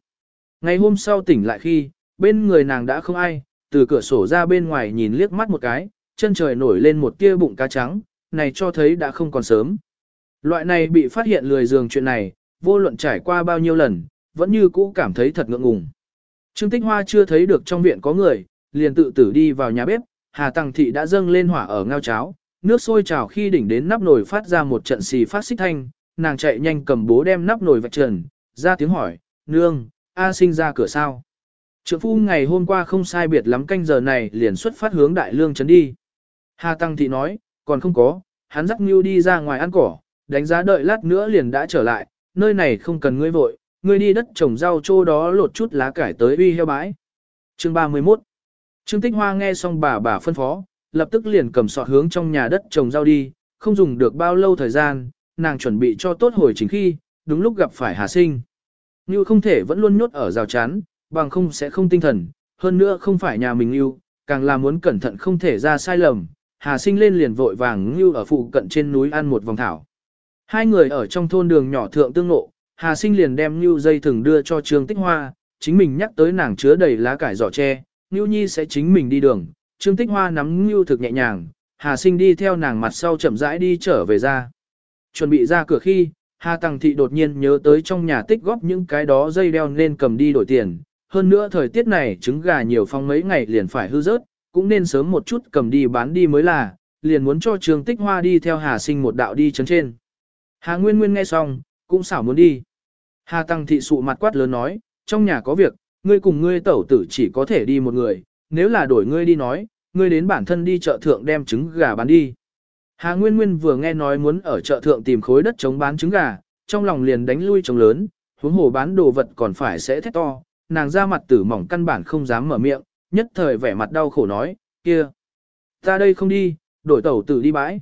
Ngày hôm sau tỉnh lại khi, bên người nàng đã không ai, từ cửa sổ ra bên ngoài nhìn liếc mắt một cái, chân trời nổi lên một tia bụng cá trắng, này cho thấy đã không còn sớm. Loại này bị phát hiện lười giường chuyện này, vô luận trải qua bao nhiêu lần, vẫn như cũ cảm thấy thật ngượng ngùng. Trương Tích Hoa chưa thấy được trong viện có người, liền tự tử đi vào nhà bếp, Hà Tăng Thị đã dâng lên hỏa ở ngao cháo, nước sôi trào khi đỉnh đến nắp nồi phát ra một trận xì phát xích thanh, nàng chạy nhanh cầm bố đem nắp nồi vạch trần, ra tiếng hỏi, nương, A sinh ra cửa sao. Trượng phu ngày hôm qua không sai biệt lắm canh giờ này liền xuất phát hướng đại lương trấn đi. Hà Tăng Thị nói, còn không có, hắn dắt Ngưu đi ra ngoài ăn cỏ, đánh giá đợi lát nữa liền đã trở lại, nơi này không cần ngươi vội, ngươi đi đất trồng rau chỗ đó lột chút lá cải tới uy heo bãi. Chương 31 Trương Tích Hoa nghe xong bà bà phân phó, lập tức liền cầm sọt hướng trong nhà đất trồng rau đi, không dùng được bao lâu thời gian, nàng chuẩn bị cho tốt hồi chính khi, đúng lúc gặp phải Hà Sinh. Như không thể vẫn luôn nhốt ở rào chắn, bằng không sẽ không tinh thần, hơn nữa không phải nhà mình yêu, càng là muốn cẩn thận không thể ra sai lầm. Hà Sinh lên liền vội vàng như ở phụ cận trên núi ăn một vòng thảo. Hai người ở trong thôn đường nhỏ thượng tương ngộ, Hà Sinh liền đem như dây thừng đưa cho Trương Tích Hoa, chính mình nhắc tới nàng chứa đầy lá cải giỏ tre, Nưu Nhi sẽ chính mình đi đường, Trương Tích Hoa nắm Nưu thực nhẹ nhàng, Hà Sinh đi theo nàng mặt sau chậm rãi đi trở về ra. Chuẩn bị ra cửa khi, Hà Tăng Thị đột nhiên nhớ tới trong nhà tích góp những cái đó dây đeo nên cầm đi đổi tiền. Hơn nữa thời tiết này trứng gà nhiều phong mấy ngày liền phải hư rớt, cũng nên sớm một chút cầm đi bán đi mới là, liền muốn cho Trường Tích Hoa đi theo Hà Sinh một đạo đi chấn trên. Hà Nguyên Nguyên nghe xong, cũng xảo muốn đi. Hà Tăng Thị sụ mặt quát lớn nói, trong nhà có việc, ngươi cùng ngươi tẩu tử chỉ có thể đi một người, nếu là đổi ngươi đi nói, ngươi đến bản thân đi chợ thượng đem trứng gà bán đi. Hà Nguyên Nguyên vừa nghe nói muốn ở chợ thượng tìm khối đất chống bán trứng gà, trong lòng liền đánh lui trống lớn, huống hồ bán đồ vật còn phải sẽ thét to, nàng ra mặt tử mỏng căn bản không dám mở miệng, nhất thời vẻ mặt đau khổ nói, kia, ta đây không đi, đổi tẩu tử đi bãi.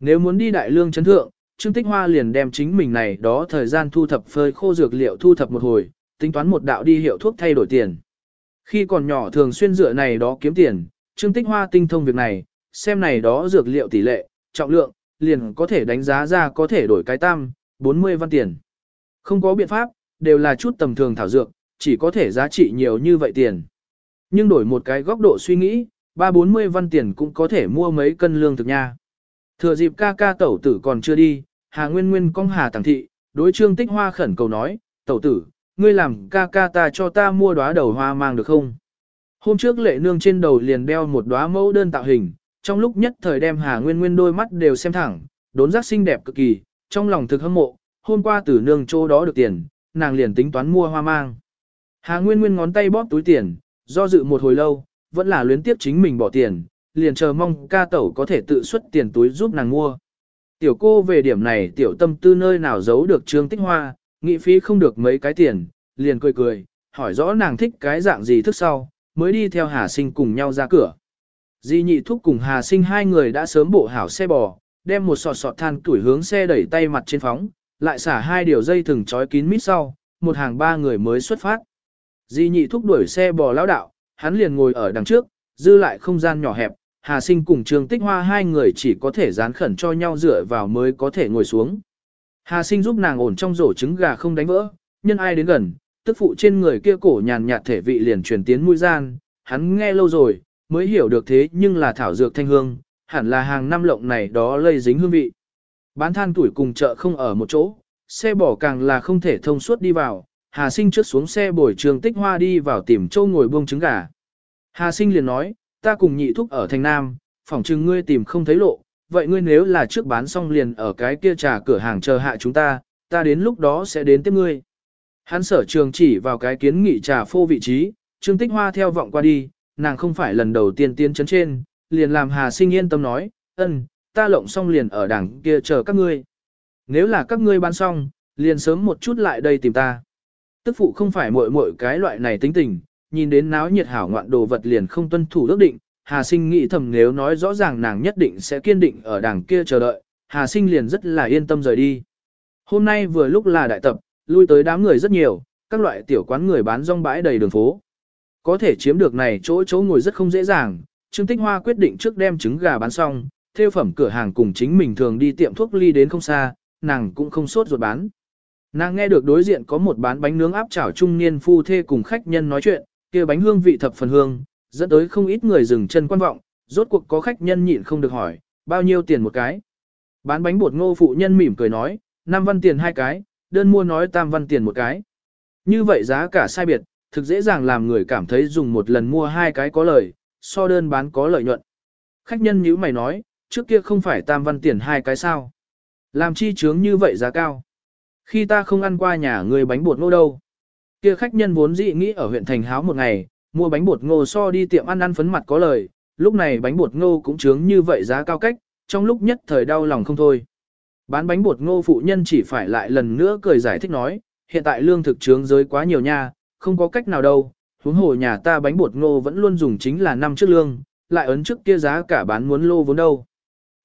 Nếu muốn đi đại lương chấn thượng, Trương Tích Hoa liền đem chính mình này đó thời gian thu thập phơi khô dược liệu thu thập một hồi, tính toán một đạo đi hiệu thuốc thay đổi tiền. Khi còn nhỏ thường xuyên dựa này đó kiếm tiền, Trương Tích Hoa tinh thông việc này, xem này đó dược liệu tỷ lệ, trọng lượng, liền có thể đánh giá ra có thể đổi cái tam, 40 văn tiền. Không có biện pháp, đều là chút tầm thường thảo dược, chỉ có thể giá trị nhiều như vậy tiền. Nhưng đổi một cái góc độ suy nghĩ, ba bốn mươi văn tiền cũng có thể mua mấy cân lương thực nha. Thừa dịp ca ca tẩu tử còn chưa đi, Hà Nguyên Nguyên cong Hà Tàng Thị, đối trương tích hoa khẩn cầu nói, tẩu tử, ngươi làm ca ca ta cho ta mua đóa đầu hoa mang được không? Hôm trước lệ nương trên đầu liền đeo một đóa mẫu đơn tạo hình, trong lúc nhất thời đem Hà Nguyên Nguyên đôi mắt đều xem thẳng, đốn giác xinh đẹp cực kỳ, trong lòng thực hâm mộ, hôm qua từ nương chỗ đó được tiền, nàng liền tính toán mua hoa mang. Hà Nguyên Nguyên ngón tay bóp túi tiền, do dự một hồi lâu, vẫn là luyến tiếp chính mình bỏ tiền, liền chờ mong ca tẩu có thể tự xuất tiền túi giúp nàng mua. Tiểu cô về điểm này tiểu tâm tư nơi nào giấu được trương tích hoa, nghị phí không được mấy cái tiền, liền cười cười, hỏi rõ nàng thích cái dạng gì thức sau, mới đi theo Hà Sinh cùng nhau ra cửa. Di nhị thúc cùng Hà Sinh hai người đã sớm bộ hảo xe bò, đem một sọt sọt than tuổi hướng xe đẩy tay mặt trên phóng, lại xả hai điều dây thừng trói kín mít sau, một hàng ba người mới xuất phát. Di nhị thúc đuổi xe bò lão đạo, hắn liền ngồi ở đằng trước, dư lại không gian nhỏ hẹp, Hà Sinh cùng Trương Tích Hoa hai người chỉ có thể dán khẩn cho nhau dựa vào mới có thể ngồi xuống. Hà Sinh giúp nàng ổn trong rổ trứng gà không đánh vỡ, nhân ai đến gần, tức phụ trên người kia cổ nhàn nhạt thể vị liền truyền tiến mũi gian, hắn nghe lâu rồi, mới hiểu được thế nhưng là thảo dược thanh hương, hẳn là hàng năm lộng này đó lây dính hương vị. Bán than tuổi cùng chợ không ở một chỗ, xe bỏ càng là không thể thông suốt đi vào, Hà Sinh trước xuống xe bồi trường tích hoa đi vào tìm châu ngồi buông trứng gà. Hà Sinh liền nói, ta cùng nhị thúc ở thành Nam, phỏng chừng ngươi tìm không thấy lộ, vậy ngươi nếu là trước bán xong liền ở cái kia trà cửa hàng chờ hạ chúng ta, ta đến lúc đó sẽ đến tiếp ngươi. Hắn sở trường chỉ vào cái kiến nghị trà phô vị trí, Trương Tích Hoa theo vọng qua đi, nàng không phải lần đầu tiên tiến chấn trên, liền làm Hà Sinh yên tâm nói, ân, ta lộng xong liền ở đằng kia chờ các ngươi. Nếu là các ngươi bán xong, liền sớm một chút lại đây tìm ta. Tức phụ không phải muội muội cái loại này tính tình, nhìn đến náo nhiệt hảo ngoạn đồ vật liền không tuân thủ ước định, Hà Sinh nghĩ thầm nếu nói rõ ràng nàng nhất định sẽ kiên định ở đằng kia chờ đợi, Hà Sinh liền rất là yên tâm rời đi. Hôm nay vừa lúc là đại tập, lui tới đám người rất nhiều, các loại tiểu quán người bán rong bãi đầy đường phố. Có thể chiếm được này chỗ chỗ ngồi rất không dễ dàng, Trương Tích Hoa quyết định trước đem trứng gà bán xong, theo phẩm cửa hàng cùng chính mình thường đi tiệm thuốc ly đến không xa, nàng cũng không sốt ruột bán. Nàng nghe được đối diện có một bán bánh nướng áp chảo trung niên phu thê cùng khách nhân nói chuyện, kia bánh hương vị thập phần hương, dẫn tới không ít người dừng chân quan vọng, rốt cuộc có khách nhân nhịn không được hỏi, bao nhiêu tiền một cái. Bán bánh bột ngô phụ nhân mỉm cười nói, năm văn tiền hai cái, đơn mua nói tam văn tiền một cái. Như vậy giá cả sai biệt, thực dễ dàng làm người cảm thấy dùng một lần mua hai cái có lời, so đơn bán có lợi nhuận. Khách nhân nhíu mày nói, trước kia không phải tam văn tiền hai cái sao. Làm chi chướng như vậy giá cao. Khi ta không ăn qua nhà người bánh bột ngô đâu. Kia khách nhân vốn dị nghĩ ở huyện thành háo một ngày, mua bánh bột ngô so đi tiệm ăn ăn phấn mặt có lời, lúc này bánh bột ngô cũng chướng như vậy giá cao cách, trong lúc nhất thời đau lòng không thôi. Bán bánh bột ngô phụ nhân chỉ phải lại lần nữa cười giải thích nói, hiện tại lương thực trướng giới quá nhiều nha, không có cách nào đâu, huống hồ nhà ta bánh bột ngô vẫn luôn dùng chính là năm trước lương, lại ấn trước kia giá cả bán muốn lô vốn đâu.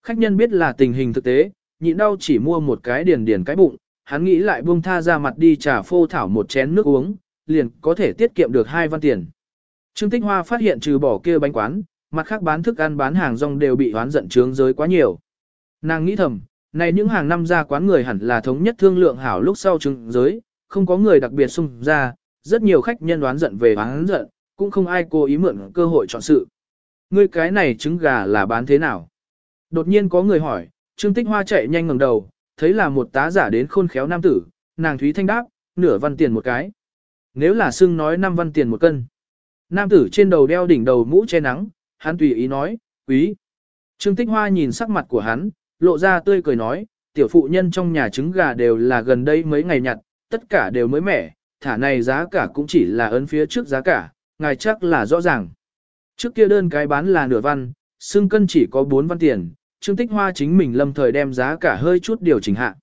Khách nhân biết là tình hình thực tế, nhịn đau chỉ mua một cái điền điền cái bụng, hắn nghĩ lại buông tha ra mặt đi trà phô thảo một chén nước uống, liền có thể tiết kiệm được hai văn tiền. Trương Tích Hoa phát hiện trừ bỏ kia bánh quán, mặt khác bán thức ăn bán hàng rong đều bị hoán giận trướng giới quá nhiều. Nàng nghĩ thầm, này những hàng năm ra quán người hẳn là thống nhất thương lượng hảo lúc sau trướng giới, không có người đặc biệt xung ra, rất nhiều khách nhân đoán giận về bán giận, cũng không ai cố ý mượn cơ hội chọn sự. Ngươi cái này trứng gà là bán thế nào? Đột nhiên có người hỏi, Trương Tích Hoa chạy nhanh ngẩng đầu, thấy là một tá giả đến khôn khéo nam tử, nàng Thúy Thanh đáp, nửa văn tiền một cái. Nếu là xưng nói năm văn tiền một cân. Nam tử trên đầu đeo đỉnh đầu mũ che nắng, hắn tùy ý nói, quý. Trương Tích Hoa nhìn sắc mặt của hắn, lộ ra tươi cười nói, tiểu phụ nhân trong nhà trứng gà đều là gần đây mấy ngày nhặt, tất cả đều mới mẻ, thả này giá cả cũng chỉ là ấn phía trước giá cả, ngài chắc là rõ ràng. Trước kia đơn cái bán là nửa văn, xương cân chỉ có 4 văn tiền, Trương Tích Hoa chính mình lâm thời đem giá cả hơi chút điều chỉnh hạ.